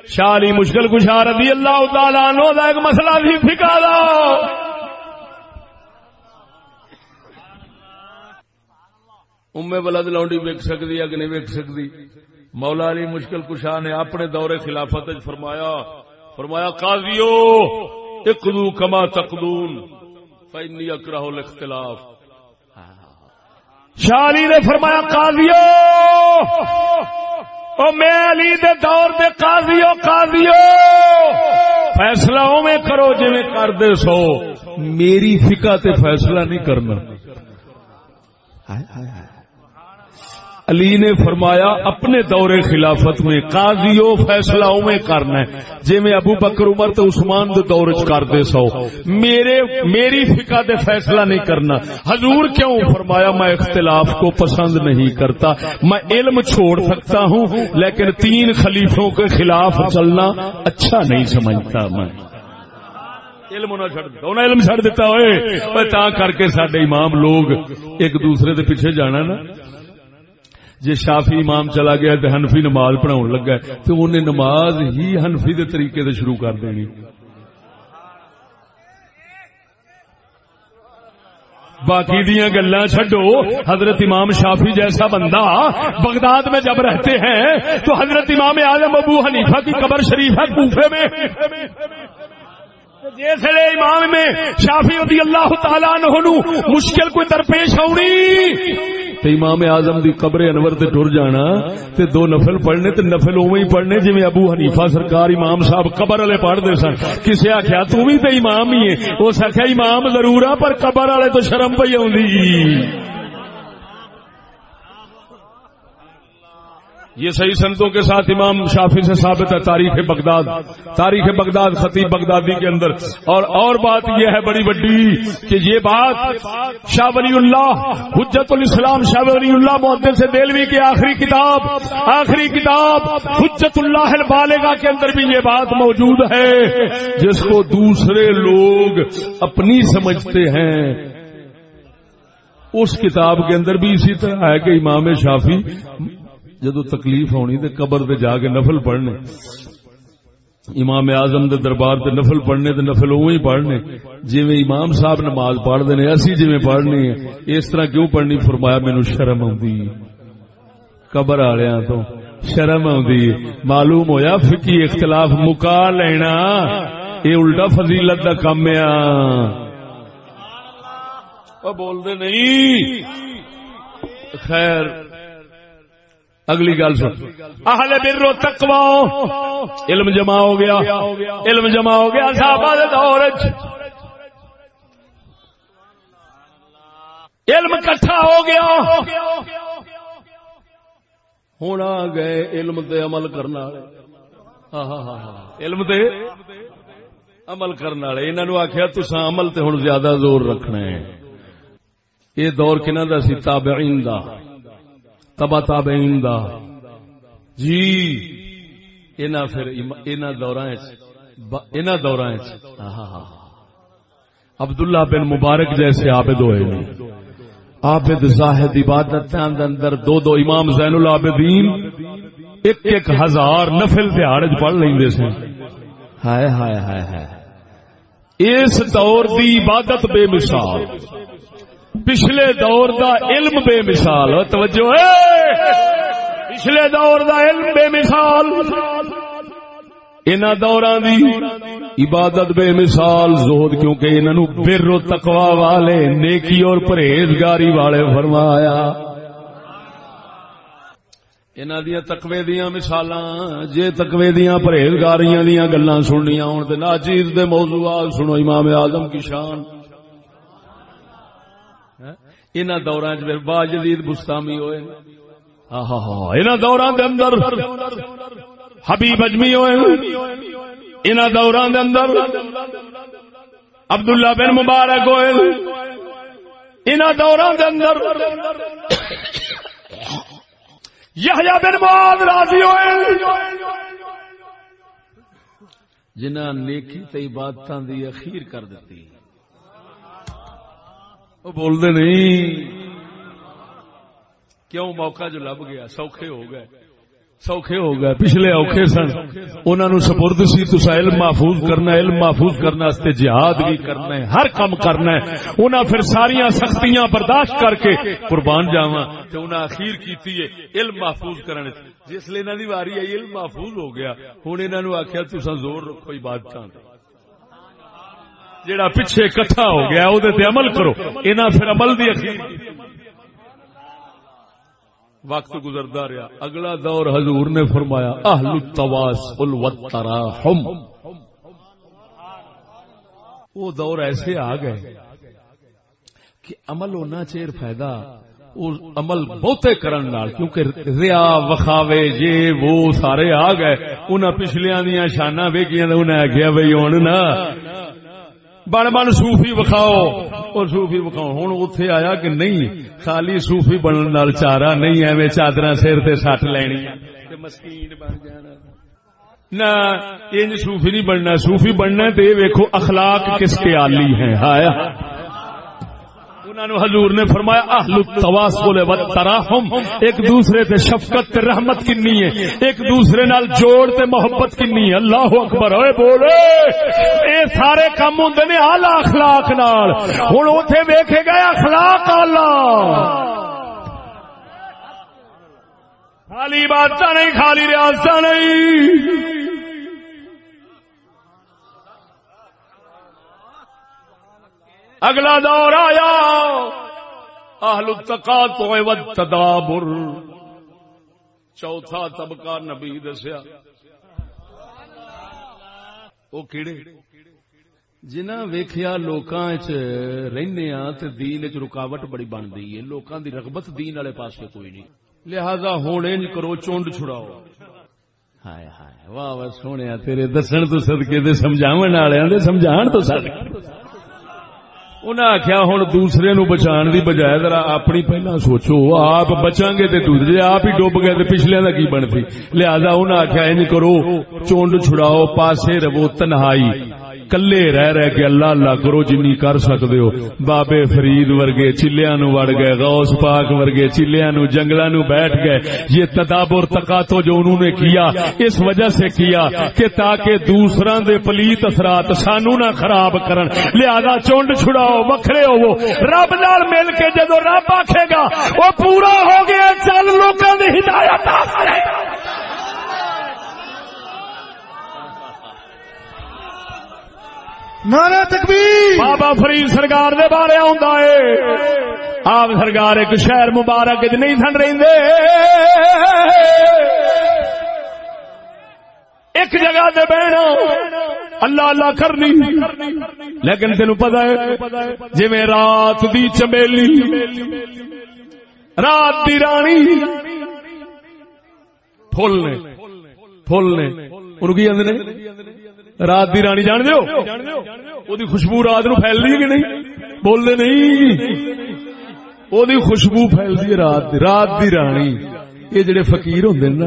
Speaker 1: شالی مشکل کشا رضی اللہ تعالی عنہ دا ایک مسئلہ سی فقہ دا۔
Speaker 6: امے بلد لونڈی ویک سکتی ہے کہ نہیں ویک سکتی مولا علی مشکل کشا نے اپنے دور خلافت فرمایا فرمایا، قاضیو، اقدو کما تقدون فإنی اکرہ الاختلاف۔
Speaker 1: شالی نے فرمایا، قاضیو! او میں علی دے دور دے قاضیو قاضیو! فیصلہ میں کرو جی میں کر دے سو۔ میری فقہ تے فیصلہ نہیں کرنا۔ علی نے فرمایا، اپنے دور خلافت میں قاضیو فیصلہ میں کرنا ہے۔ جی میں ابو بکر عمر تو عثمان دے دور چ کر سو۔ میرے، میری فقہ دے فیصلہ نہیں کرنا۔ حضور کیوں فرمایا، میں اختلاف کو پسند نہیں کرتا۔ میں علم چھوڑ سکتا ہوں، لیکن تین خلیفوں کے خلاف چلنا اچھا نہیں سمجھتا میں۔ علم نہ چھڑ دیتا انہیں علم چھڑ دیتا ہوئے۔ تا کر کے سڈے امام لوگ ایک دوسرے دے پیچھے جانا نا۔ جی شافی امام چلا گیا تو ہنفی نماز پڑھاؤ لگا تو انہیں نماز ہی ہنفی دے طریقے سے شروع کر دینی۔ باقی دیا گلا چڈو حضرت امام شافی جیسا بندہ بغداد میں جب رہتے ہیں، تو حضرت امام اعظم ابو حنیفہ کی قبر شریف ہے کوفے میں۔ جیسے امام میں شافی رضی اللہ تعالیٰ عنہ مشکل کوئی درپیش ہونی۔ تے امام اعظم دی قبر انور تے ٹر جانا تے دو نفل پڑھنے تے نفل اوویں ہی پڑھنے جویں ابو حنیفہ سرکار امام صاحب قبر والے پڑھ دے سن۔ کسے آکھیا، تو بھی تے امام ہی ہے؟ او سکھیا امام ضرور پر قبر والے تو شرم پئی اوندی جی۔ یہ صحیح سنتوں کے ساتھ امام شافی سے ثابت ہے، تاریخ بغداد۔ تاریخ بغداد خطیب بغدادی کے اندر۔ اور اور بات یہ ہے بڑی بڑی کہ یہ بات شاہ ولی اللہ، حجت الاسلام شاہ ولی اللہ محدث سے دلوی کی آخری کتاب آخری کتاب حجت اللہ البالغہ کے اندر بھی یہ بات موجود ہے۔ جس کو دوسرے لوگ اپنی سمجھتے ہیں۔ اس کتاب کے اندر بھی اسی طرح ہے کہ امام شافی۔ جدو تکلیف ہونی تے قبر تے جا کے نفل پڑھنے۔ امام اعظم دے دربار تے نفل پڑھنے تے نفل اوہی پڑھنے۔ جویں امام صاحب نماز پڑھ دے نے، اسی جویں پڑھنی ہے۔ اس طرح کیوں پڑھنی؟ فرمایا، مینوں شرم آندی قبر والیاں تو شرم آندی معلوم ہویا فقی اختلاف مکا لینا۔ اے الٹا فضیلت دا کام ہے۔ او بول دے نہیں۔ خیر اگلی گل سن۔ اہل بر و تقوا علم جمع ہو گیا۔ علم جمع ہو گیا۔ صحابہ دے دور علم کٹھا ہو گیا۔ ہوں آ گئے علم تے عمل کرنا علم تے عمل کرنے والے۔ انہوں آخیا تسا عمل تے ہوں زیادہ زور رکھنا ہے۔ یہ دور کنہ دا سی؟ تابعین دا۔ تبا تابعین دا۔ جی۔ اینا پھر اینا دوراں اینا دوراں عبداللہ بن مبارک جیسے عابد ہوئے عابد زاہد عبادت اندر دو دو امام زین العابدین ایک ایک ہزار نفل دیہڑ پڑھ لیں سن۔ ہائے ہائے ہائے ہائے۔ اس دور دی عبادت بے مثال۔ پچھلے دور دا علم بے مثال۔ توجہ ہے پچھلے دور دا علم بے مثال۔ ان دوران دی عبادت بے مثال۔ زہد، کیونکہ انہوں بر و تقوا والے، نیکی اور پرہیزگاری والے فرمایا۔ انہاں دیا تقوی دیا مثال جے تقوی دیا پرہیزگاریاں دیا گلا سننیا ہوں تو ناچیز دے موضوعات سنو، امام اعظم کی شان۔ ان دوران چ با جدید بستامی ہوئے۔ ان دوران دے اندر حبیب اجمی ہوئے۔ ان دوران دے اندر عبداللہ بن مبارک ہوئے۔ ان دوران دے اندر یحییٰ بن معاذ راضی ہوئے۔
Speaker 7: جنہ نیکی تے عبادتاں دی اخیر کر دیتی۔
Speaker 1: وہ بول دے نہیں کیوں موقع جو لب گیا سوکھے ہو گئے سوکھے ہو گئے پچھلے اوکھے سن انہوں نے سپرد سی تسا علم محفوظ کرنا علم محفوظ کرنا واسطے جہاد بھی کرنا ہے ہر کام کرنا ہے انہاں پھر ساریاں سختیاں برداشت کر کے قربان جاواں تے انہاں اخیر کیتی ہے علم محفوظ کرنے جس لے انہاں دی واری آئی علم محفوظ ہو گیا ہن انہاں نو آکھیا تسا زور رکھو عبادتاں تے جیڑا پیچھے اکٹھا ہو گیا او دے تے عمل کرو۔ انہاں پھر عمل دی اخیر وقت گزرتا رہا اگلا دور حضور نے فرمایا، اہل التواصل والتراحم۔ وہ دور ایسے آ گئے کہ عمل ہونا چیر فائدہ عمل بہتے کرن نال، کیونکہ ریا، وخاوے، یہ، وہ سارے آ گئے۔ انہاں پچھلیاں دیا شانہ ویکیاں انہیں آخیا بھائی ہوں نا بن بن سوفی وکھاؤ۔ اور سوفی وکھاؤ۔ ہوں اتے آیا کہ نہیں؟ خالی سوفی بننے نال چارا نہیں ایویں چادر سر تے سٹ لینی۔ مسکین بن جانا۔ نہ انج صوفی نہیں بننا۔ صوفی بننا تے ویکھو اخلاق کس کے عالی ہیں۔ ہایا انہوں نے حضور نے فرمایا، اہل التواصل والتراحم، ایک دوسرے تے شفقت تے رحمت کنی ہے، ایک دوسرے نال جوڑ تے محبت کنی ہے۔ اللہ اکبر اوے بولے، اے سارے کام ہوندے نے اعلی اخلاق نال۔ ہن اوتھے ویکھے گئے اخلاق اعلی۔ خالی بات نہیں، خالی ریاست نہیں۔ اگلا دور آیا۔ اہل التقاط والتدابر۔ چوتھا طبقہ نبی دسیا۔ وہ کیڑے؟ جنہ ویکھیا لوکاں رہنے ہاں تے دین وچ رکاوٹ بڑی بنਦੀ ہے۔ لوکاں دی رغبت دین والے پاسے کوئی نہیں۔ لہذا ہن انج کرو چونڈ چھڑاؤ۔ ہائے ہائے، واہ واہ، سونیا، تیرے دسن تو صدقے دے سمجھاون والےاں دے سمجھان تو صدقے۔ انہیں آخیا ہوں دوسرے نو بچان دی بجائے ذرا اپنی پہلا سوچو، آپ بچاں گے تے دوسرے آپ ہی ڈوب گئے تے پچھلے کا کی بنتی؟ لہذا انہیں آخیا ان کرو، چونڈ چھڑاؤ، پاسے رہو تنہائی۔ کلے رہ رہ کے اللہ اللہ کرو جنی کر سکتے ہو۔ بابے فرید ورگے چلیا نو وڑ گئے، غوث پاک ورگے چلیا نو جنگلا نو بیٹھ گئے۔ یہ تدابر تقاتو جو انہوں نے کیا، اس وجہ سے کیا کہ تاکہ دوسرا دے پلیت اثرات سانو نہ خراب کرن۔ لہذا چونڈ چھڑاؤ، وکھرے ہو رب نال مل کے جدو رب آکھے گا، وہ پورا ہو گیا، چل لوگوں نے ہدایت آ کرے گا
Speaker 4: نعرہ تکبیر۔
Speaker 1: بابا فرید سرکار دے بارے آندا ہے۔ آپ سرکار ایک شہر مبارک وچ نہیں سن رہندے۔ ایک جگہ تے بہنا اللہ اللہ کرنی۔ لیکن تینو پتہ ہے، جویں رات دی چمیلی، رات دی رانی، پھول نے پھول نے۔ انہوں کی آدھے نے؟ رات دی رانی جان دیو؟ او دی خوشبو رات نو پھیل دی کہ نہیں بول دے نہیں او دی خوشبو پھیل دی رات دی رات دی رانی یہ جڑے فقیر ہوندے نا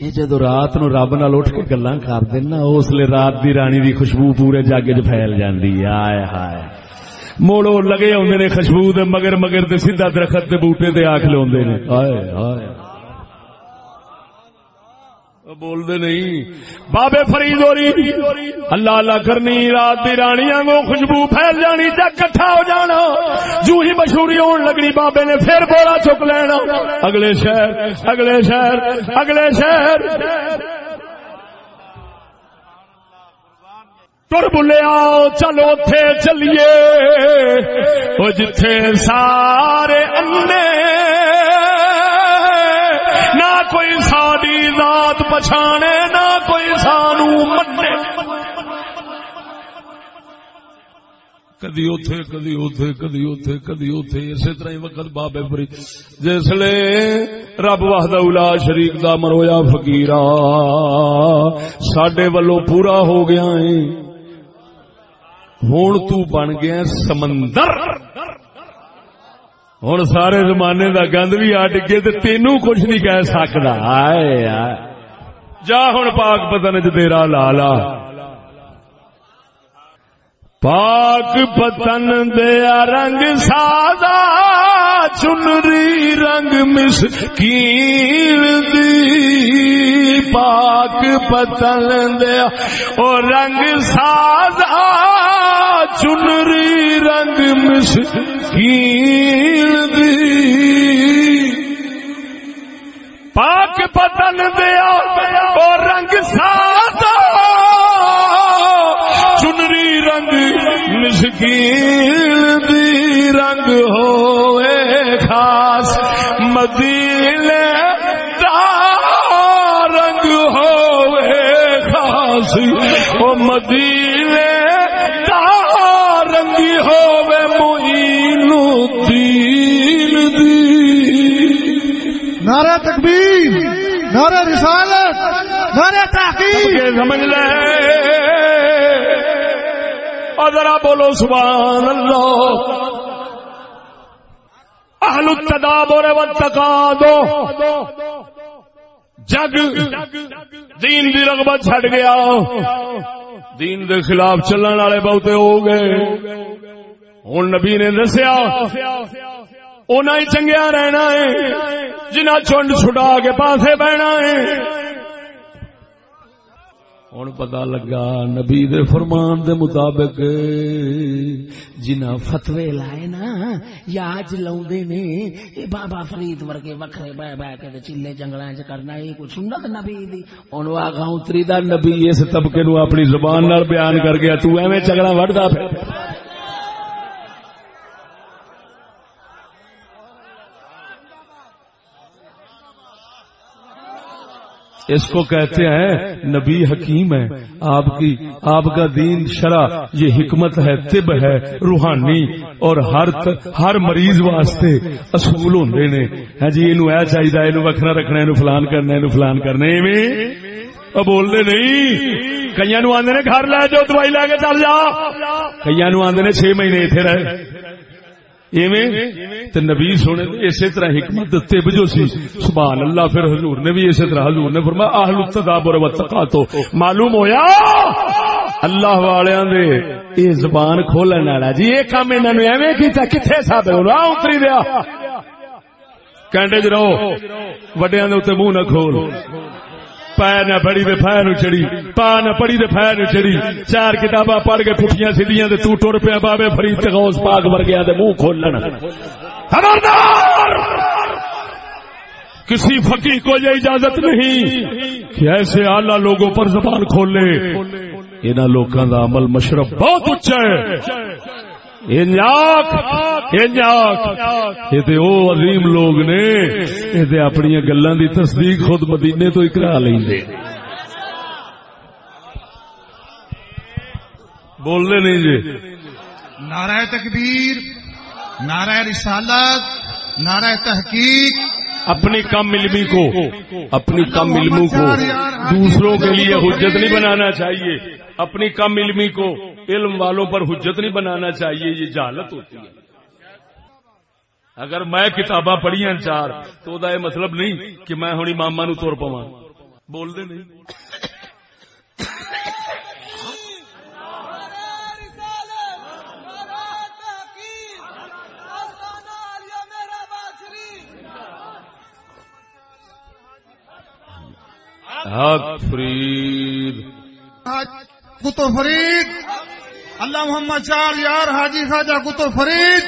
Speaker 1: یہ جدو رات نو رب نال اٹھ کے گلاں کردے نا اس لیے رات دی رانی دی خوشبو پورے جاگے چ پھیل جاندی ہائے ہائے موڑو لگے ہوندے نے خوشبو دے مگر مگر تے سیدھا درخت دے بوٹے تے آکھ لوندے نے ہائے ہائے بول دے نہیں۔ بابے فرید ہو رہی اللہ اللہ کرنی رات دی رانی آنگو خوشبو پھیل جانی، جا کٹھا ہو جانا۔ جو ہی مشہوری ہون لگنی، بابے نے پھر بولا چک لینا۔ اگلے شہر اگلے شہر اگلے شہر۔ تر بلے آؤ چلو تھے چلیے۔ وہ جتھے سارے انے ذات پچھانے نہ کوئی سانو منے کدی اوتھے کدی اوتھے کدی اوتھے کدی اوتھے، اسی طرح ہی وقت بابے بری جسلے رب وحدہ الا شریک دا مرویا فقیرا، ساڈے ولو پورا ہو گیا ہے ہوں تو بن گیا سمندر۔ ہوں سارے زمانے دا گند بھی اڈ گئے تو تینوں کچھ نہیں کہہ سکتا آئے آئے۔ جا ہوں پاک پتن چ تیرا لالا۔ پاک پتن دیا رنگ سادہ چنری رنگ مسکین دی۔ پاک پتن دیا او رنگ سادہ چنری رنگ مسکین دی۔ پاک پتن دیا او رنگ سادہ چنری رنگ مسکین دی رنگ ہوئے خاص۔ مدینے دا رنگ ہوئے خاص۔ او مدینے
Speaker 8: نعرہ تکبیر، نعرہ رسالت، نعرہ تحقیق۔
Speaker 1: سمجھ لے۔ ذرا بولو سبحان اللہ۔ اہل التدابر والتقادو جگ، دین دی رغبت چھڑ گیا۔ دین دے خلاف چلن والے بہتے ہو گئے۔ ہوں نبی نے دسیا اونا ہی چنگیا رہنا ہے۔ جنہ چنڈ چھٹا کے پاسے بہنا ہے۔ ہوں پتا لگا نبی دے فرمان دے مطابق
Speaker 9: جنہ فتوے لائے نا یا اج لاؤندے نے، اے بابا فرید ورگے وکھرے بہ بہ کے تے چلے جنگلاں چ کرنا اے کوئی سنت نبی دی۔
Speaker 1: ہوں آگا اتری دا نبی اس طبقے نو اپنی زبان نال بیان کر گیا، تو ایویں چگڑا وڑدا پھر۔ اس کو کہتے ہیں، نبی حکیم ہے، آپ کی، آپ کا دین شرع، یہ حکمت ہے، طب ہے، روحانی، اور ہر ہر مریض واسطے اصول ہوندے نے ہاں جی اینو اے چاہیدا اینو وکھرا رکھنا، اینو فلان کرنا، اینو فلان کرنا، ایویں. او بولدے نہیں. کئیاں نو آندے نے گھر لے جاؤ، دوائی لے کے چل جا. کئیاں نو آندے نے 6 مہینے ایتھے رہ ایویں؟ تے نبی سونے اسی طرح حکمت طب جو سی، سبحان اللہ، پھر حضور نے بھی اسی طرح حضور نے فرمایا، اہل التدابر والتقاتو معلوم ہویا؟ اللہ والیاں دے، یہ زبان کھولن والا جی یہ کام انہاں نے ایویں کیتا، کتھے ثابت ہو؟ اتری دیا۔ کینڈے چ جی رہو، وڈیاں دے اوتے منہ نہ کھول۔ پا نہ پڑی تے پھا نو چڑی پا نہ پڑی تے پھا نو چڑی چار کتاباں پڑھ کے پٹھیاں سیدیاں تے تو ٹر پیا بابے فرید تے غوث پاک ورگیاں دے منہ کھولن۔ خبردار! کسی فقیر کو یہ اجازت نہیں کہ ایسے اعلی لوگوں پر زبان کھولے۔ انہاں لوکاں دا عمل مشرف بہت اچا ہے۔ او عظیم لوگ نے، یہ اپنی گلاں دی تصدیق خود مدینے تو اقرا لیں بول دے نہیں جی۔
Speaker 8: نعرہ تکبیر، نعرہ رسالت، نعرہ تحقیق
Speaker 1: اپنی کم علمی کو، اپنی کم علموں کو دوسروں کے لیے حجت نہیں بنانا چاہیے۔ اپنی کم علمی کو، علم والوں پر حجت نہیں بنانا چاہیے، یہ جہالت ہوتی ہے۔ اگر میں کتاباں ہیں چار، تو دا یہ مطلب نہیں کہ میں ہوں ماما نو تور پوا بول دے نہیں۔ حق فرید.
Speaker 8: کتو فرید. اللہ محمد چار یار حاجی خواجہ کتو فرید.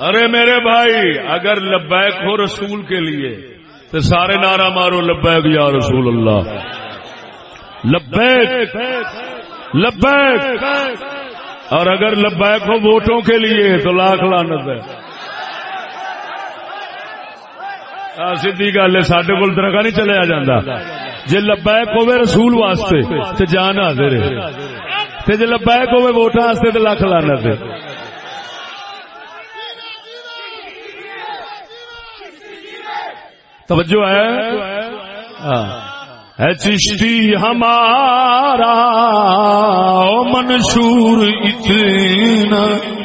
Speaker 1: ارے میرے بھائی اگر لبیک ہو رسول کے لیے تو سارے نعرہ مارو لبیک یا رسول اللہ. لبیک لبیک. اور اگر لبیک ہو ووٹوں کے لیے تو لاکھ لانت ہے آہ، سیدھی گل ہے سڈے کول درگاہ نہیں چلیا جاتا جی لبیک ہوے رسول واسطے تو جان حاضر ہے۔ تے جی لبیک ہوے ووٹاں واسطے تو لاکھ لانت ہے۔ توجہ ہے؟ ہاں۔ ہے چشتی ہمارا منشور اتنا۔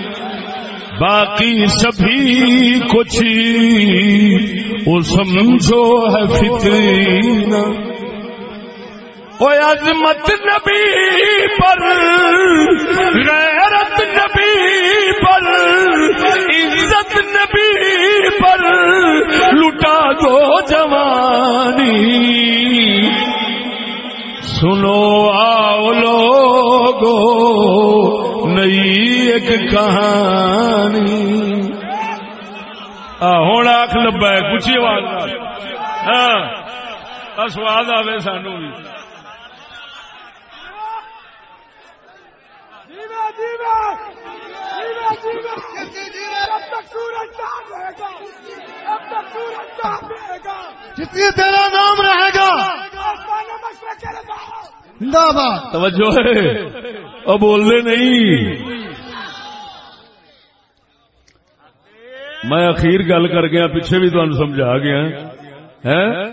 Speaker 1: باقی سبھی کچھ وہ سمجھو ہے فتنہ۔ او عظمت نبی پر، غیرت نبی پر، عزت نبی پر، لٹا دو جوانی۔ سنو آؤ لوگو نئی ایک کہانی۔ ہوں آخ لبا ہے کچھ آواز۔ ہاں سواد سانو بھی۔
Speaker 10: رہے گا
Speaker 4: جتنی تیرا نام رہے گا۔
Speaker 1: توجہ ہے۔ اور بول دے نہیں۔ میں اخیر گل کر گیا، پیچھے بھی تمہیں سمجھا گیا۔ ہے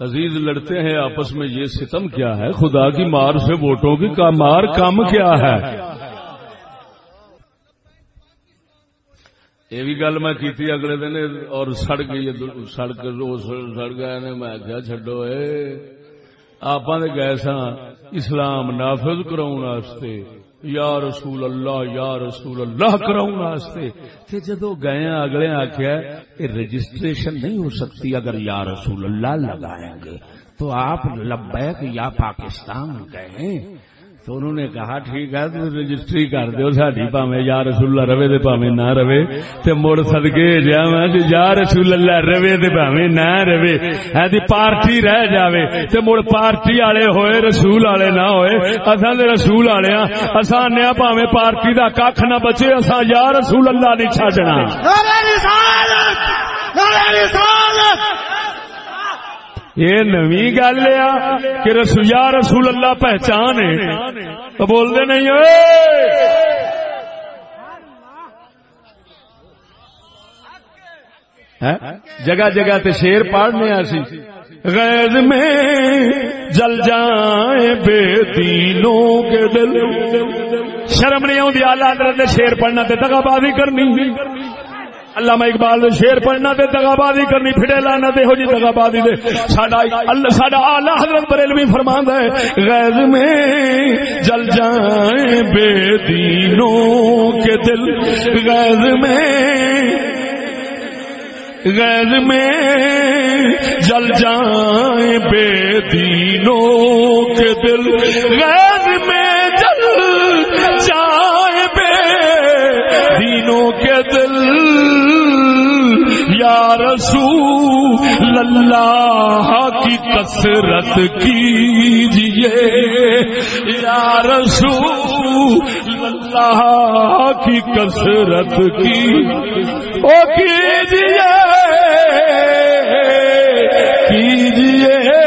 Speaker 1: عزیز لڑتے ہیں، آپس میں یہ ستم کیا ہے؟ خدا کی مار سے ووٹوں کی کا مار کم کیا ہے؟ یہ بھی گل میں کیتی اگلے دن، اور سڑ گئی، سڑک روز سڑ گئے میں کیا چڈو اے۔ آپ گئے سا اسلام نافذ کراؤن واسطے، یا رسول اللہ، یا رسول اللہ کراؤن واسطے۔ تے جدو گئے اگلے آخیا یہ رجسٹریشن نہیں ہو سکتی اگر یا رسول اللہ لگائیں گے۔ تو آپ لبیک یا پاکستان گئے تو انہوں نے کہا، ٹھیک ہے تو رجسٹری کر دیو، ساڈی پاویں یا رسول اللہ رہے تے پاویں نہ رہے. تے مڑ صدقے جاواں تے یا رسول اللہ رہے تے پاویں نہ رہے. ہے دی پارٹی رہ جاوے، تے مڑ پارٹی والے ہوئے، رسول والے نہ ہوئے، اساں تے رسول والے ہاں اساں نے پاویں پارٹی دا ککھ نہ بچے، اساں یا رسول اللہ نہیں چھڈنا۔
Speaker 4: نعرہ رسالت! نعرہ رسالت!
Speaker 1: یہ نوی گل آ کہ رسول یا رسول اللہ پہچان ہے۔ تو بول دے نہیں ہوئے جگہ جگہ تے شیر پڑھنے آسی غیر میں جل جائیں بے دینوں کے دل۔ شرم نہیں آتی آلہ حضرت شیر پڑھنا تے دگا بازی کرنی۔ علامہ اقبال نے شیر پڑھنا تے دگا بازی کرنی پھڑے لانا تے ہو جی دگا بازی دے۔ ساڈا اللہ، ساڈا اعلی حضرت بریلوی فرماندا ہے غیظ میں جل جائیں بے دینوں کے دل۔ غیظ میں، غیر میں جل جائیں بے دینوں کے دل۔ غیر میں یا رسول اللہ کی کثرت کیجیے۔ یا رسول اللہ کی کثرت کی او کیجیے۔ کیجیے۔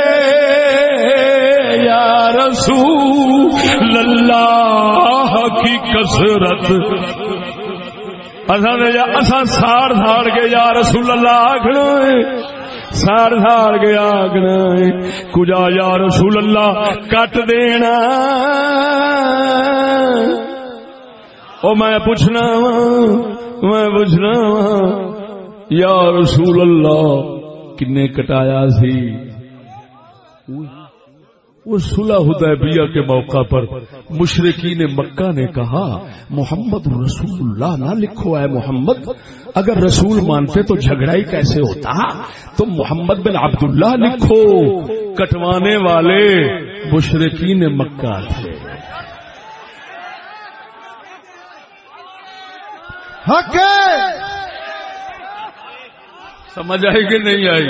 Speaker 1: یا رسول اللہ کی کثرت اصا ساڑ ساڑ کے یا رسول اللہ آخنا ساڑ ساڑ کے آخنا کجا یا رسول اللہ کٹ دینا۔ او میں پوچھنا وا میں پوچھنا وا یا رسول اللہ کنے کٹایا سی؟ اس صلح حدیبیہ کے موقع پر مشرقین مکہ نے کہا محمد رسول اللہ نہ لکھو اے محمد اگر رسول مانتے تو جھگڑا ہی کیسے ہوتا؟ تم محمد بن عبداللہ لکھو۔ کٹوانے والے مشرقین مکہ تھے۔ سمجھ آئی کہ نہیں آئی؟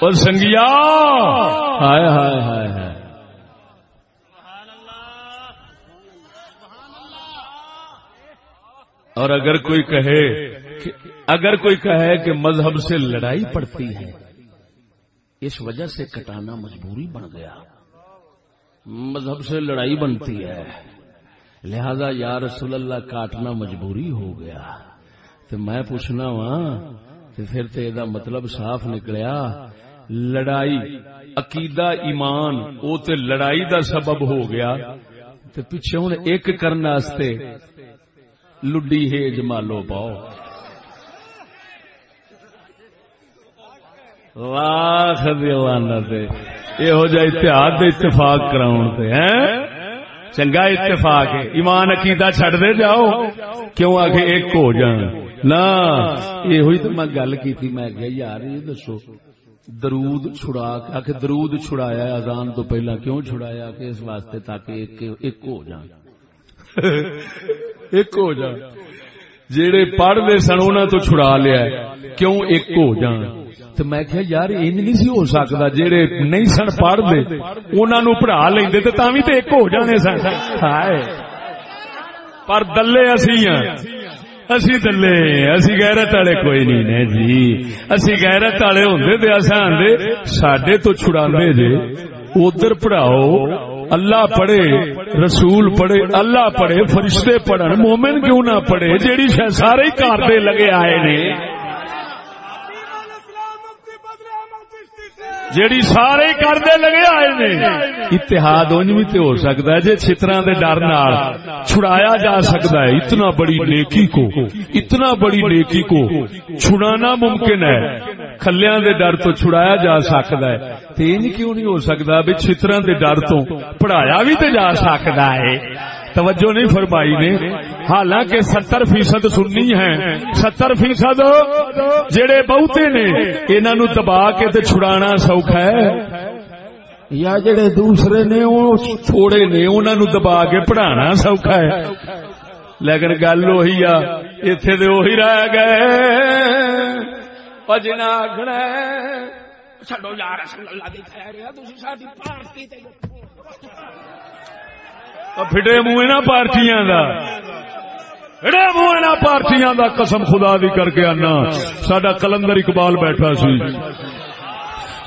Speaker 1: اور سنگیا۔ ہائے ہائے ہائے ہائے اور اگر کوئی کہے کہ اگر کوئی کہے کہ مذہب سے لڑائی پڑتی ہے، اس وجہ سے کٹانا مجبوری بن گیا۔ مذہب سے لڑائی بنتی ہے۔ لہذا یا رسول اللہ کاٹنا مجبوری ہو گیا۔ تو میں پوچھنا وا تو پھر تو یہ مطلب صاف نکلیا۔ لڑائی، عقیدہ، ایمان، او تے لڑائی دا سبب ہو گیا۔ تے پیچھے ہوں ایک کرنے واسطے لڈی ہیج مالو پاؤ۔ لاکھ دیوانا تے، یہو جہ اتحاد دے اتفاق کراؤن تے، ہیں؟ چنگا اتفاق ہے۔ ایمان عقیدہ چھڑ دے جاؤ۔ کیوں آگے ایک ہو جان؟ نہ یہ ہوئی تو میں گل کی میں کہ یار یہ دسو، درود چھڑا کے آخر درود چھڑایا، اذان تو پہلا کیوں چھڑایا کہ اس واسطے تاکہ ایک ایک ہو جان؟ ایک ہو جان جیڑے پڑھ دے سن انہاں تو چھڑا لیا ہے۔ کیوں ایک ہو جان؟ تو میں کہ یار، انج نہیں سی ہو سکتا۔ جیڑے نہیں سن پڑھ دے انہاں نو پڑھا لیندے تے تاں وی تے ایک ہو جانے سن۔ ہائے۔ پر دلے اسی ہیں اسی دلے۔ اسی غیرت والے کوئی نہیں نے جی۔ اسی غیرت والے ہوندے تے اساں آندے، ساڈے تو چھڑاندے جے۔ ادھر پڑھاؤ اللہ پڑھے، رسول پڑھے، اللہ پڑھے، فرشتے پڑھن، مومن کیوں نہ پڑھے؟ جیڑی شہ سارے کارتے کار لگے آئے نے۔ جیڑی سارے کردے لگے آئے نے۔ اتحاد انج بھی تے ہو سکتا ہے جے چھتراں دے ڈر نال چھڑایا جا سکتا ہے۔ اتنا بڑی نیکی کو، اتنا بڑی نیکی کو چھڑانا ممکن ہے۔ کھلیاں دے ڈر تو چھڑایا جا سکتا ہے۔ تے انج کیوں نہیں ہو سکتا بھی چھتراں دے ڈر تو پڑھایا بھی تے جا سکتا ہے؟ توجہ نہیں فرمائی نے۔ حالانکہ ستر فیصد سننی ہے ستر فیصد جڑے بہتے نے انہوں نو دبا کے تے چھڑانا سوکھا ہے۔ یا جڑے دوسرے نے وہ چھوڑے نے انہوں نو دبا کے پڑھانا سوکھا ہے۔ لیکن گل وہی آ اتے تو وہی رہ گئے۔ پجنا آخنا
Speaker 11: چڈو یار اللہ دی خیر ہے۔ تسی ساڈی پارٹی تے
Speaker 1: فٹے منہ نہ پارٹیاں دا۔ پارٹیاں دا قسم خدا دی کر کے آنا۔ ساڈا کلندر اقبال بیٹھا سی۔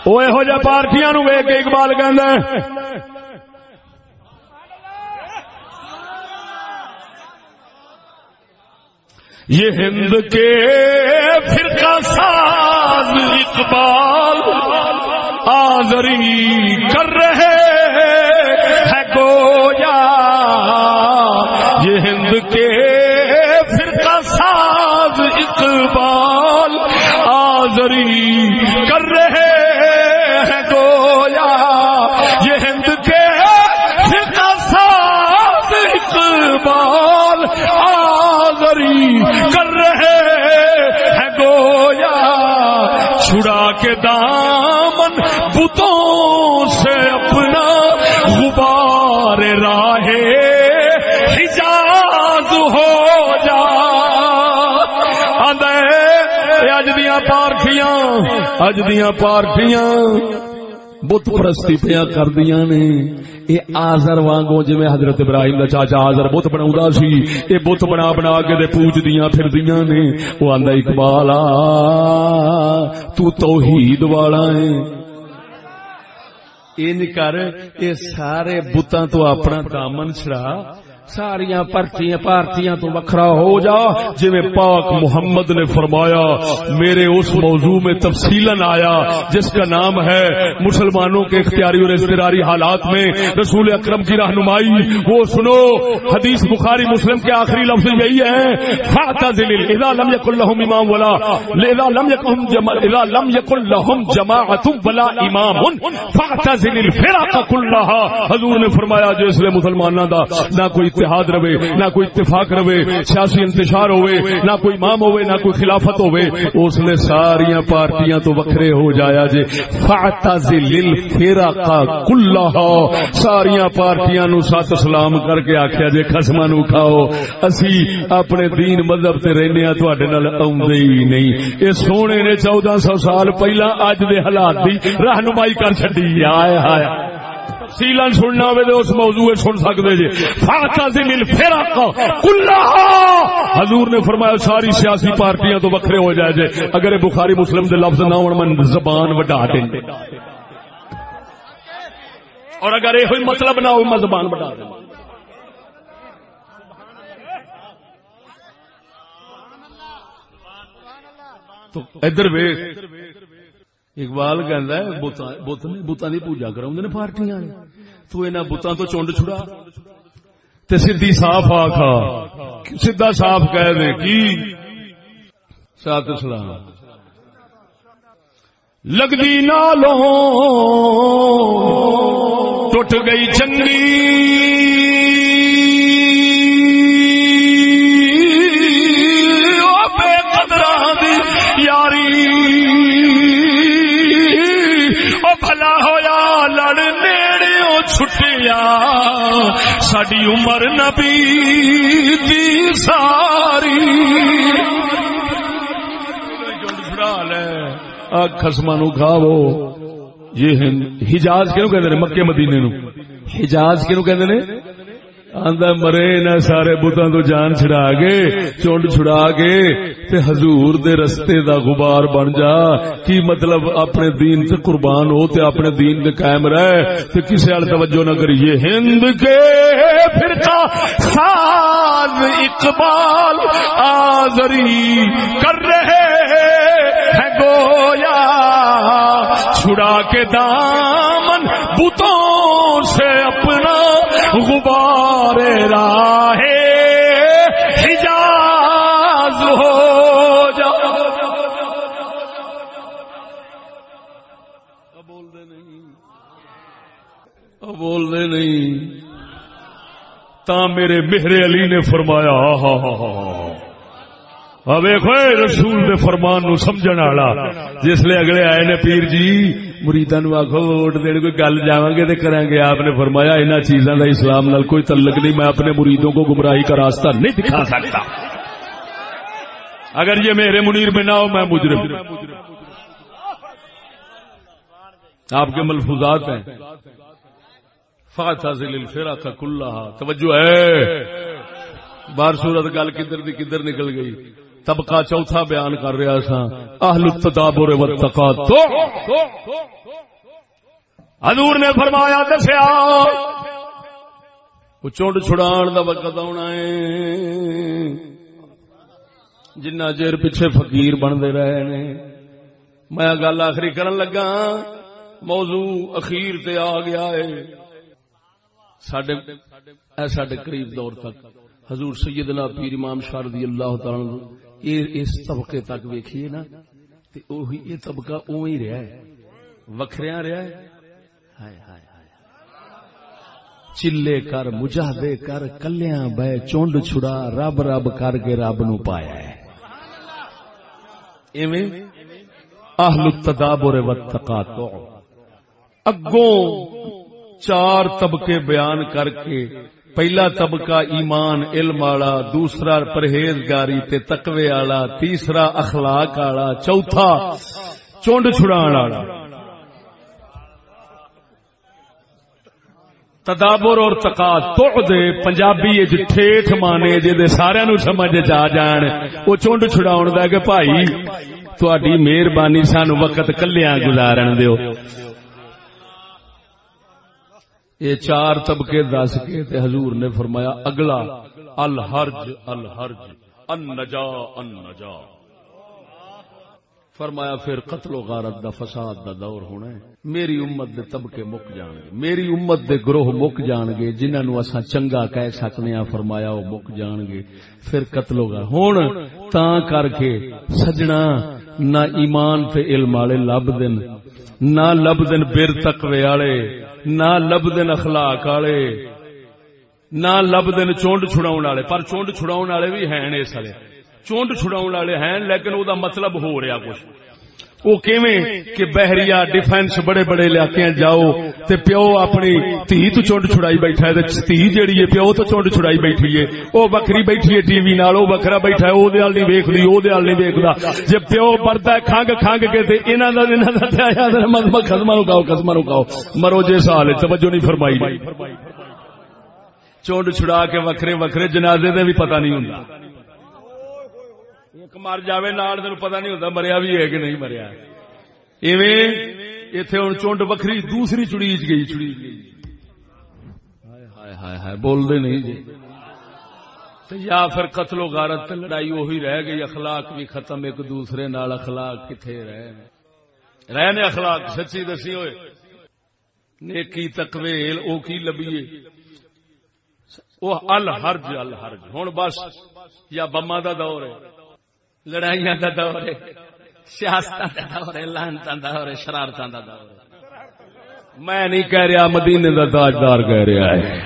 Speaker 1: وہ یہو جہ پارٹیاں نو ویک کے اقبال کہندا ہے۔ یہ ہند کے فرقہ ساز اقبال آزری کر رہے کے دامن بتوں سے اپنا غبار راہ حجاز ہو جا۔ اج دیا پارٹیاں اج دیا پارٹیاں۔ بت پرستی پیا کر دیا نے۔ یہ آزر وانگو جی حضرت ابراہیم کا چاچا آزر بت بنا سی یہ بت بنا بنا کے دے پوج دیا پھر دیا نے وہ آدھا اقبال تو توحید والا ہے۔ ان کر یہ سارے بتاں تو اپنا دامن چھڑا ساریاں پرچیاں پارٹیاں تو وکھرا ہو جا۔ جی پاک محمد نے فرمایا، میرے اس موضوع میں تفصیل آیا، جس کا نام ہے مسلمانوں کے اختیاری اور اضطراری حالات میں رسول اکرم کی رہنمائی۔ وہ سنو، حدیث بخاری مسلم کے آخری لفظ یہی ہے فاعتزل اذا لم يكن لهم امام ولا، اذا لم يكن جماعه اذا لم يكن لهم جماعه ولا امام فاعتزل الفرق كلها حضور نے فرمایا، جو اس لیے مسلمانوں دا نہ کوئی اتحاد رہے، نہ کوئی اتفاق رہے، سیاسی انتشار ہوئے، نہ کوئی امام ہوئے، نہ کوئی خلافت ہوئے۔ اس نے ساری پارٹیاں تو وکھرے ہو جایا جے۔ فاعتزل الفرق كلها۔ ساری پارٹیاں نو سات سلام کر کے آکھیا جے خصماں نو کھاؤ۔ اسی اپنے دین مذہب تے رہنے ہاں تواڈے نال اوندے ہی نہیں۔ اے سونے نے 1400 سال پہلا اج دے حالات دی رہنمائی کر چھڈی۔ ہائے ہائے تفصیلا سننا ہوئے تو اس موضوع سن سکتے جی۔ فاعتزل الفرق كلها حضور نے فرمایا ساری سیاسی پارٹیاں تو وکھرے ہو جائے جے اگر بخاری مسلم دے لفظ نہ ہون من زبان وڈا دیں اور اگر یہ ہوئی مطلب نہ ہو میں زبان بڑھا دیں تو ادھر ویخ اقبال کہندا ہے بت نے بتاں دی پوجا کراوندے نے پارٹیاں نے تو انہاں بتاں تو چونڈ چھڑا۔ تے سیدھی صاف آکھا سیدھا صاف کہہ دے، کی؟ سات اسلام لگدی نالوں، ٹوٹ گئی چنگی۔ چھٹیا ساڈی عمر نبی دی ساری خسما نو کھاو یہ ہند- حجاز کیوں کہ مکے مدینے نو حجاز کیوں کہ آندا مرے نہ سارے بتاں تو جان چھڑا کے چونڈ چھڑا کے تے حضور دے رستے دا غبار بن جا۔ کی مطلب اپنے دین تے قربان ہو تے اپنے دین دے قائم رہ۔ تے کسے وال توجہ نہ کریے ہند کے فرقہ ساز اقبال آزری کر رہے ہیں گویا۔ چھڑا کے دامن بتوں سے اپنا غبار راہ حجاز ہو جا۔ بول دے نہیں۔ بول دے نہیں۔ تا میرے مہر علی نے فرمایا ہا ہا ہا ویخو رسول دے فرمان نو سمجھن والا، جس لے اگلے آئے نے پیر جی مریداں نو آخو، ووٹ دین کوئی گل جاواں گے تے کریں گے آپ نے فرمایا انہاں چیزاں دا اسلام نال کوئی تعلق نہیں، میں اپنے مریدوں کو گمراہی کا راستہ نہیں دکھا سکتا۔ اگر یہ میرے منیر میں نہ ہو، میں مجرم۔ آپ کے ملفوظات ہیں۔ فاتح ذل الفرا کا توجہ ہے۔ بار صورت گل کدھر دی کدھر نکل گئی۔ طبقہ چوتھا بیان کر رہا سا اہل التدابر والتقا تو حضور نے فرمایا، دسیا، وہ چونڈ چھڑان دا وقت آنا ہے۔ جنہ چیر پیچھے فقیر بنتے رہے نے۔ میں گل آخری کرن لگا، موضوع اخیر تے آ گیا ہے۔ ساڈے، اے ساڈے قریب دور تک۔ حضور سیدنا پیر امام شاہ رضی اللہ تعالی اس طبقے تک ویکھیے نا، تے اوہی یہ طبقہ اوہی رہا ہے، وکھریاں رہا ہے۔ ہائے ہائے چلے کر، مجاہدے کر، کلیاں بے چونڈ چھڑا، رب رب کر کے رب نو پایا ہے۔ ایویں اہل التدابر والتقاطع۔ اگوں چار طبقے بیان کر کے پہلا طبقہ ایمان، علم والا، دوسرا پرہیزگاری تے تقوی والا، تیسرا اخلاق والا، چوتھا چونڈ چھڑان والا۔ تدابر اور تقاطع دے پنجابی وچ مانے جے سارے نو سمجھ چ آ جان، او چونڈ چھڑاون دا کہ بھائی، تہاڈی مہربانی سانو وقت کلیاں گزارن دیو۔ یہ چار طبقے دس کے تے حضور نے فرمایا، اگلا، الحرج الحرج، النجا النجا۔ فرمایا، پھر قتل و غارت دا فساد دا دور ہونا ہے۔ میری امت دے طبقے مک جان گے۔ میری امت دے گروہ مک جان گے۔ جنہاں نو اساں چنگا کہہ سکنے ہاں فرمایا، وہ مک جان گے۔ پھر قتل و غارت۔ ہن تاں کر کے سجنا، نہ ایمان تے علم والے لب دن نہ لب دن بر تقوی والے۔ نہ لب دن اخلاق والے، نہ لب دن چونڈ چھڑاؤن والے، پر چونڈ چھڑاؤن والے بھی ہیں اس والے چونڈ چھڑاؤن والے ہیں، لیکن وہ مطلب ہو رہا کچھ۔ وہ کیویں کہ بحریہ ڈیفینس بڑے بڑے علاقے جاؤ تے پیو اپنی تھی تو چونڈ چھڑائی بیٹھا ہے تھی جیڑی ہے پیو تو چونڈ چھڑائی بیٹھی ہے او بکری بیٹھی ہے ٹی وی نال او بکرا بیٹھا ہے او دے ال نہیں ویکھدی او دے ال نہیں ویکھدا۔ جے پیو مردا ہے کھنگ کھنگ کے تے انہاں دا انہاں دا تے آیا تے مذہب خصماں نو کہو خصماں نو کہو مرو جے سال توجہ نہیں فرمائی۔ چونڈ چھڑا کے وکھرے وکھرے جنازے دے بھی پتہ نہیں ہوندا۔ مر جاوے، نال تینوں پتہ نہیں ہوندا مریا بھی ہے کہ نہیں مریا۔ ایویں ایتھے ہن چونڈ وکھری دوسری چڑیج گئی چڑیج گئی۔ ہائے ہائے ہائے ہائے بول دے نہیں جی۔ یا پھر قتل و غارت لڑائی وہی رہ گئی، اخلاق بھی ختم، ایک دوسرے نال اخلاق کتھے رہے رہ اخلاق، سچی دسی ہوئے۔ نیکی تکویل او کی لبیے۔ وہ الحرج الحرج۔ ہوں بس، یا بما دا دور ہے۔ لڑائیاں دا دور ہے سیاست دا دور ہے لانتا دا دور ہے، شرارتاں دا دور ہے۔ میں نہیں کہہ رہا، مدینے دا تاجدار کہہ رہا ہے۔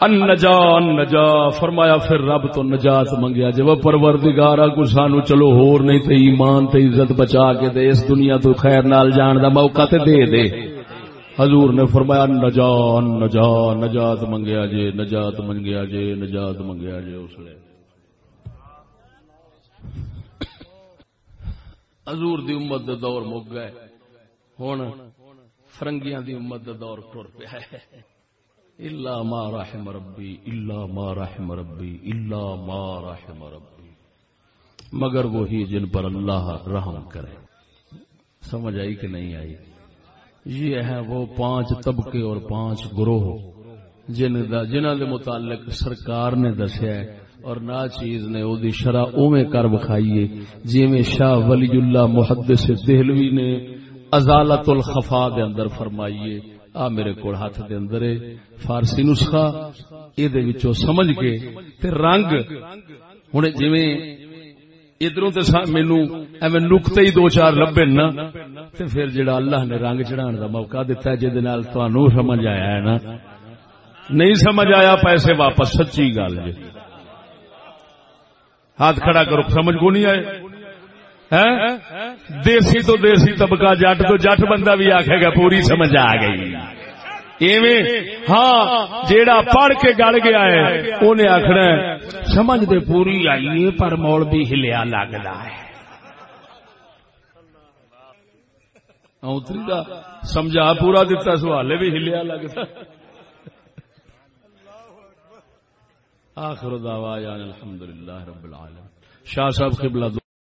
Speaker 1: ان نجا ان نجا، فرمایا پھر رب تو نجات منگیا۔ جب پروردگارا کو سانو چلو، ہور نہیں تے ایمان تے عزت بچا کے دے، اس دنیا تو خیر نال جان دا موقع تے دے دے۔ حضور نے فرمایا نجا، ان نجا، نجات منگیا جے، نجات منگیا جے، نجات منگیا جے اس لے۔ حضور دی امت دا دور مک گئے۔ ہن فرنگیاں دی امت دا دور ٹر پیا ہے۔ الا ما رحم ربی الا ما رحم ربی الا ما رحم ربی مگر وہی جن پر اللہ رحم کرے۔ سمجھ آئی کہ نہیں آئی؟ یہ ہے وہ پانچ طبقے اور پانچ گروہ، جن دا دے متعلق سرکار نے دسیا ہے اور نا چیز نے او دی شرح اوویں کر بکھائیے جویں شاہ ولی اللہ محدث دہلوی نے ازالت الخفا دے اندر فرمائیے۔ آ میرے کول ہاتھ دے اندر ہے۔ فارسی نسخہ اے دے وچوں سمجھ کے تے رنگ۔ ہن جویں ادھروں تے سا- مینوں ایویں نقطے ہی دو چار لبے نا تے پھر جڑا اللہ نے رنگ چڑھان دا موقع دتا ہے جے دے نال تانوں سمجھ آیا ہے نا۔ نہیں سمجھ آیا پیسے واپس، سچی گل جی ہاتھ کھڑا کرو، سمجھ کو نہیں آئے؟ دیسی تو دیسی طبقہ، جٹ تو جٹ، بندہ بھی آکھے گا، پوری سمجھ آ گئی۔ ایویں؟ ہاں جیڑا پڑھ کے گل گیا ہے انہیں آخنا سمجھ دے پوری آئی پر مول بھی ہلیا لگتا ہے۔ اوتری دا، سمجھا پورا دیتا سوالے بھی ہلیا لگتا آخر دعوانا الحمدللہ رب العالمین۔ شاہ صاحب قبلہ دو